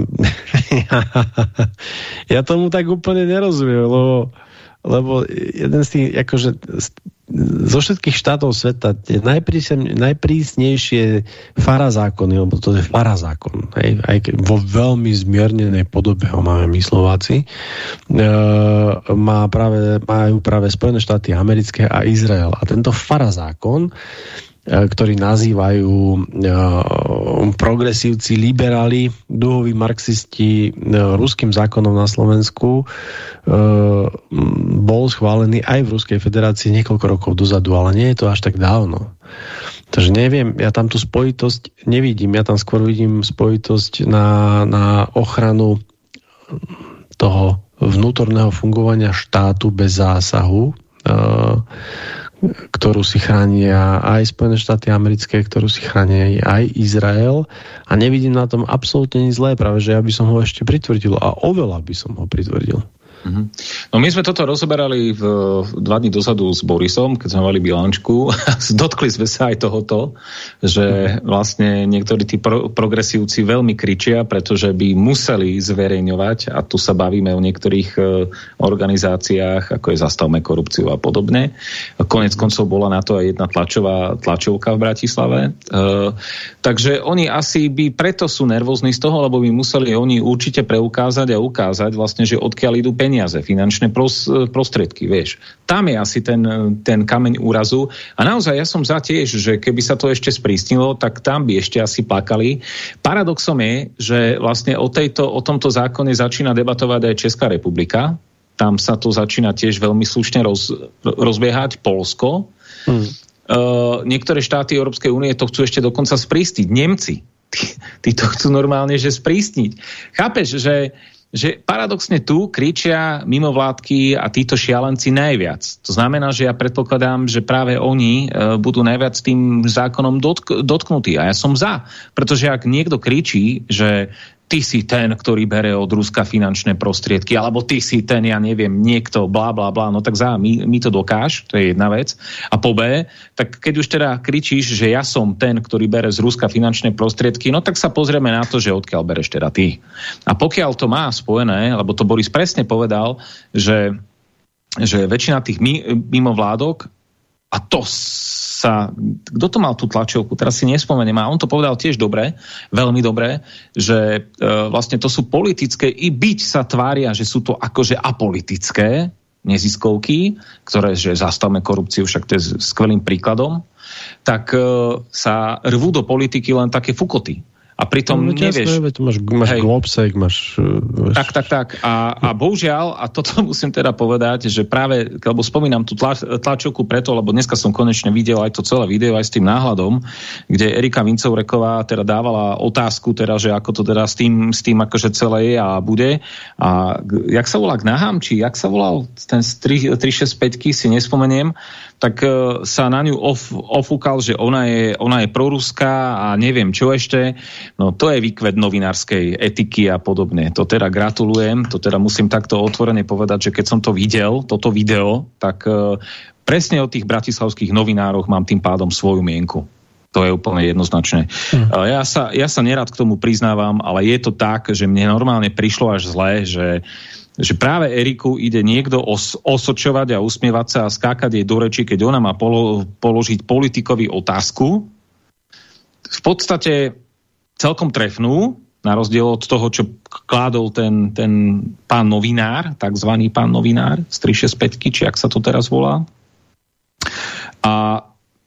ja tomu tak úplne nerozumiem, lebo, lebo jeden z tých, akože zo všetkých štátov sveta tie najprísnejšie farazákony, lebo to je farazákon, hej, aj vo veľmi zmiernenej podobe ho máme my Slováci, e, má práve, majú práve Spojené štáty americké a Izrael. A tento farazákon ktorí nazývajú e, progresívci, liberáli, duhoví marxisti e, ruským zákonom na Slovensku bol schválený aj v Ruskej federácii niekoľko rokov dozadu, ale nie je to až tak dávno. Takže neviem, ja tam tú spojitosť nevidím, ja tam skôr vidím spojitosť na, na ochranu toho vnútorného fungovania štátu bez zásahu ktorú si chránia aj Spojené štáty americké, ktorú si chránia aj Izrael a nevidím na tom absolútne nič zlé, práve že ja by som ho ešte pritvrdil a oveľa by som ho pritvrdil. Mhm. No my sme toto rozoberali v, dva dní dozadu s Borisom, keď sme mali bilančku. Dotkli sme sa aj tohoto, že vlastne niektorí tí pro, progresívci veľmi kričia, pretože by museli zverejňovať, a tu sa bavíme o niektorých e, organizáciách, ako je Zastavme korupciu a podobne. Konec koncov bola na to aj jedna tlačová tlačovka v Bratislave. E, takže oni asi by preto sú nervózni z toho, lebo by museli oni určite preukázať a ukázať vlastne, že odkiaľ idú peniaze peniaze, finančné pros, prostriedky, vieš. Tam je asi ten, ten kameň úrazu. A naozaj ja som za tiež, že keby sa to ešte sprísnilo, tak tam by ešte asi plakali. Paradoxom je, že vlastne o, tejto, o tomto zákone začína debatovať aj Česká republika. Tam sa to začína tiež veľmi slušne roz, rozbiehať. Polsko. Hmm. Uh, niektoré štáty Európskej únie to chcú ešte dokonca sprístiť. Nemci. Tí, tí to chcú normálne, že sprísniť. Chápeš, že že paradoxne tu kričia mimovládky a títo šialenci najviac. To znamená, že ja predpokladám, že práve oni e, budú najviac tým zákonom dotk dotknutí. A ja som za. Pretože ak niekto kričí, že ty si ten, ktorý bere od Ruska finančné prostriedky, alebo ty si ten, ja neviem, niekto, bla, bla, bla, no tak za, mi, mi to dokáž, to je jedna vec. A po B, tak keď už teda kričíš, že ja som ten, ktorý bere z Ruska finančné prostriedky, no tak sa pozrieme na to, že odkiaľ bereš teda ty. A pokiaľ to má spojené, lebo to Boris presne povedal, že že väčšina tých mimovládok a to sa, kto to mal tú tlačovku, teraz si nespomeniem, a on to povedal tiež dobre, veľmi dobre, že e, vlastne to sú politické, i byť sa tvária, že sú to akože apolitické neziskovky, ktoré, že zastavme korupciu, však to je skvelým príkladom, tak e, sa rvú do politiky len také fukoty a pritom no, nevieš... Jasné, veď máš, máš hej, globsek, máš... Vieš... Tak, tak, tak. A, a bohužiaľ, a toto musím teda povedať, že práve, lebo spomínam tú tla, tlačovku preto, lebo dneska som konečne videl aj to celé video, aj s tým náhľadom, kde Erika Vincovreková teda dávala otázku, teda, že ako to teda s tým, s tým akože celé je a bude. A jak sa volá k nahám, či jak sa volal ten 365 si nespomeniem, tak uh, sa na ňu of, ofúkal, že ona je, ona je proruská a neviem čo ešte. No to je výkvet novinárskej etiky a podobne. To teda gratulujem, to teda musím takto otvorene povedať, že keď som to videl, toto video, tak uh, presne o tých bratislavských novinároch mám tým pádom svoju mienku. To je úplne jednoznačné. Mm. Ja, sa, ja sa nerad k tomu priznávam, ale je to tak, že mne normálne prišlo až zle, že uh, že práve Eriku ide niekto os osočovať a usmievať sa a skákať jej do reči, keď ona má polo položiť politikovi otázku, v podstate celkom trefnú, na rozdiel od toho, čo kládol ten, ten pán novinár, takzvaný pán novinár z 365, či ak sa to teraz volá. A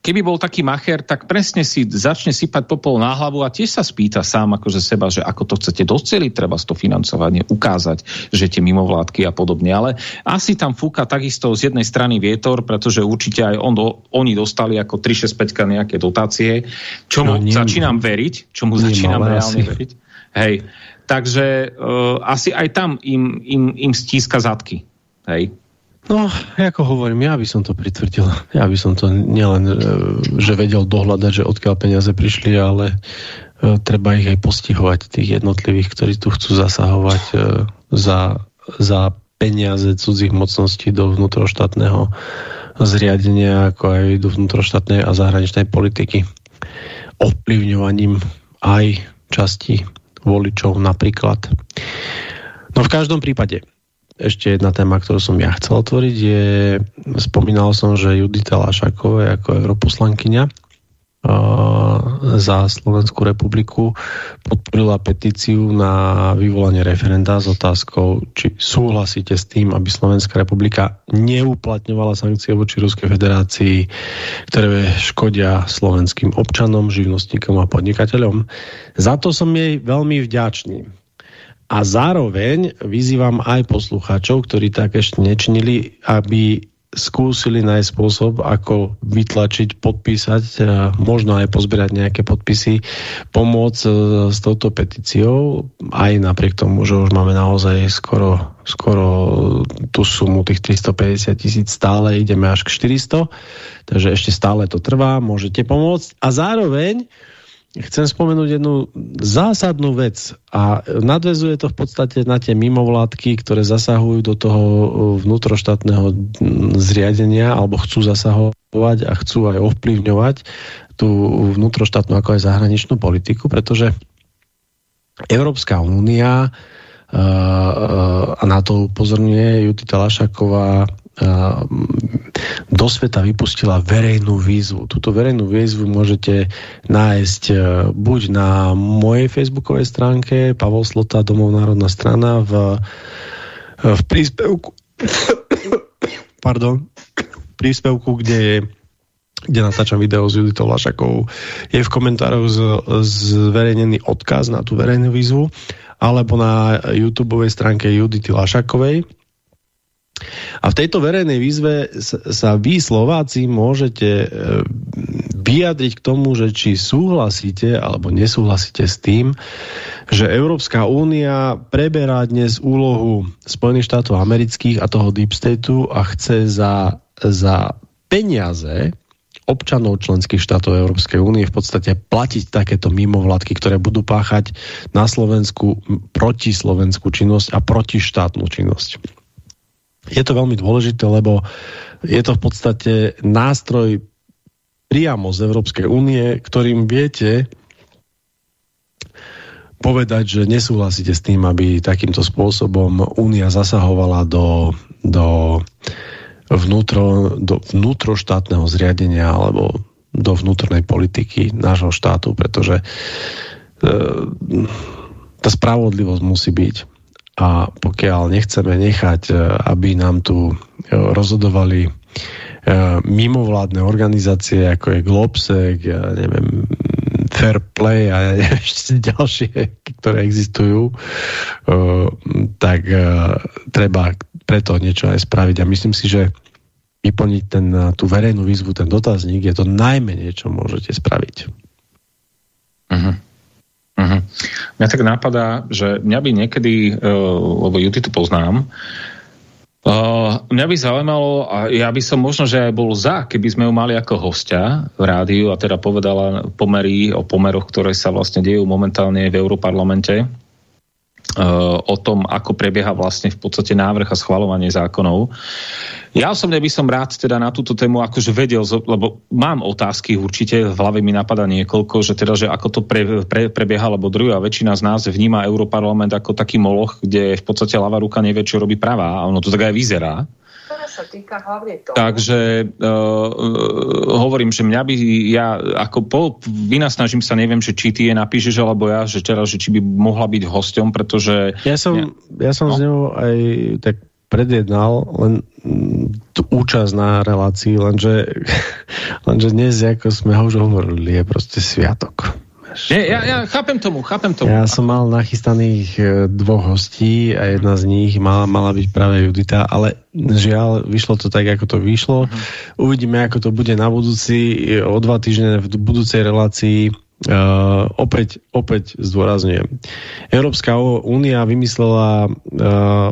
keby bol taký macher, tak presne si začne sypať popol na hlavu a tiež sa spýta sám akože seba, že ako to chcete doceliť, treba to financovanie ukázať, že tie mimovládky a podobne. Ale asi tam fúka takisto z jednej strany vietor, pretože určite aj on, oni dostali ako 365 nejaké dotácie, čomu no, nie, začínam veriť, čomu začínam reálne asi. veriť. Hej. Takže uh, asi aj tam im, im, im stíska zadky. Hej. No, ako hovorím, ja by som to pritvrdil. Ja by som to nielen, e, že vedel dohľadať, že odkiaľ peniaze prišli, ale e, treba ich aj postihovať, tých jednotlivých, ktorí tu chcú zasahovať e, za, za peniaze cudzích mocností do vnútroštátneho zriadenia, ako aj do vnútroštátnej a zahraničnej politiky. Ovplyvňovaním aj časti voličov napríklad. No v každom prípade, ešte jedna téma, ktorú som ja chcel otvoriť, je, spomínal som, že Judita Lašáková ako europoslankyňa za Slovenskú republiku podporila petíciu na vyvolanie referenda s otázkou, či súhlasíte s tým, aby Slovenská republika neuplatňovala sankcie voči Ruskej federácii, ktoré škodia slovenským občanom, živnostníkom a podnikateľom. Za to som jej veľmi vďačný a zároveň vyzývam aj poslucháčov, ktorí tak ešte nečnili, aby skúsili nájsť spôsob, ako vytlačiť, podpísať, možno aj pozbierať nejaké podpisy, pomôcť e, s touto petíciou, aj napriek tomu, že už máme naozaj skoro, skoro tú sumu tých 350 tisíc, stále ideme až k 400, takže ešte stále to trvá, môžete pomôcť. A zároveň chcem spomenúť jednu zásadnú vec a nadvezuje to v podstate na tie mimovládky, ktoré zasahujú do toho uh, vnútroštátneho zriadenia alebo chcú zasahovať a chcú aj ovplyvňovať tú vnútroštátnu ako aj zahraničnú politiku, pretože Európska únia uh, uh, a na to upozorňuje Judita Lašaková do sveta vypustila verejnú výzvu. Túto verejnú výzvu môžete nájsť e, buď na mojej facebookovej stránke Pavol Slota Domov národná strana v, v príspevku pardon, príspevku, kde je kde natáčam video s Juditou Lašakou, je v komentároch z, zverejnený odkaz na tú verejnú výzvu, alebo na youtube stránke Judity Lašakovej, a v tejto verejnej výzve sa vy Slováci môžete e, vyjadriť k tomu, že či súhlasíte alebo nesúhlasíte s tým, že Európska únia preberá dnes úlohu Spojených štátov amerických a toho Deep Stateu a chce za, za peniaze občanov členských štátov Európskej únie v podstate platiť takéto mimovládky, ktoré budú páchať na Slovensku proti slovenskú činnosť a proti štátnu činnosť. Je to veľmi dôležité, lebo je to v podstate nástroj priamo z Európskej únie, ktorým viete povedať, že nesúhlasíte s tým, aby takýmto spôsobom únia zasahovala do, do, vnútro, do vnútroštátneho zriadenia alebo do vnútornej politiky nášho štátu, pretože e, tá spravodlivosť musí byť a pokiaľ nechceme nechať, e, aby nám tu e, rozhodovali e, mimovládne organizácie, ako je Globsec, ja neviem, Fair Play a ešte ďalšie, ktoré existujú, tak treba preto niečo aj spraviť. A myslím si, že vyplniť ten, tú verejnú výzvu, ten dotazník, je to najmenej, čo môžete spraviť. Uh-huh. Uh-huh. Mňa tak napadá, že mňa by niekedy, uh, lebo Juty tu poznám, Uh, mňa by zaujímalo, a ja by som možno, že aj bol za, keby sme ju mali ako hostia v rádiu a teda povedala pomery o pomeroch, ktoré sa vlastne dejú momentálne v Európarlamente o tom, ako prebieha vlastne v podstate návrh a schvalovanie zákonov. Ja osobne by som rád teda na túto tému akože vedel, lebo mám otázky určite, v hlave mi napadá niekoľko, že teda, že ako to pre, pre, prebieha, lebo druhá väčšina z nás vníma Europarlament ako taký moloch, kde v podstate ľavá ruka nevie, čo robí pravá a ono to tak aj vyzerá. Ktoré sa týka hlavne toho. Takže uh, hovorím, že mňa by, ja ako po, vynasnažím sa, neviem, že či ty je napíšeš, alebo ja, že teraz, že či by mohla byť hosťom, pretože... Ja som, ja, ja som no. s ňou aj tak predjednal len tú účasť na relácii, lenže, lenže dnes, ako sme ho už hovorili, je proste sviatok. Nie, ja, ja chápem tomu, chápem tomu. Ja som mal nachystaných e, dvoch hostí a jedna z nich mala, mala byť práve Judita, ale žiaľ, vyšlo to tak, ako to vyšlo. Uh-huh. Uvidíme, ako to bude na budúci, o dva týždne v budúcej relácii Uh, opäť, opäť zdôrazňujem. Európska únia vymyslela, uh,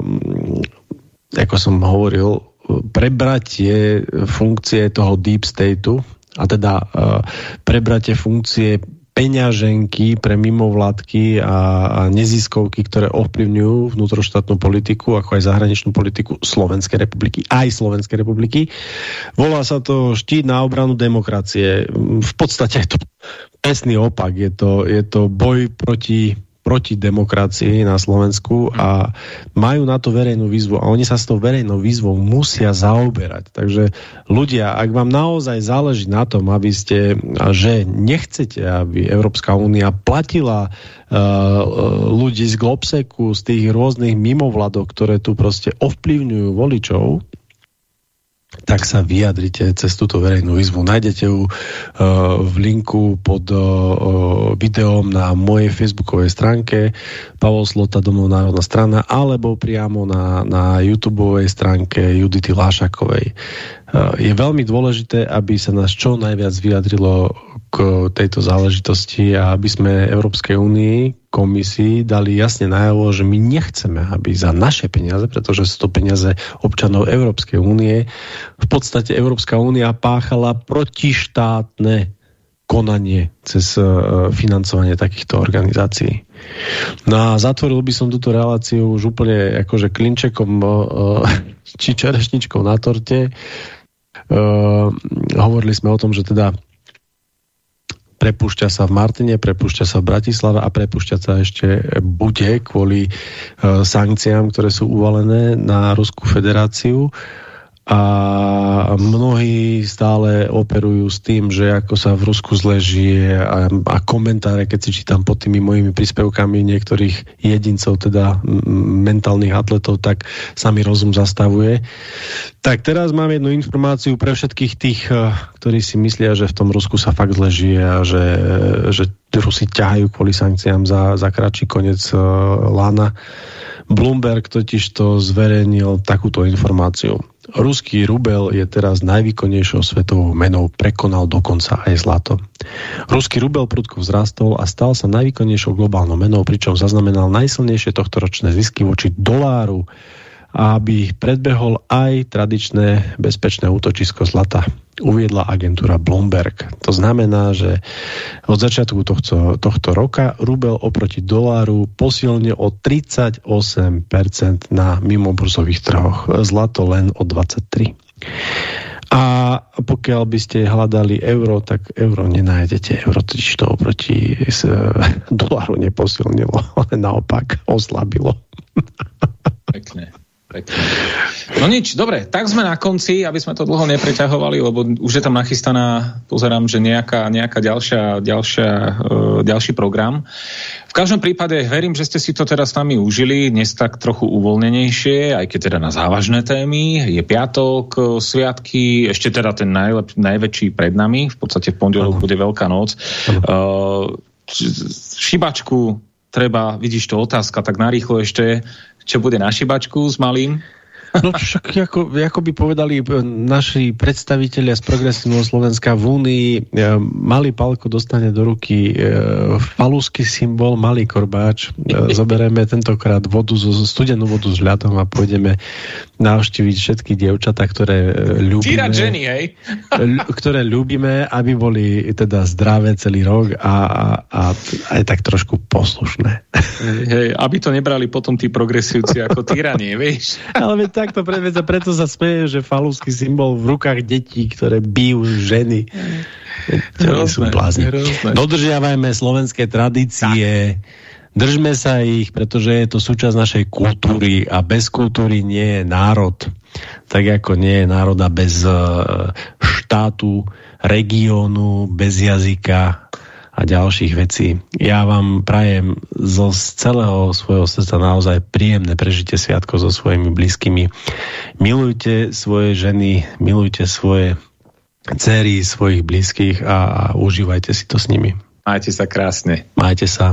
ako som hovoril, prebratie funkcie toho deep stateu, a teda uh, prebratie funkcie peňaženky pre mimovládky a, a neziskovky, ktoré ovplyvňujú vnútroštátnu politiku, ako aj zahraničnú politiku Slovenskej republiky, aj Slovenskej republiky. Volá sa to štít na obranu demokracie. V podstate je to presný opak. Je to, je to boj proti proti demokracii na Slovensku a majú na to verejnú výzvu a oni sa s tou verejnou výzvou musia zaoberať. Takže ľudia, ak vám naozaj záleží na tom, aby ste, že nechcete, aby Európska únia platila uh, ľudí z Globseku, z tých rôznych mimovladok, ktoré tu proste ovplyvňujú voličov, tak sa vyjadrite cez túto verejnú výzvu. Nájdete ju uh, v linku pod uh, videom na mojej facebookovej stránke Pavol Slota Domov národná strana alebo priamo na, na youtube stránke Judity Lášakovej. Je veľmi dôležité, aby sa nás čo najviac vyjadrilo k tejto záležitosti a aby sme Európskej únii, komisii dali jasne najavo, že my nechceme, aby za naše peniaze, pretože sú to peniaze občanov Európskej únie, v podstate Európska únia páchala protištátne konanie cez uh, financovanie takýchto organizácií. No a zatvoril by som túto reláciu už úplne akože klinčekom uh, či čerešničkou na torte. Hovorili sme o tom, že teda prepúšťa sa v Martine, prepúšťa sa v Bratislave a prepúšťať sa ešte bude kvôli e, sankciám, ktoré sú uvalené na Ruskú federáciu a mnohí stále operujú s tým, že ako sa v Rusku zle žije a, a komentáre, keď si čítam pod tými mojimi príspevkami niektorých jedincov, teda mentálnych atletov, tak sa mi rozum zastavuje. Tak teraz mám jednu informáciu pre všetkých tých, eh, ktorí si myslia, že v tom Rusku sa fakt zle žije a že, že Rusi ťahajú kvôli sankciám za, za kratší koniec uh, lána. Bloomberg totiž to zverejnil takúto informáciu. Ruský rubel je teraz najvýkonnejšou svetovou menou, prekonal dokonca aj zlato. Ruský rubel prudko vzrastol a stal sa najvýkonnejšou globálnou menou, pričom zaznamenal najsilnejšie tohtoročné zisky voči doláru, aby predbehol aj tradičné bezpečné útočisko zlata, uviedla agentúra Bloomberg. To znamená, že od začiatku tohto, tohto roka rubel oproti doláru posilne o 38% na mimoburzových trhoch, zlato len o 23%. A pokiaľ by ste hľadali euro, tak euro nenájdete. Euro totiž to oproti s, doláru neposilnilo, ale naopak oslabilo. Pekne. Pekne. No nič, dobre, tak sme na konci, aby sme to dlho nepreťahovali, lebo už je tam nachystaná, pozerám, že nejaká, nejaká ďalšia, ďalšia, uh, ďalší program. V každom prípade verím, že ste si to teraz s nami užili, dnes tak trochu uvoľnenejšie, aj keď teda na závažné témy. Je piatok, e, sviatky, ešte teda ten najlep, najväčší pred nami, v podstate v pondelok bude Veľká noc. Uh, šibačku treba, vidíš to otázka, tak narýchlo ešte, čo bude na šibačku s malým? No však ako, ako by povedali eh, naši predstavitelia z progresívneho Slovenska v Únii, eh, malý palko dostane do ruky e, falúsky symbol, malý korbáč. Zoberieme tentokrát vodu, studenú vodu s ľadom a pôjdeme navštíviť všetky dievčatá, ktoré ľúbime. Jenny, hej? ktoré ľúbime, aby boli teda zdravé celý rok a, a, a aj tak trošku poslušné. Hej, aby to nebrali potom tí progresívci ako tyranie, vieš? Ale tak takto pre, preto sa smeje, že falúsky symbol v rukách detí, ktoré bijú ženy. Čo sú blázni. Dodržiavajme slovenské tradície. Tak Držme sa ich, pretože je to súčasť našej kultúry a bez kultúry nie je národ. Tak ako nie je národa bez e, štátu, regiónu, bez jazyka a ďalších vecí. Ja vám prajem zo celého svojho srdca naozaj príjemné prežitie sviatko so svojimi blízkymi. Milujte svoje ženy, milujte svoje dcery, svojich blízkych a, a užívajte si to s nimi. Majte sa krásne. Majte sa.